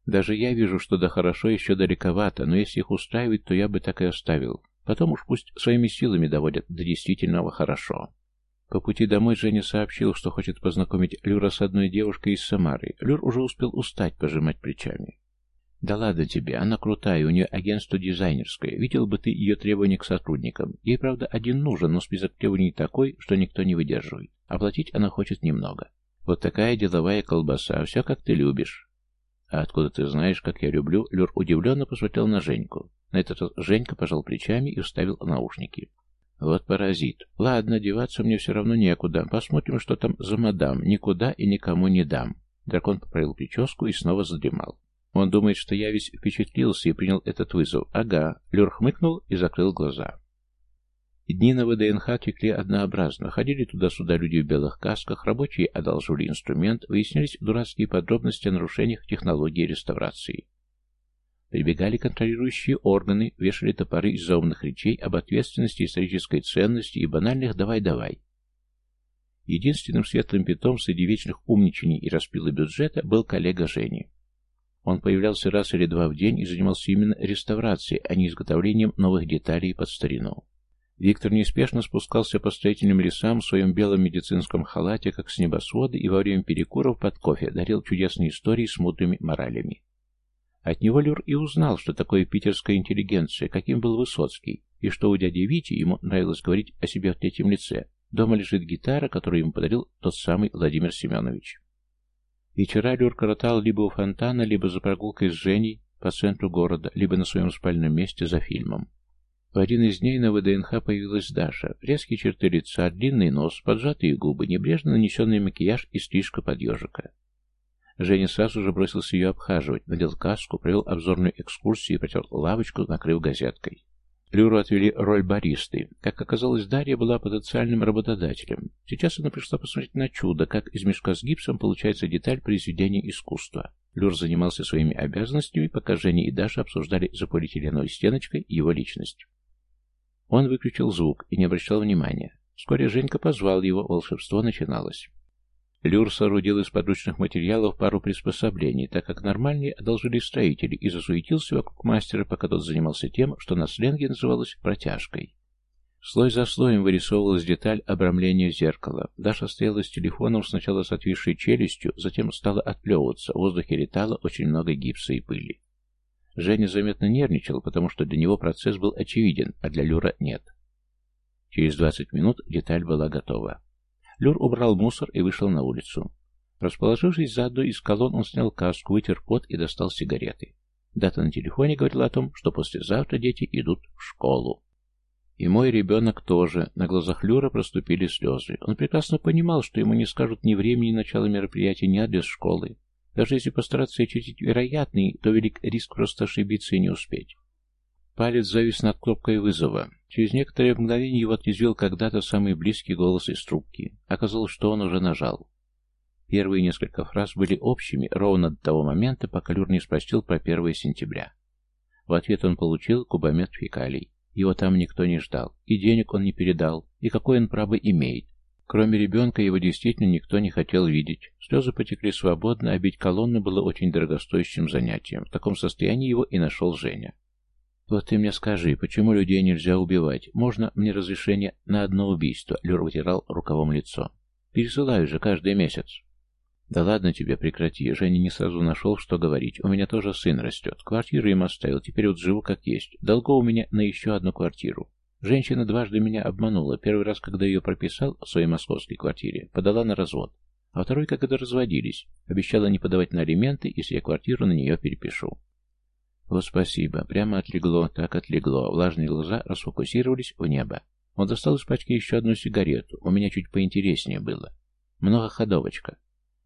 Даже я вижу, что да хорошо еще далековато, но если их устраивает, то я бы так и оставил. Потом уж пусть своими силами доводят до действительного хорошо. По пути домой Женя сообщил, что хочет познакомить Люра с одной девушкой из Самары. Люр уже успел устать пожимать плечами. «Да ладно тебе, она крутая, у нее агентство дизайнерское. Видел бы ты ее требования к сотрудникам. Ей, правда, один нужен, но список требований такой, что никто не выдерживает. Оплатить она хочет немного. Вот такая деловая колбаса, все как ты любишь». «А откуда ты знаешь, как я люблю?» Люр удивленно посмотрел на Женьку. На этот раз Женька пожал плечами и вставил наушники. «Вот паразит. Ладно, деваться мне все равно некуда. Посмотрим, что там за мадам. Никуда и никому не дам». Дракон поправил прическу и снова задремал. Он думает, что я весь впечатлился и принял этот вызов. Ага. Люр хмыкнул и закрыл глаза. Дни на ВДНХ текли однообразно. Ходили туда-сюда люди в белых касках, рабочие одалживали инструмент, выяснялись дурацкие подробности о нарушениях технологии реставрации. Прибегали контролирующие органы, вешали топоры из-за умных речей об ответственности, исторической ценности и банальных «давай-давай». Единственным светлым питом среди вечных умничаний и распила бюджета был коллега Жени. Он появлялся раз или два в день и занимался именно реставрацией, а не изготовлением новых деталей под старину. Виктор неспешно спускался по строительным лесам в своем белом медицинском халате, как с небосвода, и во время перекуров под кофе дарил чудесные истории с мудрыми моралями. От него Люр и узнал, что такое питерская интеллигенция, каким был Высоцкий, и что у дяди Вити ему нравилось говорить о себе в третьем лице. Дома лежит гитара, которую ему подарил тот самый Владимир Семенович. Вечера Люр коротал либо у фонтана, либо за прогулкой с Женей по центру города, либо на своем спальном месте за фильмом. В один из дней на ВДНХ появилась Даша. Резкие черты лица, длинный нос, поджатые губы, небрежно нанесенный макияж и стрижка под ежика. Женя сразу же бросился ее обхаживать, надел каску, провел обзорную экскурсию и протер лавочку, накрыв газеткой. Люру отвели роль баристы. Как оказалось, Дарья была потенциальным работодателем. Сейчас она пришла посмотреть на чудо, как из мешка с гипсом получается деталь произведения искусства. Люр занимался своими обязанностями, пока Женя и Даша обсуждали за полиэтиленовой стеночкой его личность. Он выключил звук и не обращал внимания. Вскоре Женька позвал его, волшебство начиналось. Люр соорудил из подручных материалов пару приспособлений, так как нормальнее одолжили строители, и засуетился вокруг мастера, пока тот занимался тем, что на сленге называлось протяжкой. Слой за слоем вырисовывалась деталь обрамления зеркала. Даша стояла с телефоном сначала с отвисшей челюстью, затем стала отплевываться, в воздухе летало очень много гипса и пыли. Женя заметно нервничал, потому что для него процесс был очевиден, а для Люра нет. Через двадцать минут деталь была готова. Люр убрал мусор и вышел на улицу. Расположившись за одной из колонн, он снял каску, вытер пот и достал сигареты. Дата на телефоне говорила о том, что послезавтра дети идут в школу. И мой ребенок тоже. На глазах Люра проступили слезы. Он прекрасно понимал, что ему не скажут ни времени начала мероприятия, ни адрес школы. Даже если постараться очертить вероятный, то велик риск просто ошибиться и не успеть. Палец завис над кнопкой вызова. Через некоторое мгновение его отрезвил когда-то самый близкий голос из трубки. Оказалось, что он уже нажал. Первые несколько фраз были общими ровно до того момента, пока Люр не спросил про 1 сентября. В ответ он получил кубомет фекалий. Его там никто не ждал, и денег он не передал, и какой он право имеет. Кроме ребенка, его действительно никто не хотел видеть. Слезы потекли свободно, а бить колонны было очень дорогостоящим занятием. В таком состоянии его и нашел Женя. «Вот ты мне скажи, почему людей нельзя убивать? Можно мне разрешение на одно убийство?» Люр вытирал рукавом лицо. «Пересылаю же каждый месяц». «Да ладно тебе, прекрати. Женя не сразу нашел, что говорить. У меня тоже сын растет. Квартиру им оставил, теперь вот живу как есть. Долго у меня на еще одну квартиру. Женщина дважды меня обманула. Первый раз, когда ее прописал в своей московской квартире, подала на развод. А второй, когда разводились, обещала не подавать на алименты, если я квартиру на нее перепишу. Вот спасибо. Прямо отлегло, так отлегло. Влажные глаза расфокусировались в небо. Он достал из пачки еще одну сигарету. У меня чуть поинтереснее было. Многоходовочка.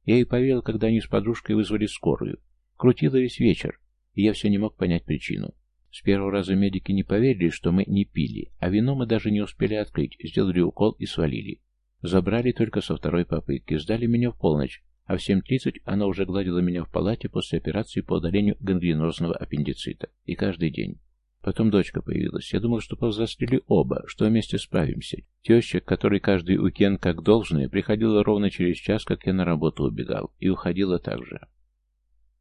Я и поверил, когда они с подружкой вызвали скорую. Крутила весь вечер, и я все не мог понять причину. С первого раза медики не поверили, что мы не пили, а вино мы даже не успели открыть, сделали укол и свалили. Забрали только со второй попытки, сдали меня в полночь, а в 7.30 она уже гладила меня в палате после операции по удалению гангренозного аппендицита. И каждый день. Потом дочка появилась. Я думал, что повзрослели оба, что вместе справимся. Теща, которой каждый уикенд как должное, приходила ровно через час, как я на работу убегал, и уходила так же.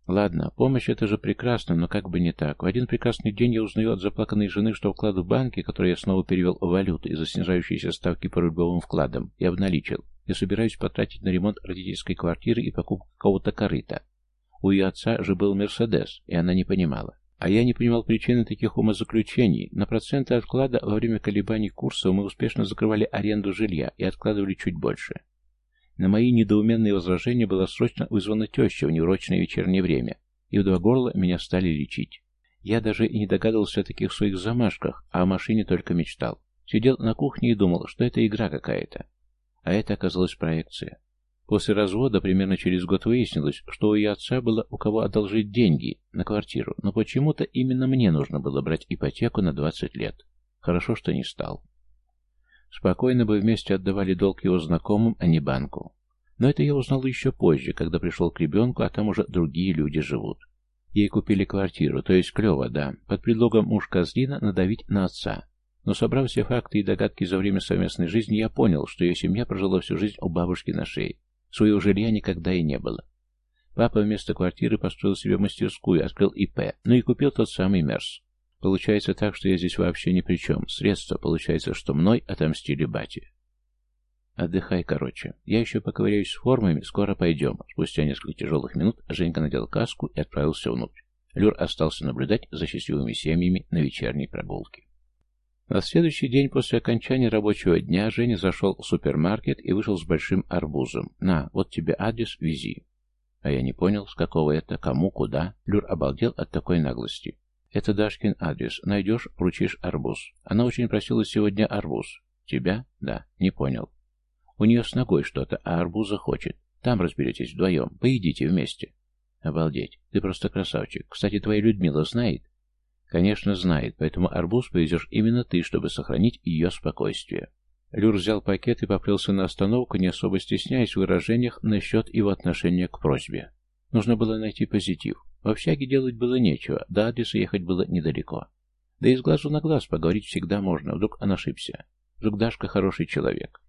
Ладно, помощь это же прекрасно, но как бы не так. В один прекрасный день я узнаю от заплаканной жены, что вклад в банке, который я снова перевел в валюту из-за снижающейся ставки по рублевым вкладам, я обналичил. Я собираюсь потратить на ремонт родительской квартиры и покупку какого-то корыта. У ее отца же был Мерседес, и она не понимала. А я не понимал причины таких умозаключений. На проценты отклада во время колебаний курса мы успешно закрывали аренду жилья и откладывали чуть больше. На мои недоуменные возражения была срочно вызвана теща в неурочное вечернее время, и в два горла меня стали лечить. Я даже и не догадывался о таких своих замашках, а о машине только мечтал. Сидел на кухне и думал, что это игра какая-то. А это оказалась проекция. После развода примерно через год выяснилось, что у ее отца было у кого одолжить деньги на квартиру, но почему-то именно мне нужно было брать ипотеку на 20 лет. Хорошо, что не стал. Спокойно бы вместе отдавали долг его знакомым, а не банку. Но это я узнал еще позже, когда пришел к ребенку, а там уже другие люди живут. Ей купили квартиру, то есть клево, да, под предлогом муж козлина надавить на отца. Но собрав все факты и догадки за время совместной жизни, я понял, что ее семья прожила всю жизнь у бабушки на шее. Своего жилья никогда и не было. Папа вместо квартиры построил себе мастерскую, открыл ИП, ну и купил тот самый Мерс. Получается так, что я здесь вообще ни при чем. Средства, получается, что мной отомстили бати. Отдыхай, короче. Я еще поковыряюсь с формами, скоро пойдем. Спустя несколько тяжелых минут Женька надел каску и отправился внутрь. Люр остался наблюдать за счастливыми семьями на вечерней прогулке. На следующий день после окончания рабочего дня Женя зашел в супермаркет и вышел с большим арбузом. «На, вот тебе адрес, вези». А я не понял, с какого это, кому, куда. Люр обалдел от такой наглости. «Это Дашкин адрес. Найдешь, вручишь арбуз. Она очень просила сегодня арбуз. Тебя? Да, не понял. У нее с ногой что-то, а арбуза хочет. Там разберетесь вдвоем. Поедите вместе». «Обалдеть. Ты просто красавчик. Кстати, твоя Людмила знает?» Конечно, знает, поэтому арбуз повезешь именно ты, чтобы сохранить ее спокойствие. Люр взял пакет и поплелся на остановку, не особо стесняясь в выражениях насчет его отношения к просьбе. Нужно было найти позитив. В общаге делать было нечего, до адреса ехать было недалеко. Да и с глазу на глаз поговорить всегда можно, вдруг он ошибся. Вдруг Дашка хороший человек.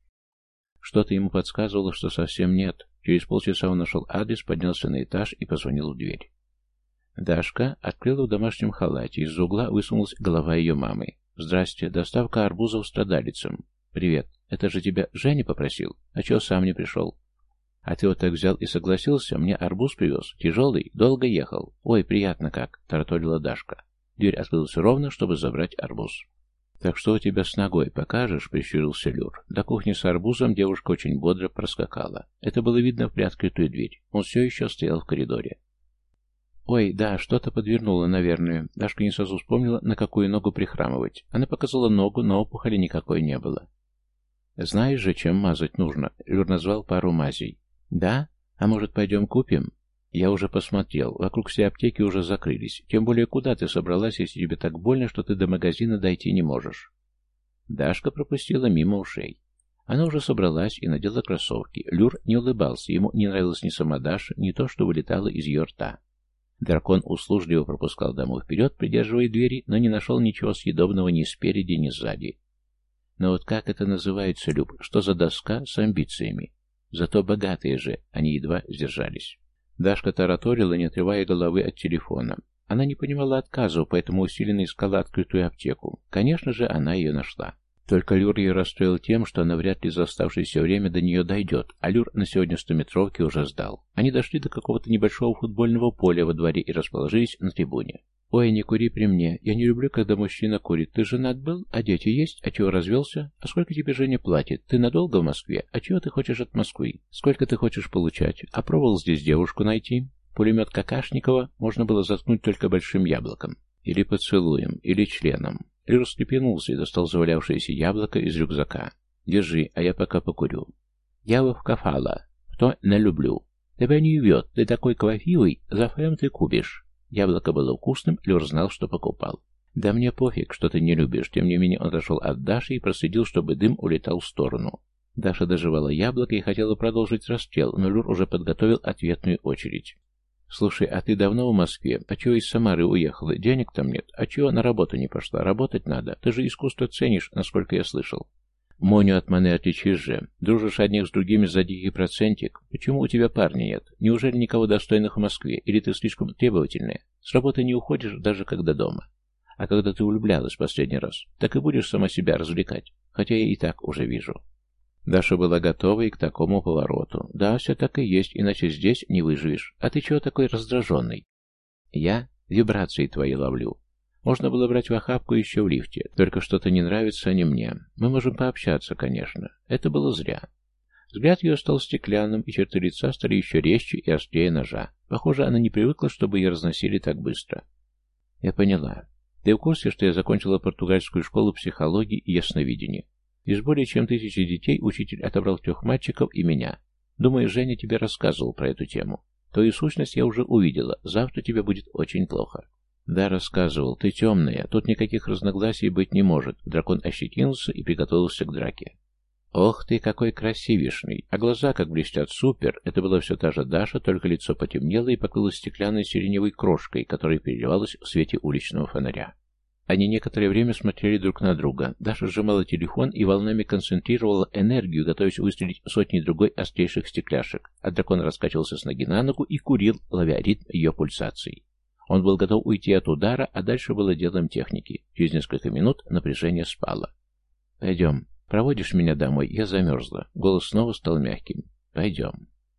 Что-то ему подсказывало, что совсем нет. Через полчаса он нашел адрес, поднялся на этаж и позвонил в дверь. Дашка открыла в домашнем халате, из угла высунулась голова ее мамы. «Здрасте, доставка арбузов страдалицам». «Привет, это же тебя Женя попросил? А чего сам не пришел?» «А ты вот так взял и согласился? Мне арбуз привез. Тяжелый, долго ехал. Ой, приятно как», — тараторила Дашка. Дверь открылась ровно, чтобы забрать арбуз. «Так что у тебя с ногой, покажешь?» — прищурился Люр. До кухни с арбузом девушка очень бодро проскакала. Это было видно в приоткрытую дверь. Он все еще стоял в коридоре. «Ой, да, что-то подвернуло, наверное». Дашка не сразу вспомнила, на какую ногу прихрамывать. Она показала ногу, но опухоли никакой не было. «Знаешь же, чем мазать нужно?» Люр назвал пару мазей. «Да? А может, пойдем купим?» Я уже посмотрел. Вокруг все аптеки уже закрылись. Тем более, куда ты собралась, если тебе так больно, что ты до магазина дойти не можешь? Дашка пропустила мимо ушей. Она уже собралась и надела кроссовки. Люр не улыбался, ему не нравилась ни сама Даша, ни то, что вылетало из ее рта. Дракон услужливо пропускал даму вперед, придерживая двери, но не нашел ничего съедобного ни спереди, ни сзади. Но вот как это называется, Люб? Что за доска с амбициями? Зато богатые же, они едва сдержались. Дашка тараторила, не отрывая головы от телефона. Она не понимала отказов, поэтому усиленно искала открытую аптеку. Конечно же, она ее нашла. Только Люр ее расстроил тем, что она вряд ли за оставшееся время до нее дойдет, а Люр на сегодня стометровке уже сдал. Они дошли до какого-то небольшого футбольного поля во дворе и расположились на трибуне. «Ой, не кури при мне. Я не люблю, когда мужчина курит. Ты женат был? А дети есть? А чего развелся? А сколько тебе Женя платит? Ты надолго в Москве? А чего ты хочешь от Москвы? Сколько ты хочешь получать? А пробовал здесь девушку найти?» Пулемет Какашникова можно было заткнуть только большим яблоком. Или поцелуем, или членом. Лир встрепенулся и достал завалявшееся яблоко из рюкзака. «Держи, а я пока покурю». «Я в кафала. Кто не люблю. Тебя не вьет, ты такой квафивый, за фрем ты кубишь». Яблоко было вкусным, Люр знал, что покупал. «Да мне пофиг, что ты не любишь». Тем не менее он отошел от Даши и проследил, чтобы дым улетал в сторону. Даша доживала яблоко и хотела продолжить расстрел, но Люр уже подготовил ответную очередь. «Слушай, а ты давно в Москве? А чего из Самары уехала? Денег там нет. А чего на работу не пошла? Работать надо. Ты же искусство ценишь, насколько я слышал». Моню от маны отличишь же. Дружишь одних с другими за дикий процентик. Почему у тебя парня нет? Неужели никого достойных в Москве? Или ты слишком требовательная? С работы не уходишь, даже когда дома. А когда ты влюблялась последний раз, так и будешь сама себя развлекать. Хотя я и так уже вижу. Даша была готова и к такому повороту. Да, все так и есть, иначе здесь не выживешь. А ты чего такой раздраженный? Я вибрации твои ловлю. Можно было брать в охапку еще в лифте, только что-то не нравится они мне. Мы можем пообщаться, конечно. Это было зря. Взгляд ее стал стеклянным, и черты лица стали еще резче и острее ножа. Похоже, она не привыкла, чтобы ее разносили так быстро. Я поняла. Ты в курсе, что я закончила португальскую школу психологии и ясновидения? Из более чем тысячи детей учитель отобрал трех мальчиков и меня. Думаю, Женя тебе рассказывал про эту тему. Твою сущность я уже увидела. Завтра тебе будет очень плохо. «Да, рассказывал. Ты темная. Тут никаких разногласий быть не может». Дракон ощетинился и приготовился к драке. «Ох ты, какой красивишный! А глаза как блестят, супер!» Это была все та же Даша, только лицо потемнело и покрылось стеклянной сиреневой крошкой, которая переливалась в свете уличного фонаря. Они некоторое время смотрели друг на друга. Даша сжимала телефон и волнами концентрировала энергию, готовясь выстрелить сотни другой острейших стекляшек, а дракон раскачивался с ноги на ногу и курил, ловя ритм ее пульсаций. Он был готов уйти от удара, а дальше было делом техники. Через несколько минут напряжение спало. «Пойдем. Проводишь меня домой? Я замерзла». Голос снова стал мягким. «Пойдем».